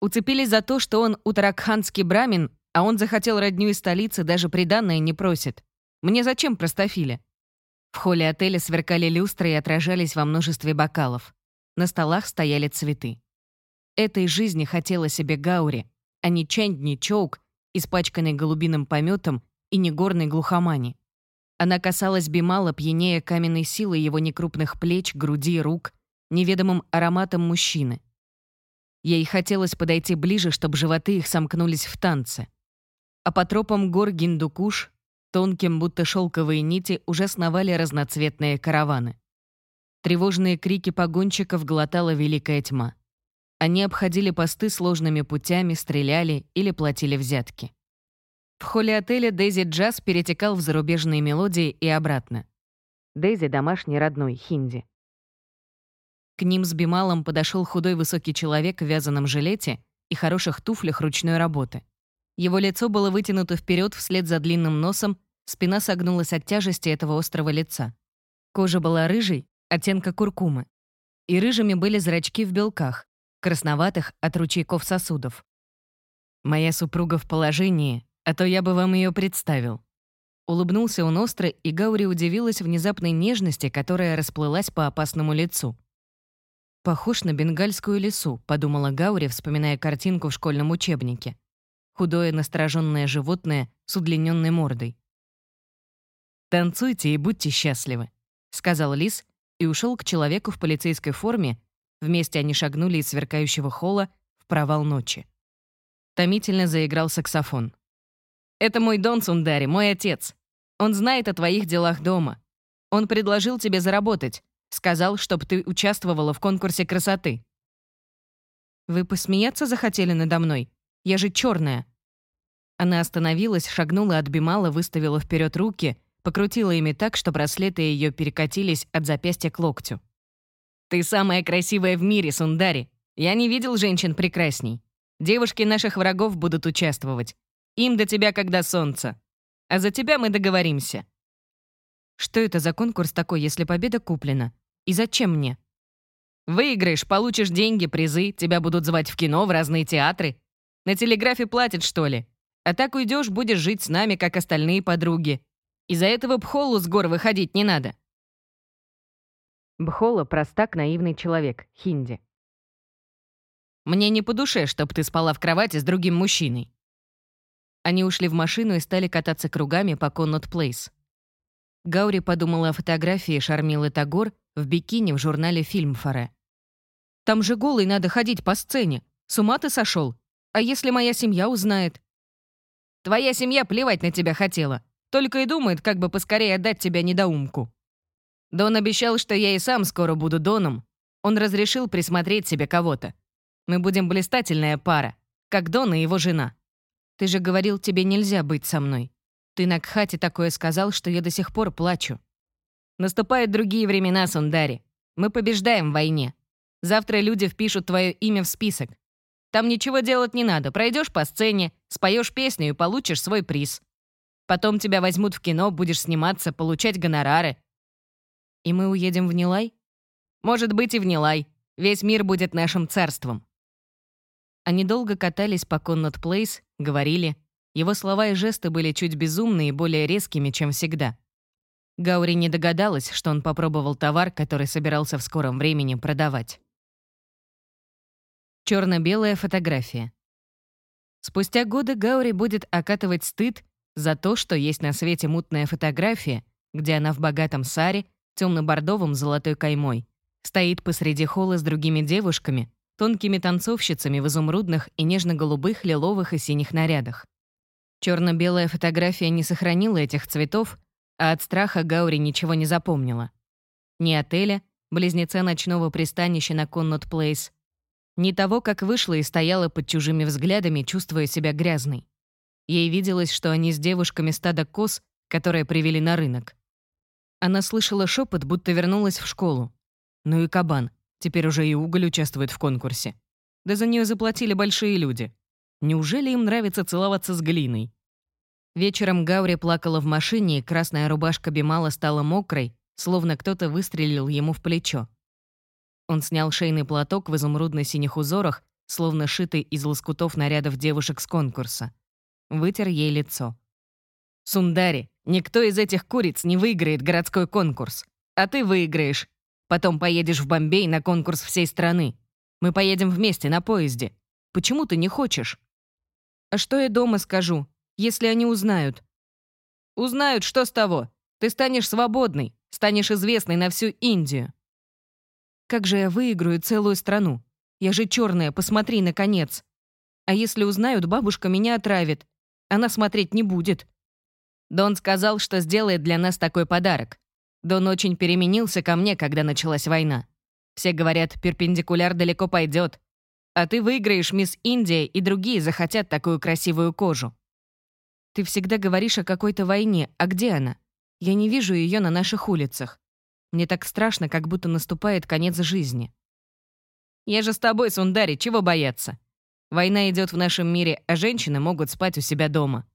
Уцепились за то, что он утаракханский брамин, а он захотел родню из столицы, даже приданное не просит. Мне зачем простофиля? В холле отеля сверкали люстры и отражались во множестве бокалов. На столах стояли цветы. Этой жизни хотела себе Гаури, а не Чандни Чоук, испачканный голубиным пометом и негорной глухомани. Она касалась Бимала, пьянея каменной силой его некрупных плеч, груди, рук, неведомым ароматом мужчины. Ей хотелось подойти ближе, чтобы животы их сомкнулись в танце. А по тропам гор Гиндукуш, тонким, будто шелковые нити, уже сновали разноцветные караваны. Тревожные крики погонщиков глотала великая тьма. Они обходили посты сложными путями, стреляли или платили взятки. В холле отеля Дейзи Джаз перетекал в зарубежные мелодии и обратно. Дейзи — домашний родной, хинди. К ним с Бималом подошел худой высокий человек в вязаном жилете и хороших туфлях ручной работы. Его лицо было вытянуто вперед вслед за длинным носом, спина согнулась от тяжести этого острого лица. Кожа была рыжей, оттенка куркумы. И рыжими были зрачки в белках, красноватых от ручейков сосудов. «Моя супруга в положении, а то я бы вам ее представил». Улыбнулся он остро, и Гаури удивилась внезапной нежности, которая расплылась по опасному лицу. «Похож на бенгальскую лису», — подумала Гаури, вспоминая картинку в школьном учебнике. Худое настороженное животное с удлиненной мордой. «Танцуйте и будьте счастливы», — сказал лис и ушел к человеку в полицейской форме. Вместе они шагнули из сверкающего холла в провал ночи. Томительно заиграл саксофон. «Это мой Дон Сундари, мой отец. Он знает о твоих делах дома. Он предложил тебе заработать. Сказал, чтобы ты участвовала в конкурсе красоты. Вы посмеяться захотели надо мной? Я же черная. Она остановилась, шагнула от Бимала, выставила вперед руки, покрутила ими так, что браслеты ее перекатились от запястья к локтю. «Ты самая красивая в мире, Сундари. Я не видел женщин прекрасней. Девушки наших врагов будут участвовать. Им до тебя когда солнце. А за тебя мы договоримся. Что это за конкурс такой, если победа куплена? И зачем мне? Выиграешь, получишь деньги, призы, тебя будут звать в кино, в разные театры. На телеграфе платят, что ли? А так уйдешь, будешь жить с нами, как остальные подруги. Из-за этого Бхолу с гор выходить не надо. Бхола — простак, наивный человек, хинди. Мне не по душе, чтоб ты спала в кровати с другим мужчиной. Они ушли в машину и стали кататься кругами по Коннот Плейс. Гаури подумала о фотографии Шармилы Тагор в бикини в журнале «Фильмфоре». «Там же голый надо ходить по сцене. С ума ты сошел? А если моя семья узнает?» «Твоя семья плевать на тебя хотела. Только и думает, как бы поскорее отдать тебя недоумку». Дон обещал, что я и сам скоро буду Доном. Он разрешил присмотреть себе кого-то. Мы будем блистательная пара, как Дон и его жена. Ты же говорил, тебе нельзя быть со мной. Ты на Кхате такое сказал, что я до сих пор плачу. Наступают другие времена, Сундари. Мы побеждаем в войне. Завтра люди впишут твое имя в список. Там ничего делать не надо. Пройдешь по сцене, споешь песню и получишь свой приз. Потом тебя возьмут в кино, будешь сниматься, получать гонорары. И мы уедем в Нилай? Может быть, и в Нилай. Весь мир будет нашим царством. Они долго катались по Коннот Плейс, говорили, его слова и жесты были чуть безумные и более резкими, чем всегда. Гаури не догадалась, что он попробовал товар, который собирался в скором времени продавать. Черно-белая фотография. Спустя годы Гаури будет окатывать стыд за то, что есть на свете мутная фотография, где она в богатом саре, темно-бордовом золотой каймой, стоит посреди холла с другими девушками, тонкими танцовщицами в изумрудных и нежно-голубых, лиловых и синих нарядах. Черно-белая фотография не сохранила этих цветов, а от страха Гаури ничего не запомнила. Ни отеля, близнеца ночного пристанища на Коннот Плейс, ни того, как вышла и стояла под чужими взглядами, чувствуя себя грязной. Ей виделось, что они с девушками стада коз, которые привели на рынок. Она слышала шепот, будто вернулась в школу. Ну и кабан. Теперь уже и уголь участвует в конкурсе. Да за нее заплатили большие люди. Неужели им нравится целоваться с глиной? Вечером Гаури плакала в машине, и красная рубашка Бимала стала мокрой, словно кто-то выстрелил ему в плечо. Он снял шейный платок в изумрудно-синих узорах, словно шитый из лоскутов нарядов девушек с конкурса. Вытер ей лицо. «Сундари, никто из этих куриц не выиграет городской конкурс. А ты выиграешь. Потом поедешь в Бомбей на конкурс всей страны. Мы поедем вместе на поезде. Почему ты не хочешь?» А что я дома скажу, если они узнают? Узнают, что с того? Ты станешь свободной, станешь известной на всю Индию. Как же я выиграю целую страну? Я же черная, посмотри, наконец. А если узнают, бабушка меня отравит. Она смотреть не будет. Дон сказал, что сделает для нас такой подарок. Дон очень переменился ко мне, когда началась война. Все говорят, перпендикуляр далеко пойдет. А ты выиграешь мисс Индия, и другие захотят такую красивую кожу. Ты всегда говоришь о какой-то войне. А где она? Я не вижу ее на наших улицах. Мне так страшно, как будто наступает конец жизни. Я же с тобой, Сундари, чего бояться? Война идет в нашем мире, а женщины могут спать у себя дома.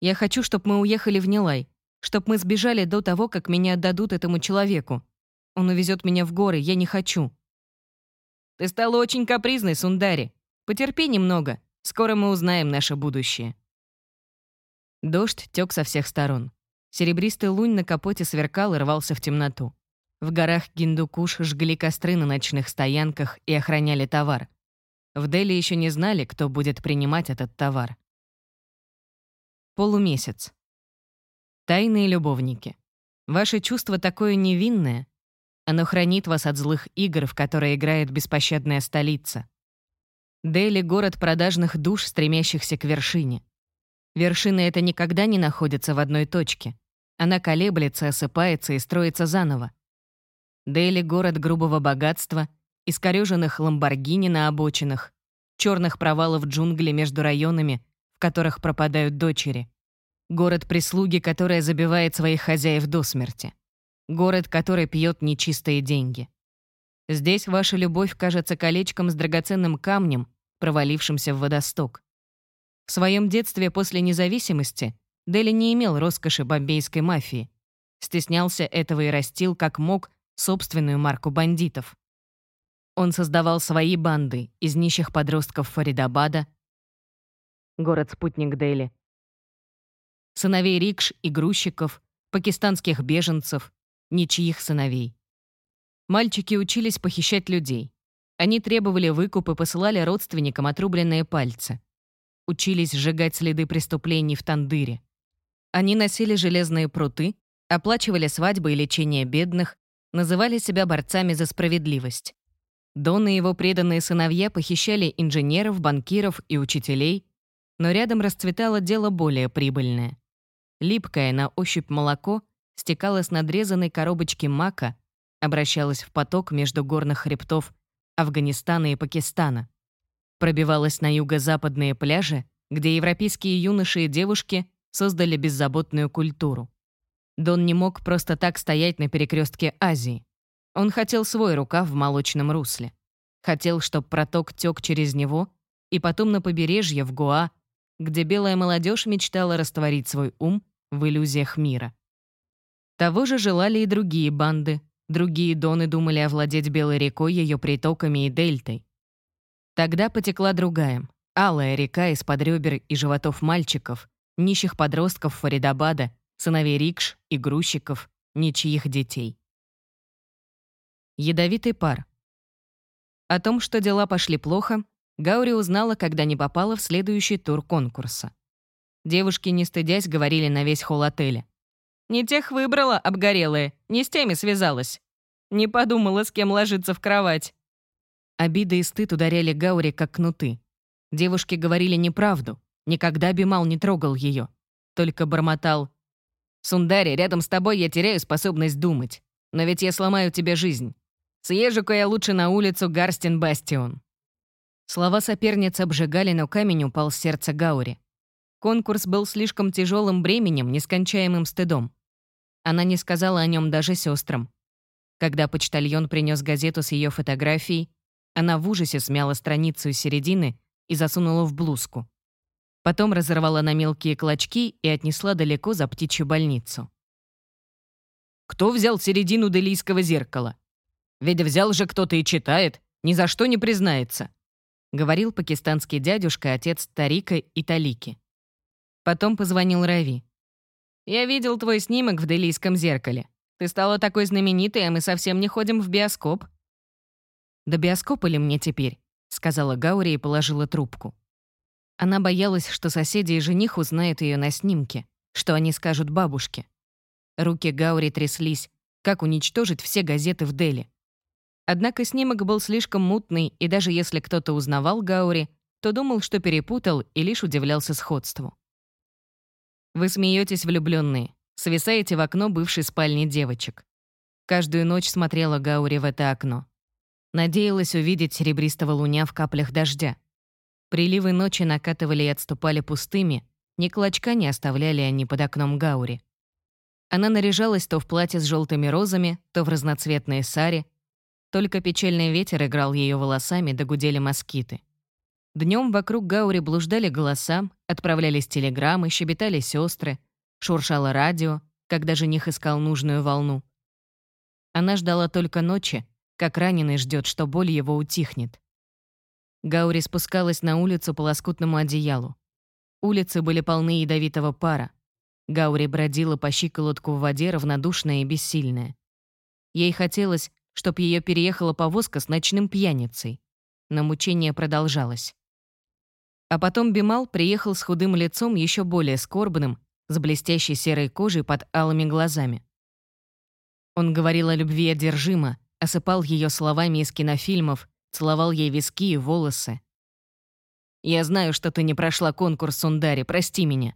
Я хочу, чтобы мы уехали в Нилай, чтобы мы сбежали до того, как меня отдадут этому человеку. Он увезет меня в горы, я не хочу. Ты стала очень капризной, Сундари. Потерпи немного, скоро мы узнаем наше будущее. Дождь тек со всех сторон. Серебристый лунь на капоте сверкал и рвался в темноту. В горах Гиндукуш жгли костры на ночных стоянках и охраняли товар. В Дели еще не знали, кто будет принимать этот товар. Полумесяц. Тайные любовники. Ваше чувство такое невинное. Оно хранит вас от злых игр, в которые играет беспощадная столица. Дели — город продажных душ, стремящихся к вершине. Вершина эта никогда не находится в одной точке. Она колеблется, осыпается и строится заново. Дели — город грубого богатства, искорёженных ламборгини на обочинах, черных провалов джунглей между районами, в которых пропадают дочери. Город прислуги, которая забивает своих хозяев до смерти. Город, который пьет нечистые деньги. Здесь ваша любовь кажется колечком с драгоценным камнем, провалившимся в водосток. В своем детстве после независимости Дели не имел роскоши бомбейской мафии. Стеснялся этого и растил, как мог, собственную марку бандитов. Он создавал свои банды из нищих подростков Фаридабада, город-спутник Дели, сыновей рикш и грузчиков, пакистанских беженцев, ничьих сыновей. Мальчики учились похищать людей. Они требовали выкуп и посылали родственникам отрубленные пальцы учились сжигать следы преступлений в Тандыре. Они носили железные пруты, оплачивали свадьбы и лечение бедных, называли себя борцами за справедливость. Дон и его преданные сыновья похищали инженеров, банкиров и учителей, но рядом расцветало дело более прибыльное. Липкое на ощупь молоко стекало с надрезанной коробочки мака, обращалось в поток между горных хребтов Афганистана и Пакистана пробивалась на юго-западные пляжи, где европейские юноши и девушки создали беззаботную культуру. Дон не мог просто так стоять на перекрестке Азии. Он хотел свой рукав в молочном русле. Хотел, чтобы проток тек через него, и потом на побережье в Гоа, где белая молодежь мечтала растворить свой ум в иллюзиях мира. Того же желали и другие банды. Другие доны думали овладеть Белой рекой, ее притоками и дельтой. Тогда потекла другая, алая река из-под ребер и животов мальчиков, нищих подростков Фаридабада, сыновей рикш и грузчиков, ничьих детей. Ядовитый пар. О том, что дела пошли плохо, Гаури узнала, когда не попала в следующий тур конкурса. Девушки, не стыдясь, говорили на весь холл отеля. «Не тех выбрала, обгорелая, не с теми связалась. Не подумала, с кем ложиться в кровать. Обида и стыд ударяли Гаури как кнуты. Девушки говорили неправду. Никогда Бимал не трогал ее. Только бормотал. «Сундари, рядом с тобой я теряю способность думать. Но ведь я сломаю тебе жизнь. Съезжу-ка я лучше на улицу Гарстин-Бастион». Слова соперницы обжигали, но камень упал с сердца Гаури. Конкурс был слишком тяжелым бременем, нескончаемым стыдом. Она не сказала о нем даже сестрам. Когда почтальон принес газету с ее фотографией, она в ужасе смяла страницу из середины и засунула в блузку. Потом разорвала на мелкие клочки и отнесла далеко за птичью больницу. «Кто взял середину делийского зеркала? Ведь взял же кто-то и читает, ни за что не признается», — говорил пакистанский дядюшка, отец Тарика и Талики. Потом позвонил Рави. «Я видел твой снимок в делийском зеркале. Ты стала такой знаменитой, а мы совсем не ходим в биоскоп». «Да биоскопа ли мне теперь?» — сказала Гаури и положила трубку. Она боялась, что соседи и жених узнают ее на снимке, что они скажут бабушке. Руки Гаури тряслись, как уничтожить все газеты в Дели. Однако снимок был слишком мутный, и даже если кто-то узнавал Гаури, то думал, что перепутал и лишь удивлялся сходству. Вы смеетесь, влюбленные, свисаете в окно бывшей спальни девочек. Каждую ночь смотрела Гаури в это окно. Надеялась увидеть серебристого луня в каплях дождя. Приливы ночи накатывали и отступали пустыми, ни клочка не оставляли они под окном Гаури. Она наряжалась то в платье с желтыми розами, то в разноцветные сари. Только печальный ветер играл ее волосами, догудели москиты. Днем вокруг Гаури блуждали голоса, отправлялись телеграммы, щебетали сестры, шуршало радио, когда жених искал нужную волну. Она ждала только ночи, как раненый ждет, что боль его утихнет. Гаури спускалась на улицу по лоскутному одеялу. Улицы были полны ядовитого пара. Гаури бродила по щиколотку в воде, равнодушная и бессильная. Ей хотелось, чтоб ее переехала повозка с ночным пьяницей. Но мучение продолжалось. А потом Бимал приехал с худым лицом, еще более скорбным, с блестящей серой кожей под алыми глазами. Он говорил о любви одержимо, осыпал ее словами из кинофильмов, целовал ей виски и волосы. «Я знаю, что ты не прошла конкурс Сундари, прости меня.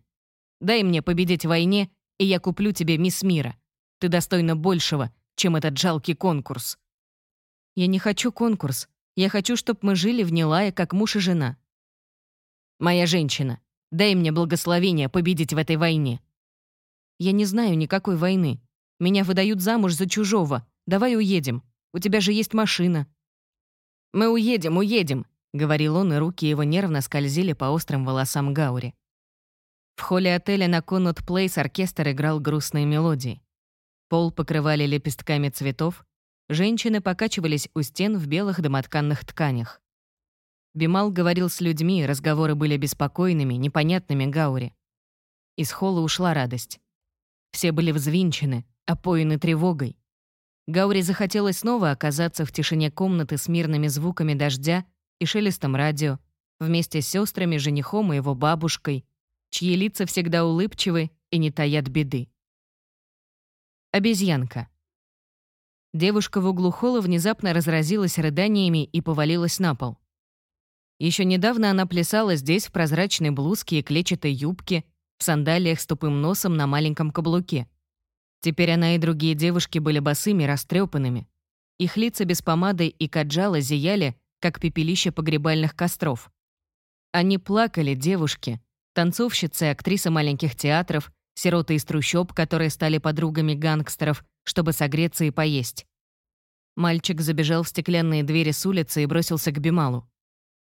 Дай мне победить в войне, и я куплю тебе мисс мира. Ты достойна большего, чем этот жалкий конкурс». «Я не хочу конкурс. Я хочу, чтобы мы жили в Нилае, как муж и жена». «Моя женщина, дай мне благословение победить в этой войне». «Я не знаю никакой войны. Меня выдают замуж за чужого. Давай уедем. У тебя же есть машина». «Мы уедем, уедем», — говорил он, и руки его нервно скользили по острым волосам Гаури. В холле отеля на Коннот Плейс оркестр играл грустные мелодии. Пол покрывали лепестками цветов, женщины покачивались у стен в белых домотканных тканях. Бимал говорил с людьми, разговоры были беспокойными, непонятными Гаури. Из холла ушла радость. Все были взвинчены, опоены тревогой. Гаури захотелось снова оказаться в тишине комнаты с мирными звуками дождя и шелестом радио, вместе с сестрами, женихом и его бабушкой, чьи лица всегда улыбчивы и не таят беды. Обезьянка. Девушка в углу холла внезапно разразилась рыданиями и повалилась на пол. Еще недавно она плясала здесь в прозрачной блузке и клетчатой юбке, в сандалиях с тупым носом на маленьком каблуке. Теперь она и другие девушки были босыми, растрепанными. Их лица без помады и каджала зияли, как пепелище погребальных костров. Они плакали, девушки, танцовщицы, актрисы маленьких театров, сироты из трущоб, которые стали подругами гангстеров, чтобы согреться и поесть. Мальчик забежал в стеклянные двери с улицы и бросился к Бималу.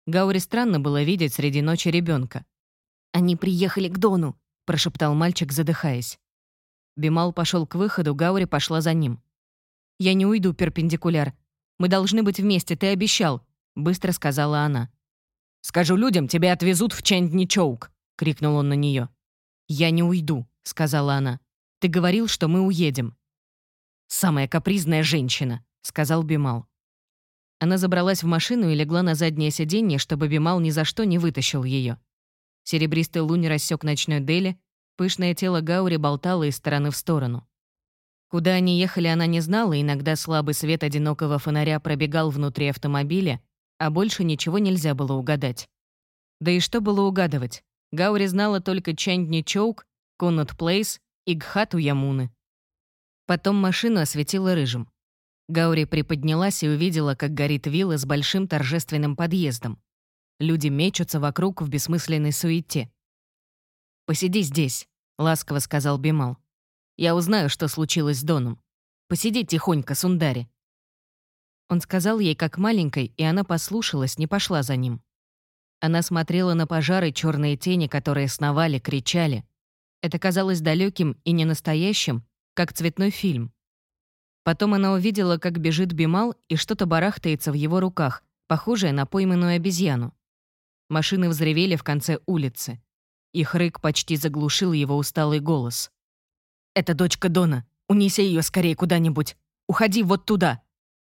Гаури странно было видеть среди ночи ребенка. «Они приехали к Дону», — прошептал мальчик, задыхаясь. Бимал пошел к выходу, Гаури пошла за ним. «Я не уйду, перпендикуляр. Мы должны быть вместе, ты обещал», — быстро сказала она. «Скажу людям, тебя отвезут в Чандничоук», — крикнул он на нее. «Я не уйду», — сказала она. «Ты говорил, что мы уедем». «Самая капризная женщина», — сказал Бимал. Она забралась в машину и легла на заднее сиденье, чтобы Бимал ни за что не вытащил ее. Серебристый лунь рассек ночной Дели, Пышное тело Гаури болтало из стороны в сторону. Куда они ехали, она не знала, иногда слабый свет одинокого фонаря пробегал внутри автомобиля, а больше ничего нельзя было угадать. Да и что было угадывать? Гаури знала только Чандни Чоук, Коннот Плейс и Гхату Ямуны. Потом машину осветила рыжим. Гаури приподнялась и увидела, как горит вилла с большим торжественным подъездом. Люди мечутся вокруг в бессмысленной суете. «Посиди здесь», — ласково сказал Бимал. «Я узнаю, что случилось с Доном. Посиди тихонько, Сундари». Он сказал ей как маленькой, и она послушалась, не пошла за ним. Она смотрела на пожары черные тени, которые сновали, кричали. Это казалось далеким и ненастоящим, как цветной фильм. Потом она увидела, как бежит Бимал, и что-то барахтается в его руках, похожее на пойманную обезьяну. Машины взревели в конце улицы. Их рык почти заглушил его усталый голос. «Это дочка Дона. Унеси ее скорее куда-нибудь. Уходи вот туда!»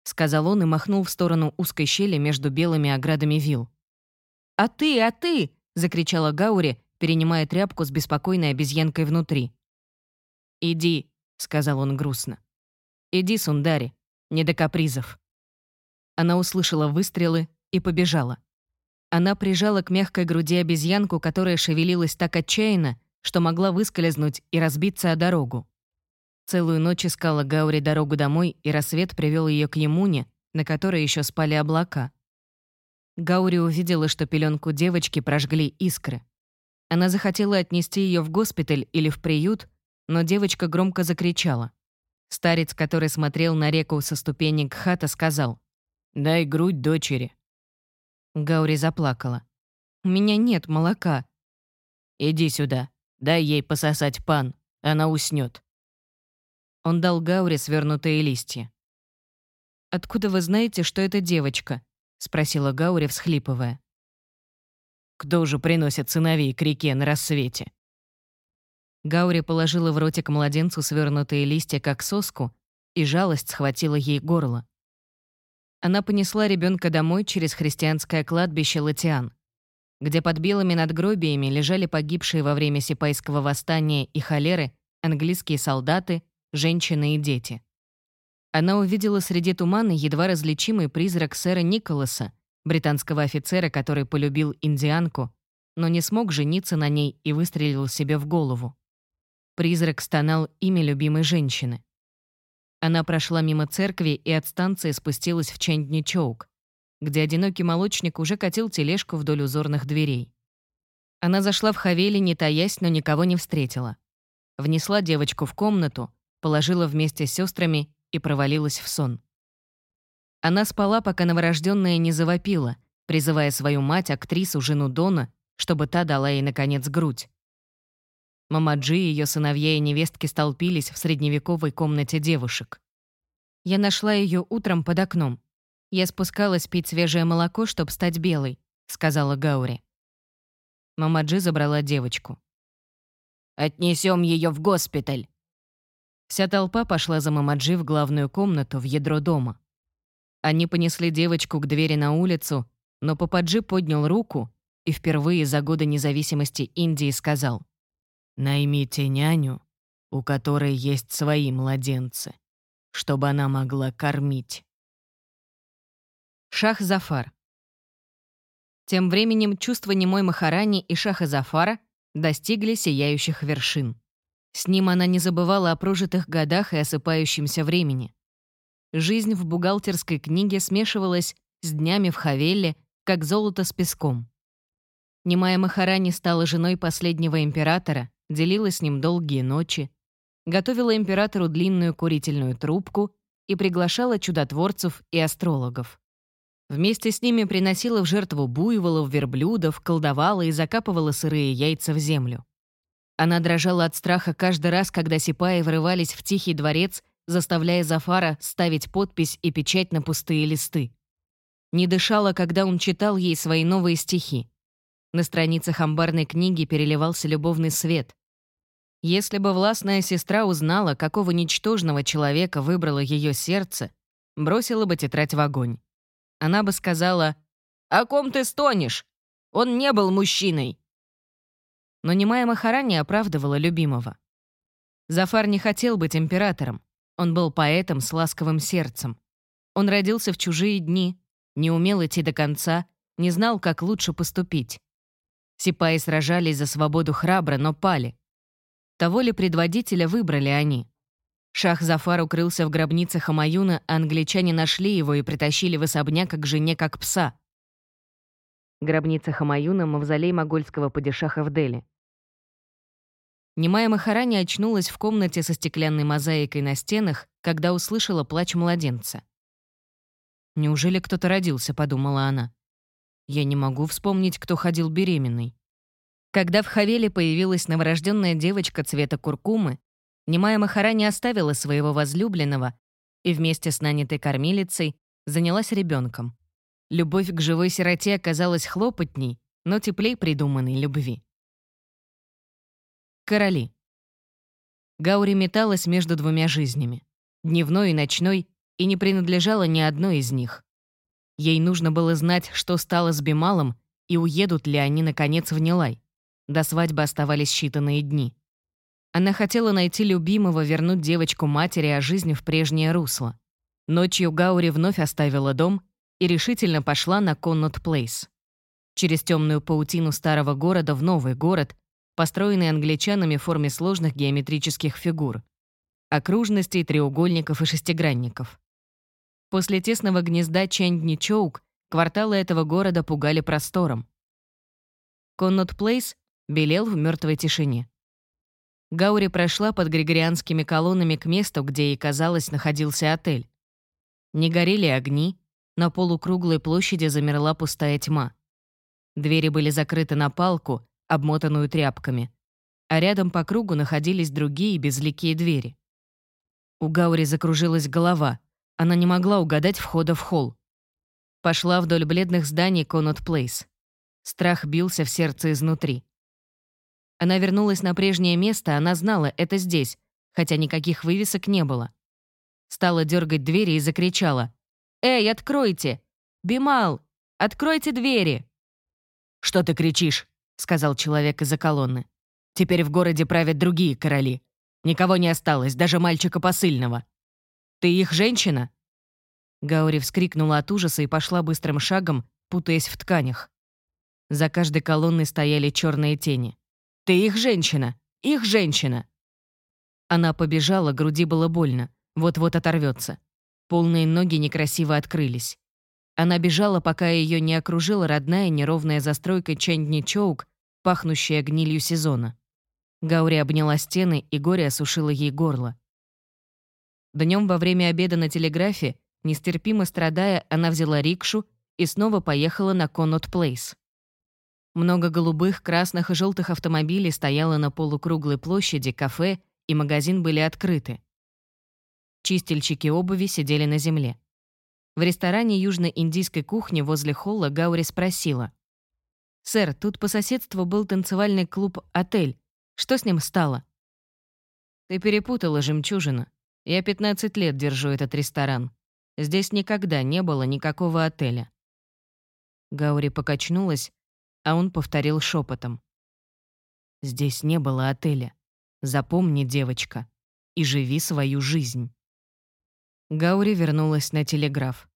Сказал он и махнул в сторону узкой щели между белыми оградами вил. «А ты, а ты!» — закричала Гаури, перенимая тряпку с беспокойной обезьянкой внутри. «Иди», — сказал он грустно. «Иди, Сундари, не до капризов». Она услышала выстрелы и побежала. Она прижала к мягкой груди обезьянку, которая шевелилась так отчаянно, что могла выскользнуть и разбиться о дорогу. Целую ночь искала Гаури дорогу домой, и рассвет привел ее к Емуне, на которой еще спали облака. Гаури увидела, что пеленку девочки прожгли искры. Она захотела отнести ее в госпиталь или в приют, но девочка громко закричала. Старец, который смотрел на реку со ступенек хата, сказал «Дай грудь дочери». Гаури заплакала. «У меня нет молока». «Иди сюда, дай ей пососать пан, она уснет. Он дал Гаури свернутые листья. «Откуда вы знаете, что это девочка?» — спросила Гаури, всхлипывая. «Кто же приносит сыновей к реке на рассвете?» Гаури положила в ротик младенцу свернутые листья, как соску, и жалость схватила ей горло. Она понесла ребенка домой через христианское кладбище Латиан, где под белыми надгробиями лежали погибшие во время Сипайского восстания и холеры английские солдаты, женщины и дети. Она увидела среди тумана едва различимый призрак сэра Николаса, британского офицера, который полюбил индианку, но не смог жениться на ней и выстрелил себе в голову. Призрак стонал имя любимой женщины. Она прошла мимо церкви и от станции спустилась в Чендничоук, где одинокий молочник уже катил тележку вдоль узорных дверей. Она зашла в Хавели, не таясь, но никого не встретила. Внесла девочку в комнату, положила вместе с сестрами и провалилась в сон. Она спала, пока новорожденная не завопила, призывая свою мать, актрису, жену Дона, чтобы та дала ей, наконец, грудь. Мамаджи и ее сыновья и невестки столпились в средневековой комнате девушек. Я нашла ее утром под окном. Я спускалась пить свежее молоко, чтобы стать белой, сказала Гаури. Мамаджи забрала девочку. Отнесем ее в госпиталь. Вся толпа пошла за Мамаджи в главную комнату, в ядро дома. Они понесли девочку к двери на улицу, но Пападжи поднял руку и впервые за годы независимости Индии сказал Наймите няню, у которой есть свои младенцы, чтобы она могла кормить. Шах Зафар. Тем временем чувства немой Махарани и Шаха Зафара достигли сияющих вершин. С ним она не забывала о прожитых годах и осыпающемся времени. Жизнь в бухгалтерской книге смешивалась с днями в Хавелле, как золото с песком. Немая Махарани стала женой последнего императора, делила с ним долгие ночи, готовила императору длинную курительную трубку и приглашала чудотворцев и астрологов. Вместе с ними приносила в жертву буйволов, верблюдов, колдовала и закапывала сырые яйца в землю. Она дрожала от страха каждый раз, когда сипаи врывались в тихий дворец, заставляя Зафара ставить подпись и печать на пустые листы. Не дышала, когда он читал ей свои новые стихи. На страницах амбарной книги переливался любовный свет. Если бы властная сестра узнала, какого ничтожного человека выбрало ее сердце, бросила бы тетрадь в огонь. Она бы сказала «О ком ты стонешь? Он не был мужчиной!» Но немая Махарани оправдывала любимого. Зафар не хотел быть императором. Он был поэтом с ласковым сердцем. Он родился в чужие дни, не умел идти до конца, не знал, как лучше поступить. Сипаи сражались за свободу храбро, но пали. Того ли предводителя выбрали они? Шах Зафар укрылся в гробнице Хамаюна, а англичане нашли его и притащили в особняк к жене как пса. Гробница Хамаюна — мавзолей могольского падишаха в Дели. Немая Махарани очнулась в комнате со стеклянной мозаикой на стенах, когда услышала плач младенца. «Неужели кто-то родился?» — подумала она. «Я не могу вспомнить, кто ходил беременный». Когда в Хавеле появилась новорожденная девочка цвета куркумы, немая Махара не оставила своего возлюбленного и вместе с нанятой кормилицей занялась ребенком. Любовь к живой сироте оказалась хлопотней, но теплей придуманной любви. Короли. Гаури металась между двумя жизнями, дневной и ночной, и не принадлежала ни одной из них. Ей нужно было знать, что стало с Бималом, и уедут ли они, наконец, в Нилай. До свадьбы оставались считанные дни. Она хотела найти любимого, вернуть девочку матери, а жизнь в прежнее русло. Ночью Гаури вновь оставила дом и решительно пошла на Коннот Плейс. Через темную паутину старого города в новый город, построенный англичанами в форме сложных геометрических фигур, окружностей, треугольников и шестигранников. После тесного гнезда Чандни-Чоук кварталы этого города пугали простором. Коннот Плейс белел в мертвой тишине. Гаури прошла под григорианскими колоннами к месту, где ей, казалось, находился отель. Не горели огни, на полукруглой площади замерла пустая тьма. Двери были закрыты на палку, обмотанную тряпками, а рядом по кругу находились другие безликие двери. У Гаури закружилась голова, она не могла угадать входа в холл. Пошла вдоль бледных зданий Конот Плейс. Страх бился в сердце изнутри. Она вернулась на прежнее место, она знала, это здесь, хотя никаких вывесок не было. Стала дергать двери и закричала. «Эй, откройте! Бимал, откройте двери!» «Что ты кричишь?» — сказал человек из-за колонны. «Теперь в городе правят другие короли. Никого не осталось, даже мальчика посыльного. Ты их женщина?» Гаури вскрикнула от ужаса и пошла быстрым шагом, путаясь в тканях. За каждой колонной стояли черные тени. Ты их женщина! Их женщина!» Она побежала, груди было больно. Вот-вот оторвется. Полные ноги некрасиво открылись. Она бежала, пока ее не окружила родная неровная застройка Чандни-Чоук, пахнущая гнилью сезона. Гаури обняла стены, и горе осушило ей горло. Днем во время обеда на телеграфе, нестерпимо страдая, она взяла рикшу и снова поехала на Коннот Плейс. Много голубых, красных и желтых автомобилей стояло на полукруглой площади, кафе и магазин были открыты. Чистильщики обуви сидели на земле. В ресторане южно-индийской кухни возле холла Гаури спросила. «Сэр, тут по соседству был танцевальный клуб «Отель». Что с ним стало?» «Ты перепутала, жемчужина. Я 15 лет держу этот ресторан. Здесь никогда не было никакого отеля». Гаури покачнулась, а он повторил шепотом. «Здесь не было отеля. Запомни, девочка, и живи свою жизнь». Гаури вернулась на телеграф.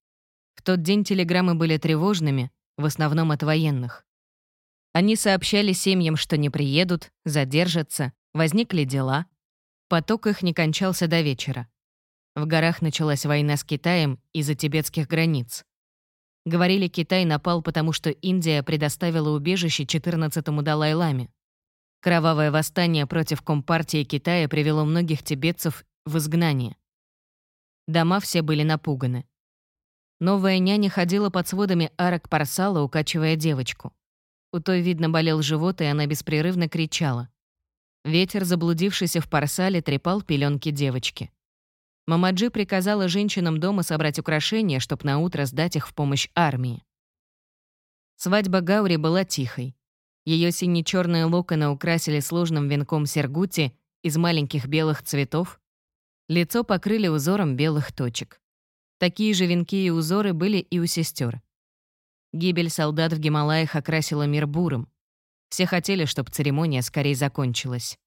В тот день телеграммы были тревожными, в основном от военных. Они сообщали семьям, что не приедут, задержатся, возникли дела. Поток их не кончался до вечера. В горах началась война с Китаем из-за тибетских границ. Говорили, Китай напал, потому что Индия предоставила убежище 14-му Далай-Ламе. Кровавое восстание против Компартии Китая привело многих тибетцев в изгнание. Дома все были напуганы. Новая няня ходила под сводами арок Парсала, укачивая девочку. У той, видно, болел живот, и она беспрерывно кричала. Ветер, заблудившийся в Парсале, трепал пеленки девочки. Мамаджи приказала женщинам дома собрать украшения, чтобы наутро сдать их в помощь армии. Свадьба Гаури была тихой. Ее сине-черные локоны украсили сложным венком сергути из маленьких белых цветов. Лицо покрыли узором белых точек. Такие же венки и узоры были и у сестер. Гибель солдат в Гималаях окрасила мир буром. Все хотели, чтобы церемония скорее закончилась.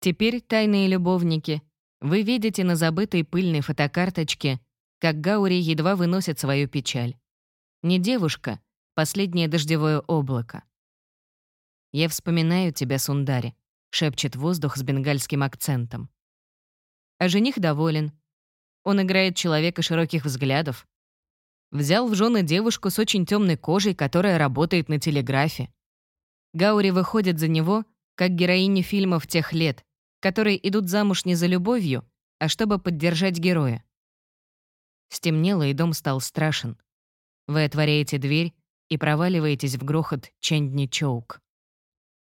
Теперь тайные любовники вы видите на забытой пыльной фотокарточке, как Гаури едва выносит свою печаль. Не девушка, последнее дождевое облако. «Я вспоминаю тебя, Сундари», — шепчет воздух с бенгальским акцентом. А жених доволен. Он играет человека широких взглядов. Взял в жены девушку с очень темной кожей, которая работает на телеграфе. Гаури выходит за него, как героини фильмов тех лет, которые идут замуж не за любовью, а чтобы поддержать героя. Стемнело, и дом стал страшен. Вы отворяете дверь и проваливаетесь в грохот Чендни-Чоук.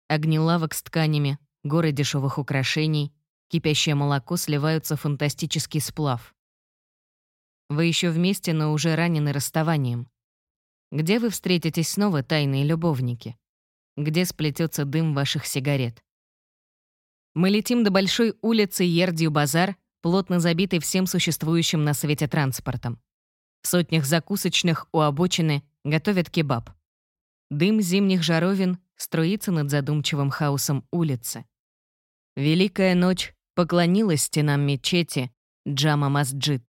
Огни лавок с тканями, горы дешевых украшений, кипящее молоко сливаются в фантастический сплав. Вы еще вместе, но уже ранены расставанием. Где вы встретитесь снова, тайные любовники? Где сплетется дым ваших сигарет? Мы летим до большой улицы Ердью-Базар, плотно забитой всем существующим на свете транспортом. В сотнях закусочных у обочины готовят кебаб. Дым зимних жаровин струится над задумчивым хаосом улицы. Великая ночь поклонилась стенам мечети Джама Масджид.